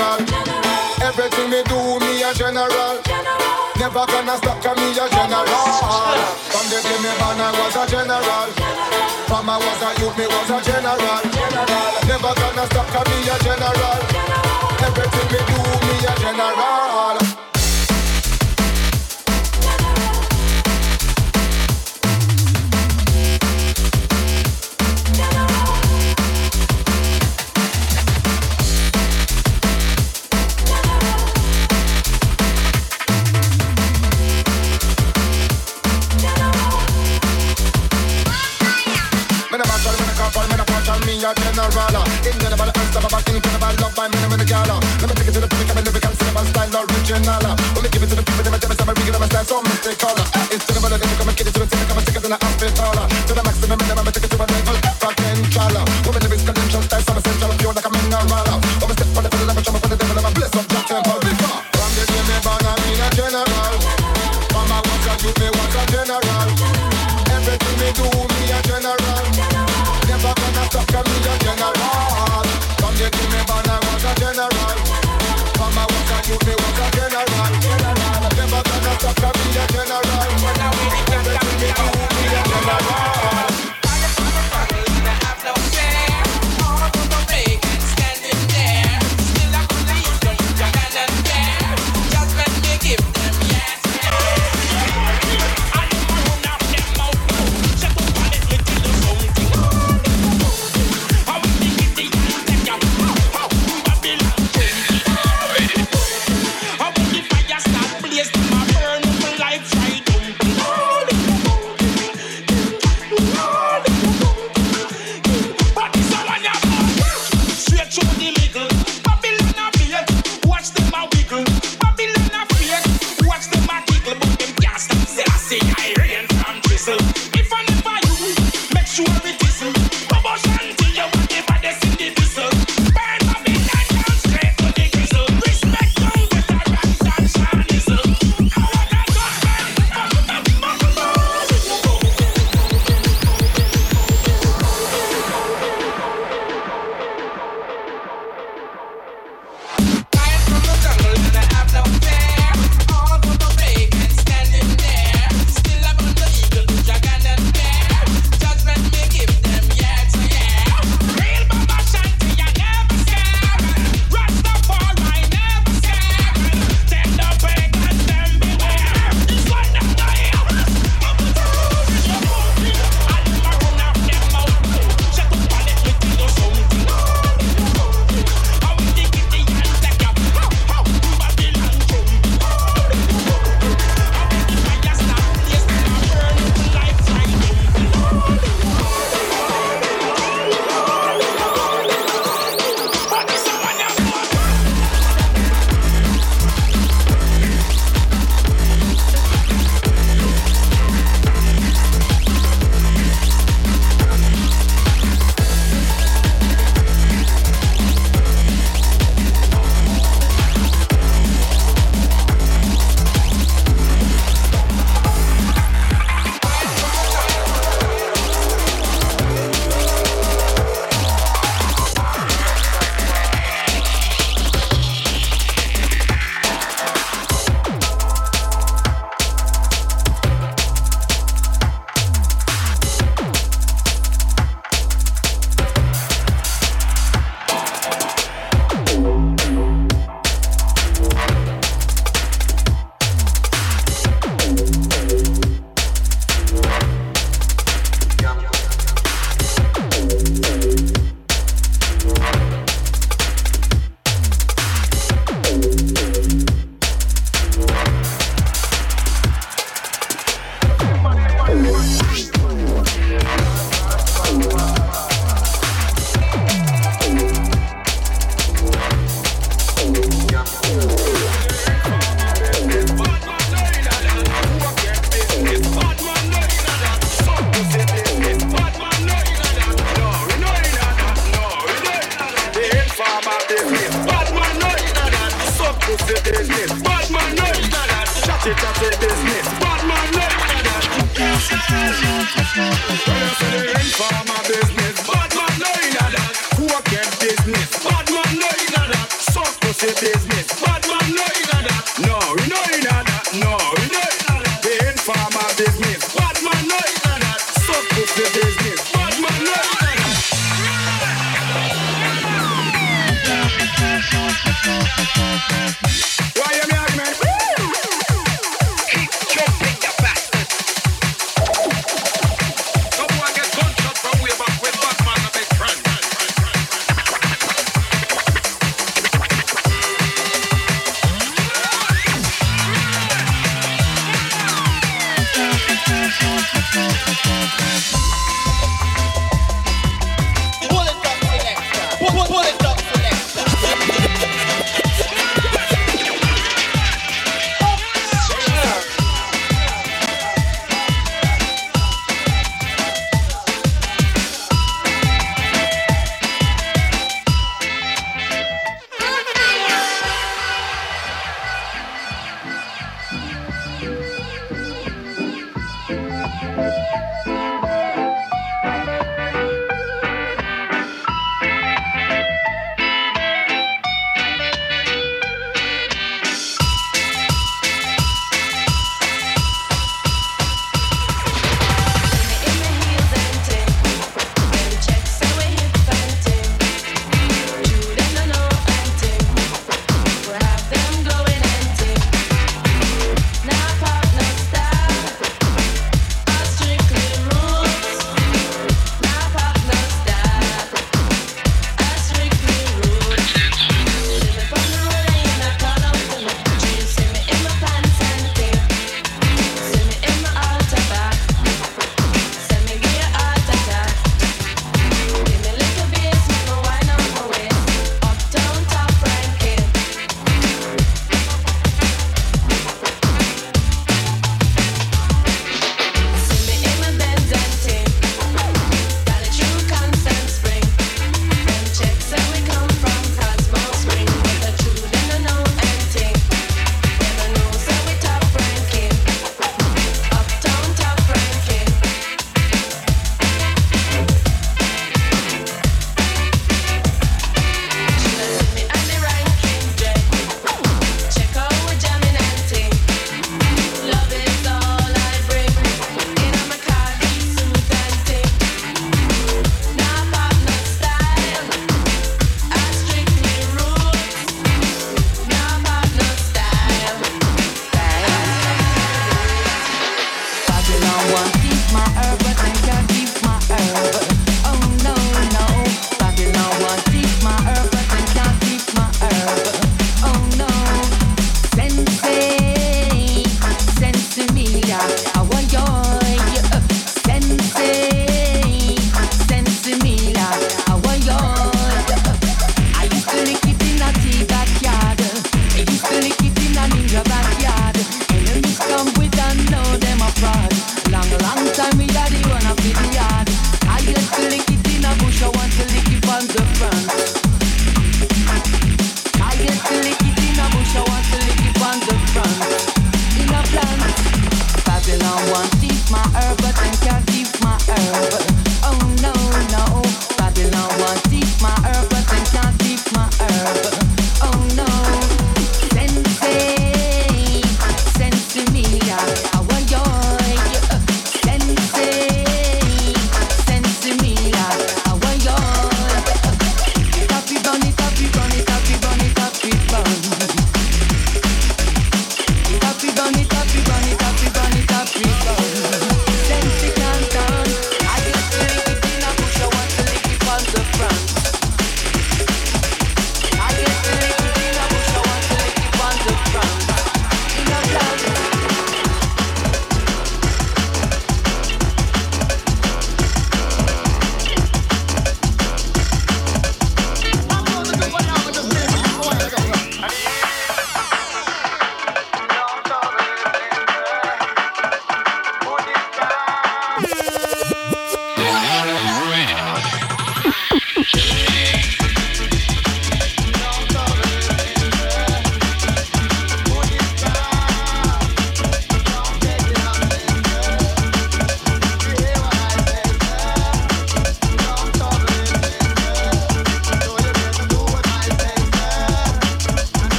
General. Everything me do, me a general. Never gonna stop, cause me a general. From the day me born, I was a general. From I was a youth, me was a general. Never gonna stop, cause me a general. Everything me do, me a general. Partial, me a general. Incredible, unstoppable, incredible, love by me, no me the gala. Let me take it to the public, I'm a lyrical, cinema style, original. When me give it to the people, them a tell me some regular, my style, so mystical. It's to the body, then you come and get it to the city, come and stick it in the hospital.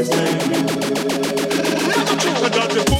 Rastafari save
me.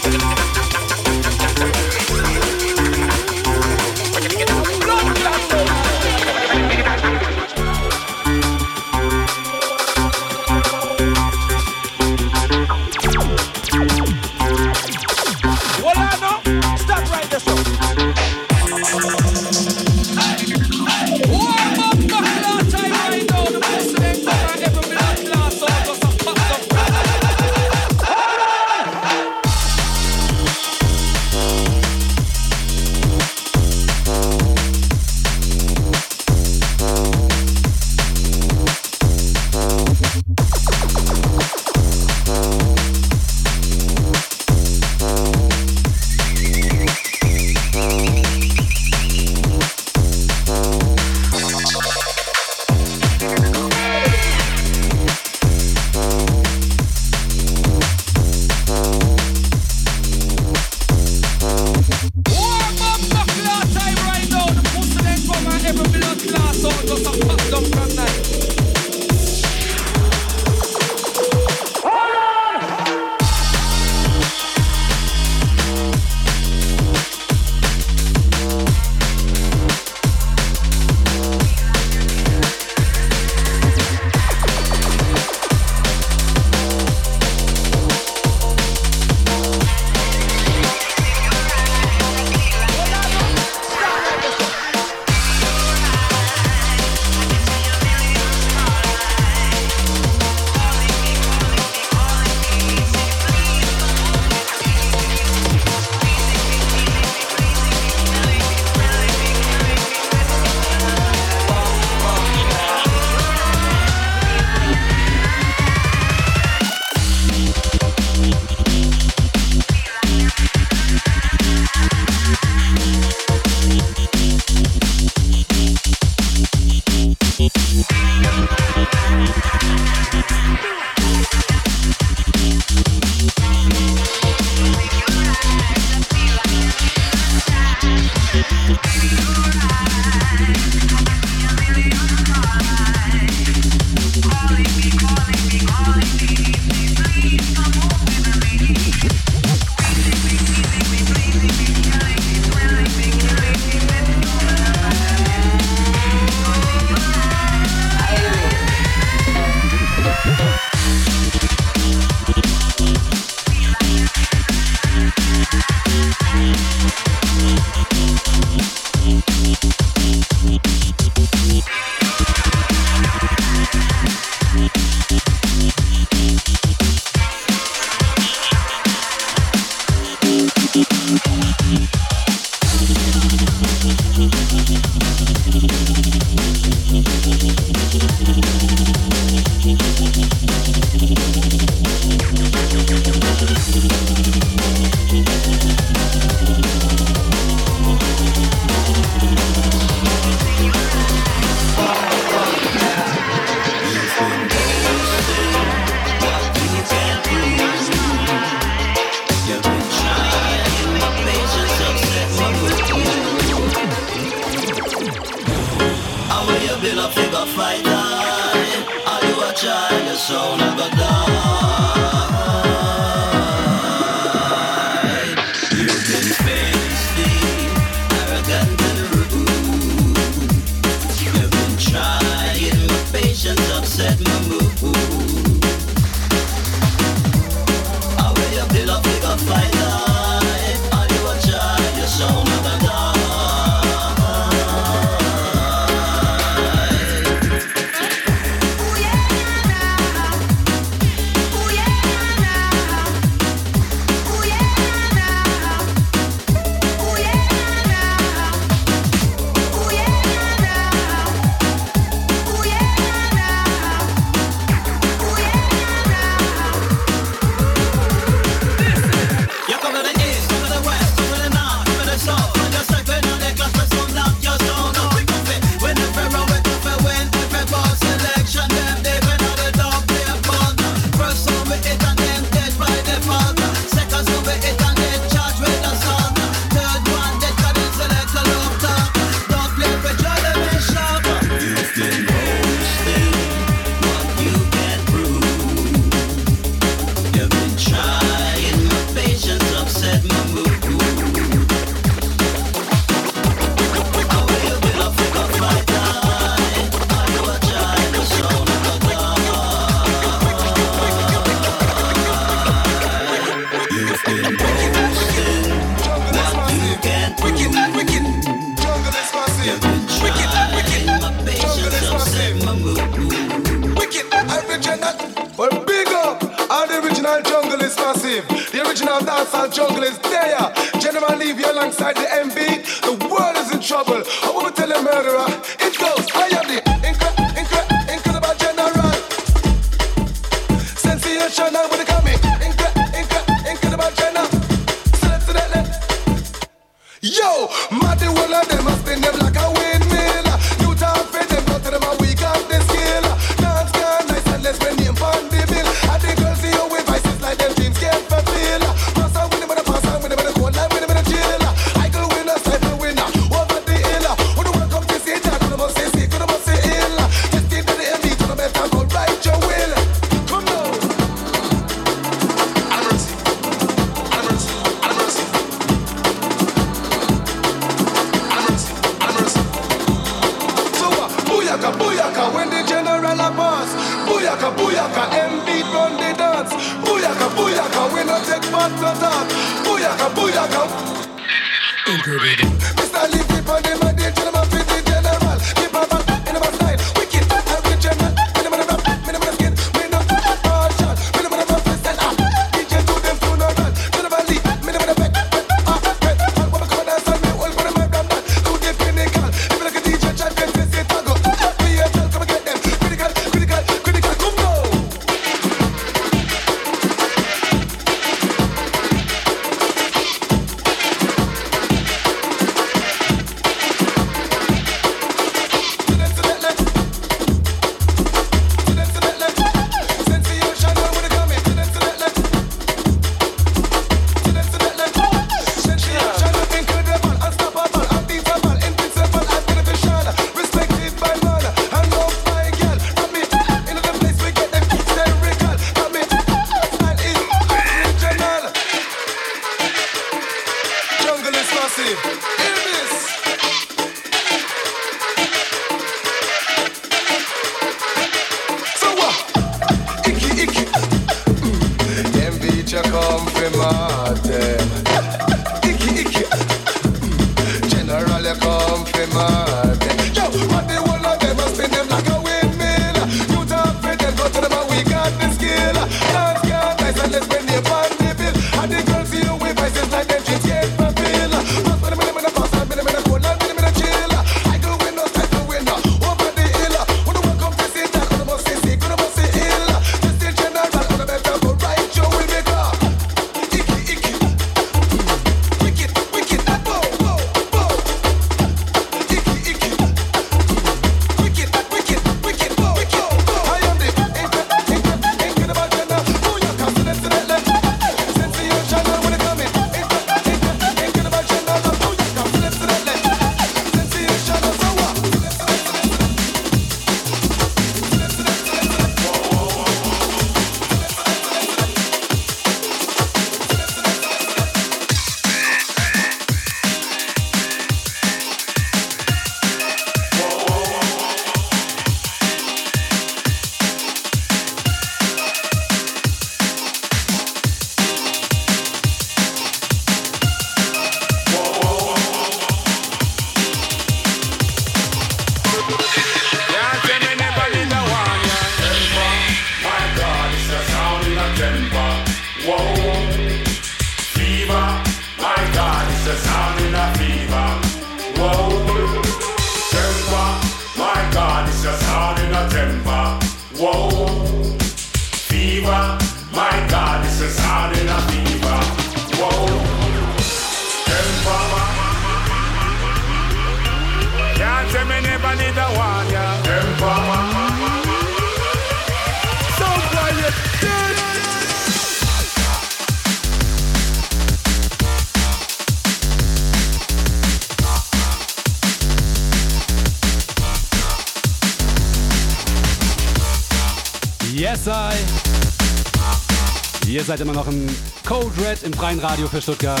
seid immer noch im Code Red im freien Radio für Stuttgart.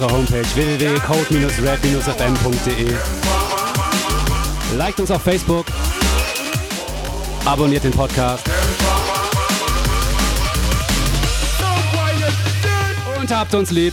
unserer Homepage www.code-red-fm.de. Liked uns auf Facebook, abonniert den Podcast. Und habt uns lieb.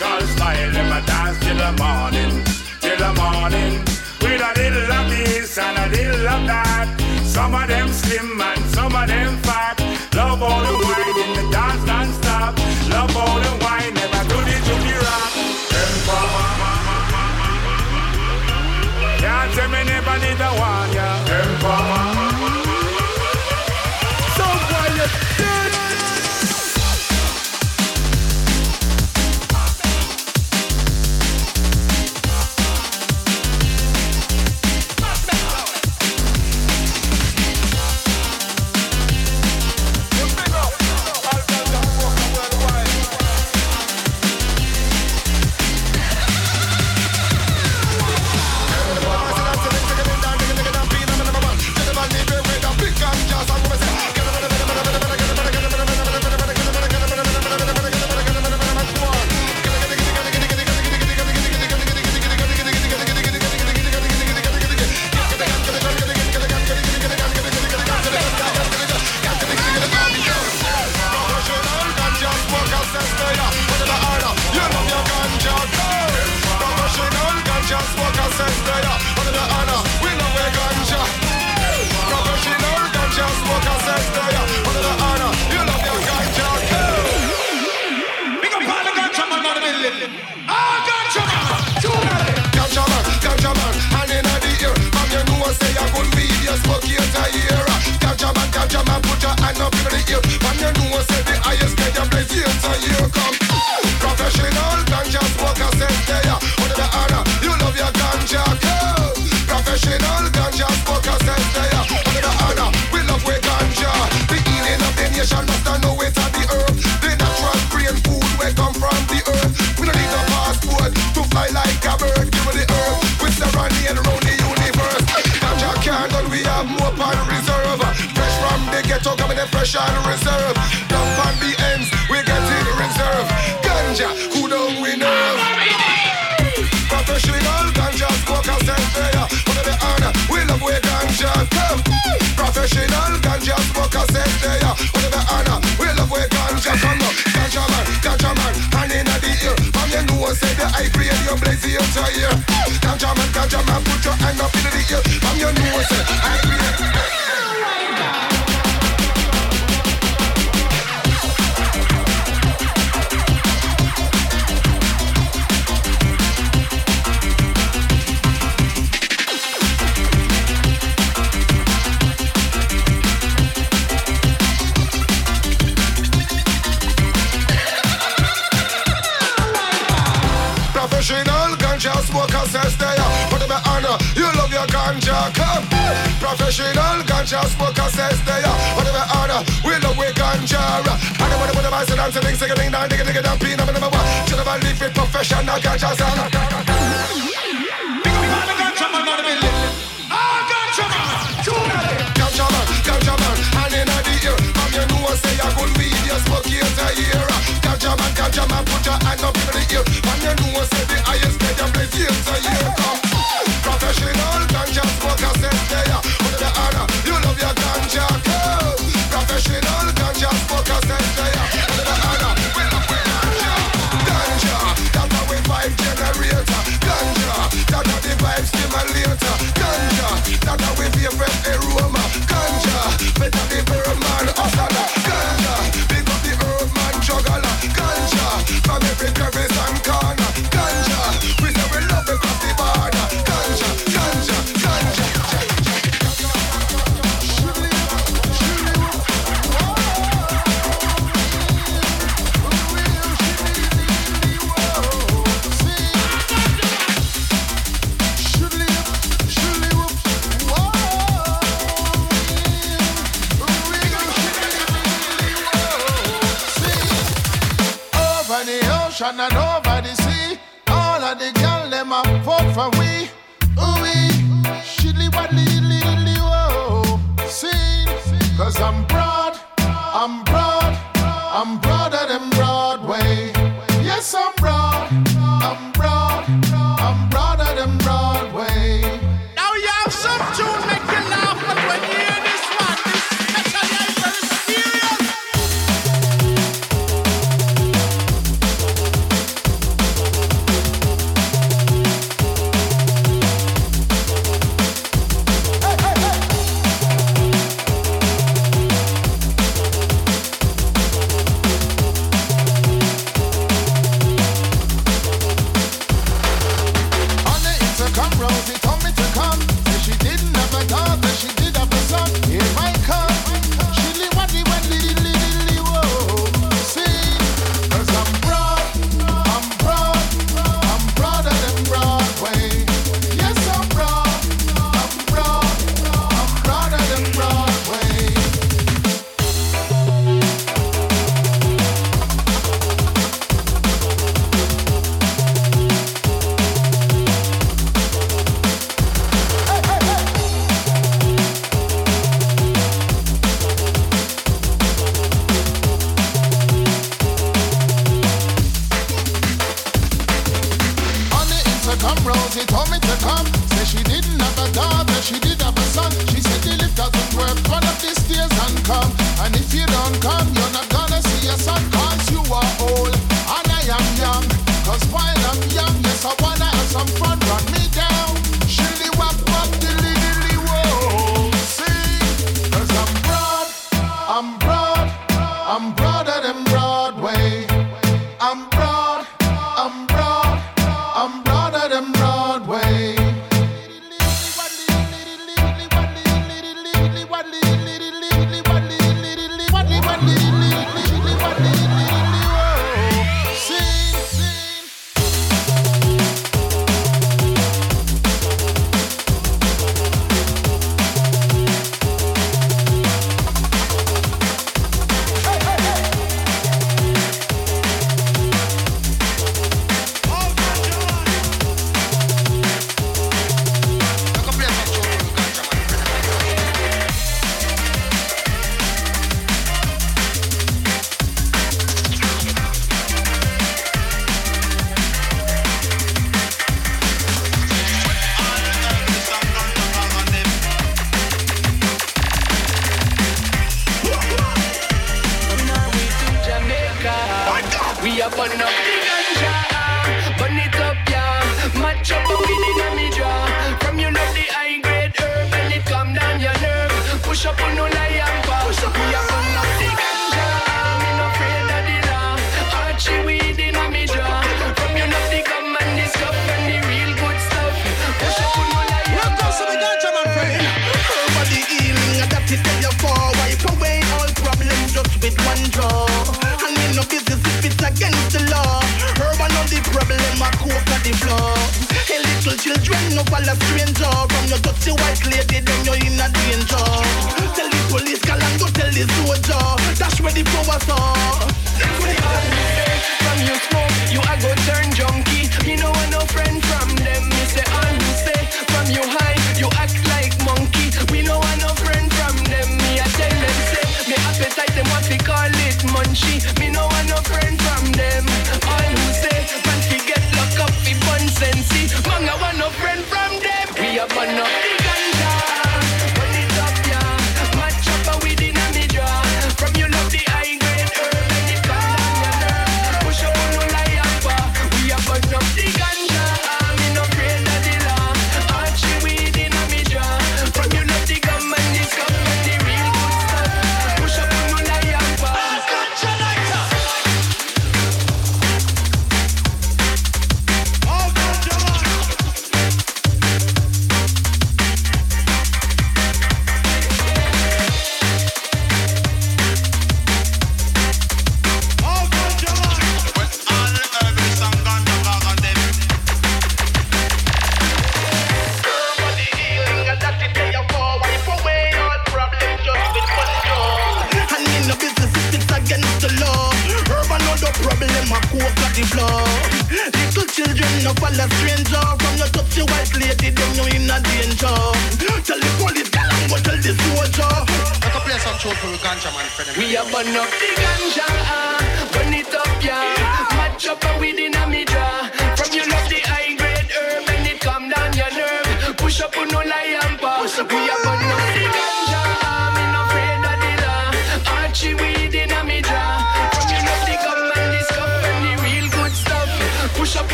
musical style. Them a dance till the morning, till the morning. With a little of this and a little of that. Some of them slim and some of them fat. Love all the wine in the dance non-stop. Love all the wine, never do the judy rap. Can't tell me never did the one, yeah. Them Emperor. I'm broad, I'm broader than Broadway. I'm broad, I'm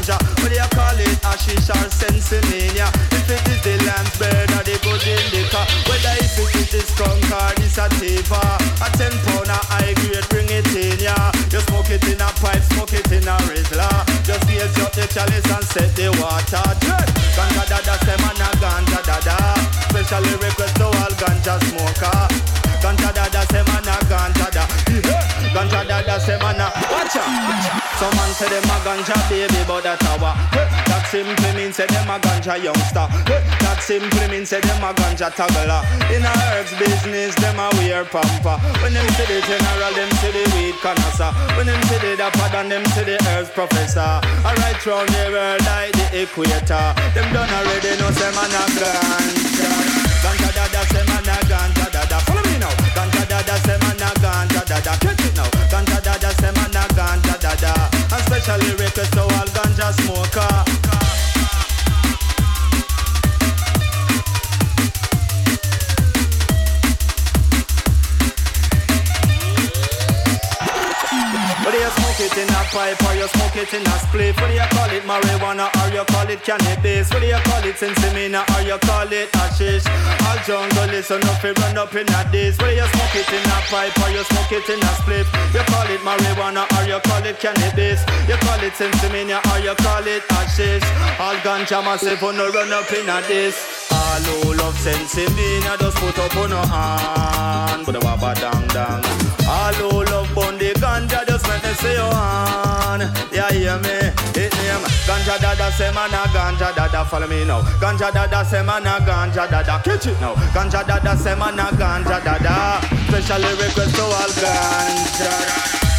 ganja.
Whether you call it? Hashish or sensimania If it is the lamb's bird or the good indica Whether if it is the skunk or the sativa. A ten pound of high grade bring it in ya You smoke it in a pipe, smoke it in a Rizla Just gaze up the chalice and set the water Dread Ganja dada man a ganja dada. Specially request to all ganja smoker. Ganja dada man a ganja dada. Ganja dada man a Watch out Some man say them a ganja baby but that a wa hey. That simply means say them a ganja youngster. Hey. That simply means say them a ganja toggler In a herbs business them a wear pamper. When them see the general them see the weed connoisseur. When them see the dapper than them see the herbs professor. Alright round the world like the equator. Them done already know say man a ganja. Ganja dada say man a ganja dada. Follow me now. Ganja dada say man a ganja dada. Catch it now. Ganja And specially request to all ganja smoker it in a pipe or you smoke it in a spliff Whether you call it marijuana or you call it cannabis? What do you call it sensimina or you call it hashish? All jungle listen up and run up in a this Whether you smoke it in a pipe or you smoke it in a spliff You call it marijuana or you call it cannabis? You call it sensimina or you call it hashish? All ganja massive no run up in a this all who love sensimina just put up on a hand. Put a wabba dang dang. All who love the ganja just make me say your hand. Yeah, hear me, it name Ganja dada say man a ganja dada Follow me now. Ganja dada say man a ganja dada Catch it now. Ganja dada say man a ganja dada Specially request to all ganja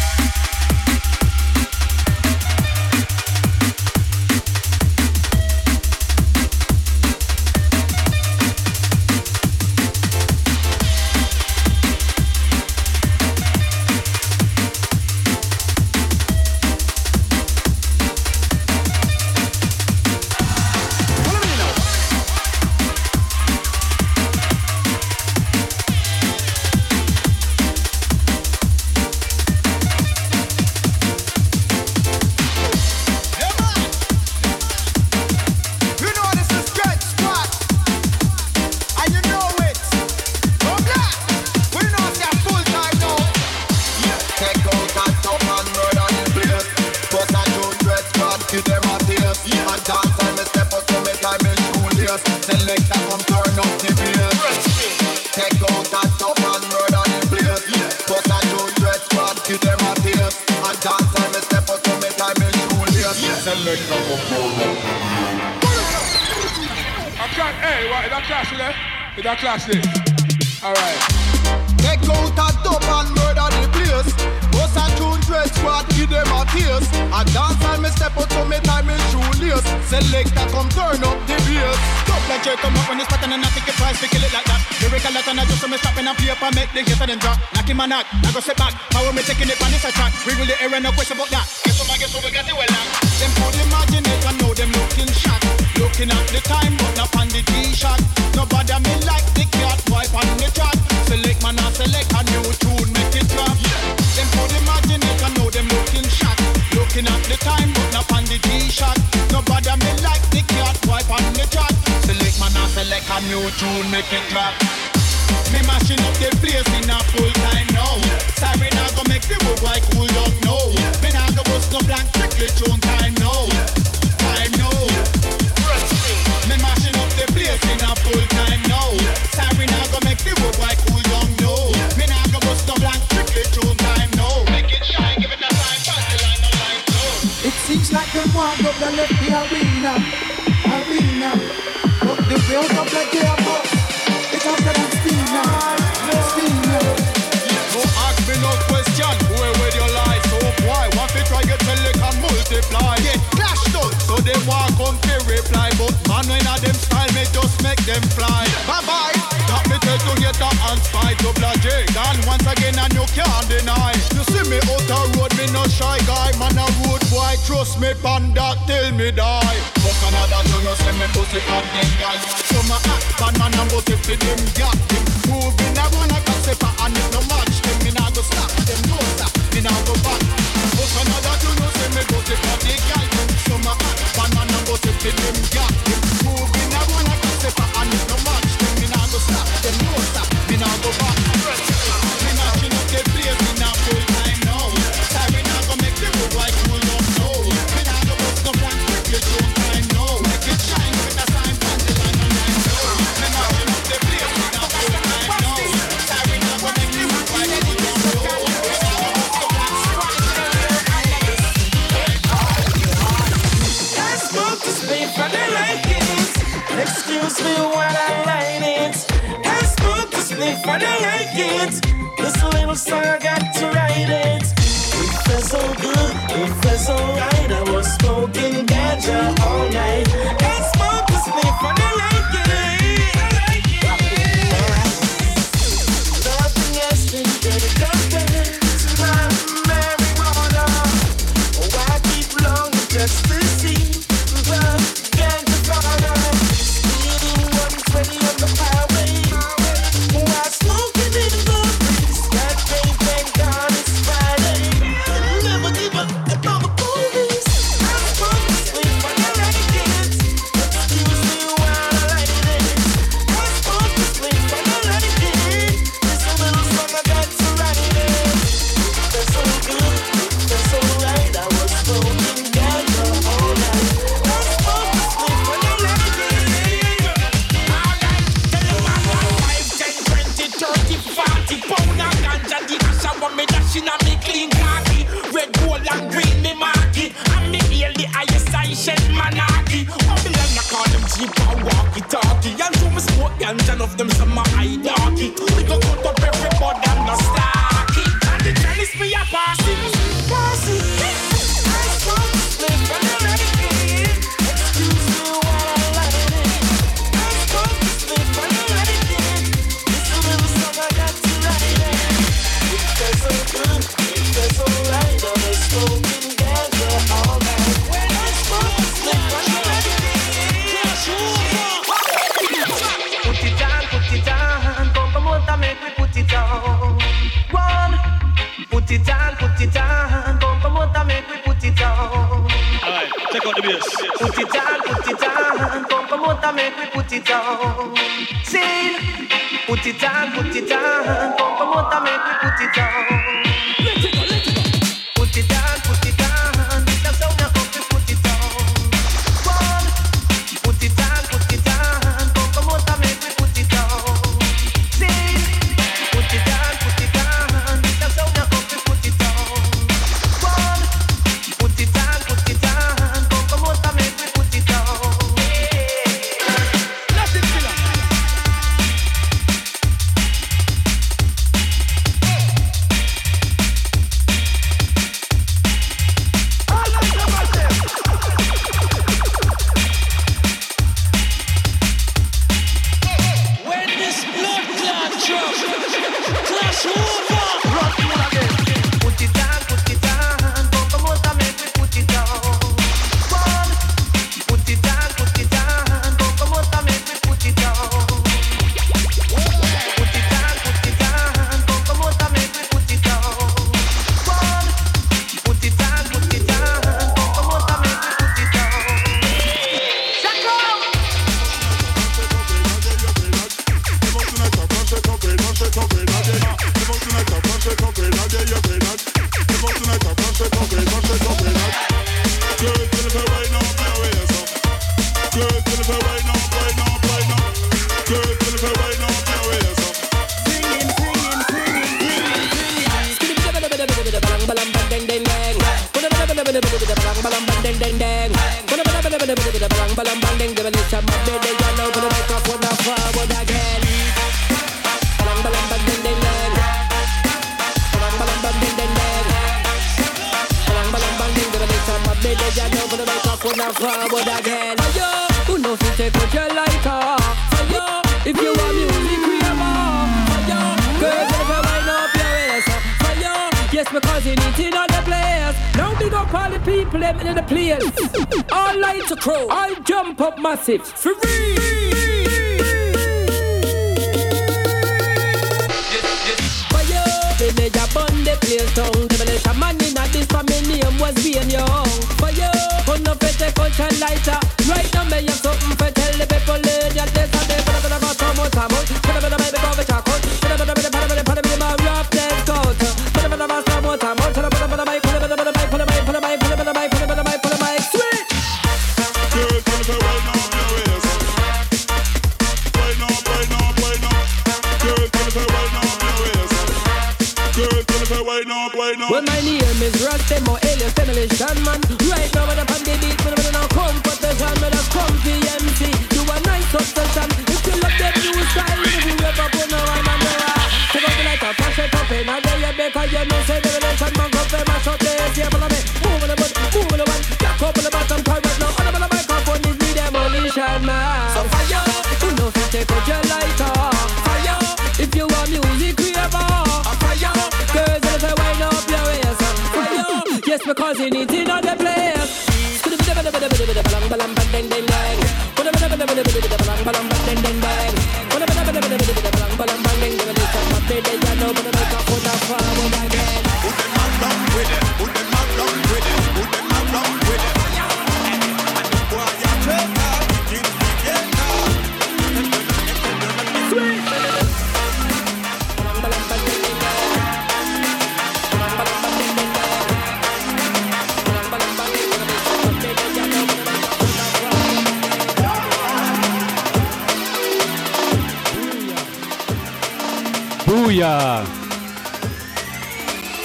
Halleluja!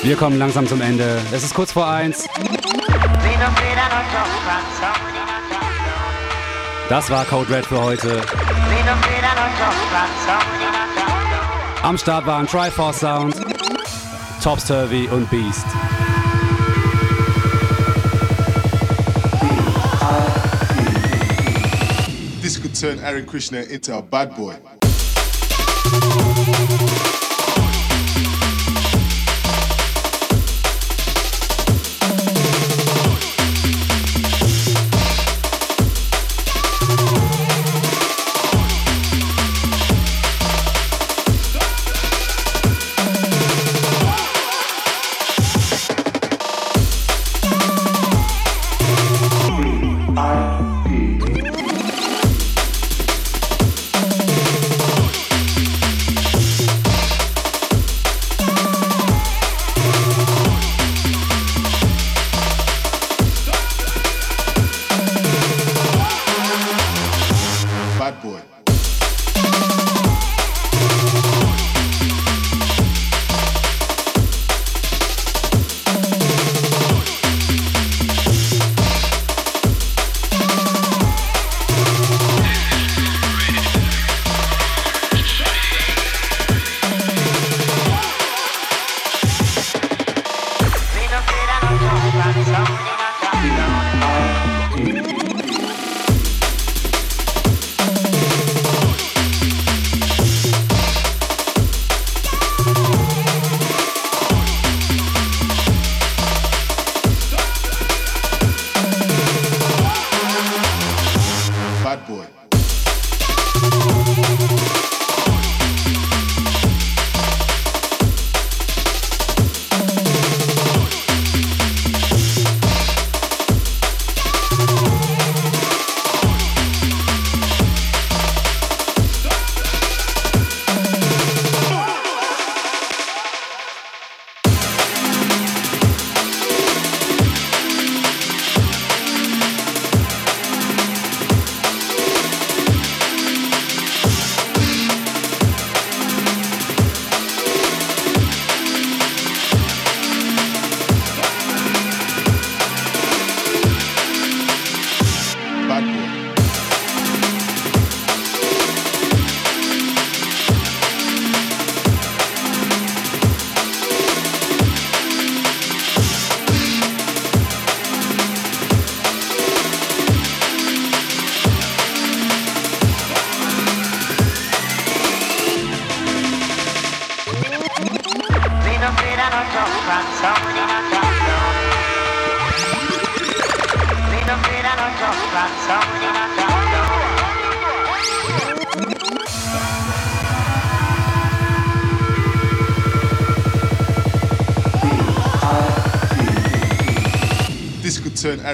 Wir kommen langsam zum Ende. Es ist kurz vor eins. Das war Code Red für heute. Am Start waren Triforce Sound, Top Survey und Beast.
This could turn Aaron Krishna into a bad boy.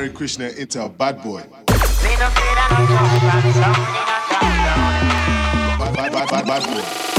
Hare Krishna into a bad boy. Bad, bad, bad, bad, boy.